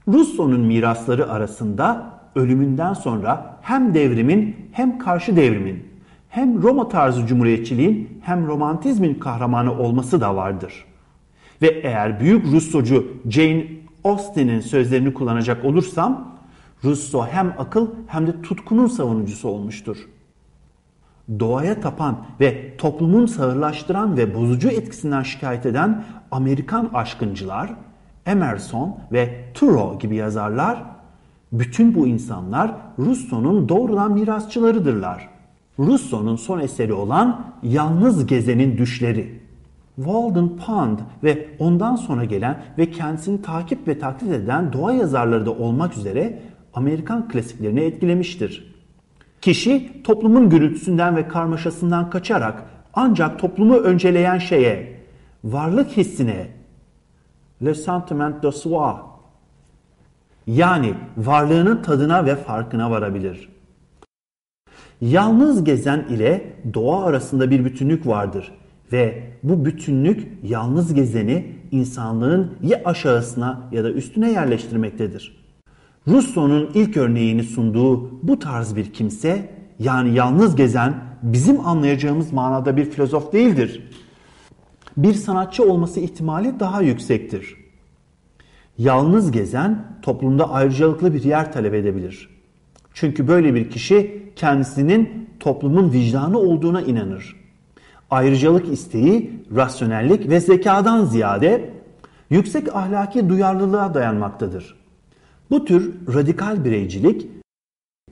Russo'nun mirasları arasında ölümünden sonra hem devrimin hem karşı devrimin hem Roma tarzı cumhuriyetçiliğin hem romantizmin kahramanı olması da vardır. Ve eğer büyük Russocu Jane Austen'in sözlerini kullanacak olursam, Russo hem akıl hem de tutkunun savunucusu olmuştur. Doğaya tapan ve toplumun sağırlaştıran ve bozucu etkisinden şikayet eden Amerikan aşkıncılar, Emerson ve Thoreau gibi yazarlar, bütün bu insanlar Russo'nun doğrudan mirasçılarıdırlar. Russo'nun son eseri olan Yalnız Gezenin Düşleri. Walden Pond ve ondan sonra gelen ve kendisini takip ve taklit eden doğa yazarları da olmak üzere Amerikan klasiklerini etkilemiştir. Kişi toplumun gürültüsünden ve karmaşasından kaçarak ancak toplumu önceleyen şeye, varlık hissine, le sentiment de soi, yani varlığının tadına ve farkına varabilir.'' Yalnız gezen ile doğa arasında bir bütünlük vardır ve bu bütünlük yalnız gezeni insanlığın ya aşağısına ya da üstüne yerleştirmektedir. Rousseau'nun ilk örneğini sunduğu bu tarz bir kimse yani yalnız gezen bizim anlayacağımız manada bir filozof değildir. Bir sanatçı olması ihtimali daha yüksektir. Yalnız gezen toplumda ayrıcalıklı bir yer talep edebilir. Çünkü böyle bir kişi kendisinin toplumun vicdanı olduğuna inanır. Ayrıcalık isteği, rasyonellik ve zekadan ziyade yüksek ahlaki duyarlılığa dayanmaktadır. Bu tür radikal bireycilik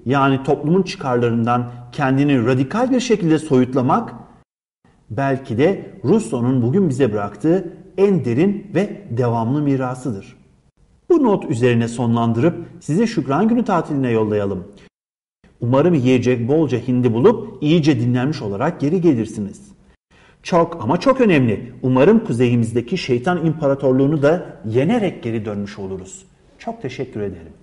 yani toplumun çıkarlarından kendini radikal bir şekilde soyutlamak belki de Rousseau'nun bugün bize bıraktığı en derin ve devamlı mirasıdır. Bu not üzerine sonlandırıp size Şükran Günü tatiline yollayalım. Umarım yiyecek bolca hindi bulup iyice dinlenmiş olarak geri gelirsiniz. Çok ama çok önemli. Umarım kuzeyimizdeki şeytan imparatorluğunu da yenerek geri dönmüş oluruz. Çok teşekkür ederim.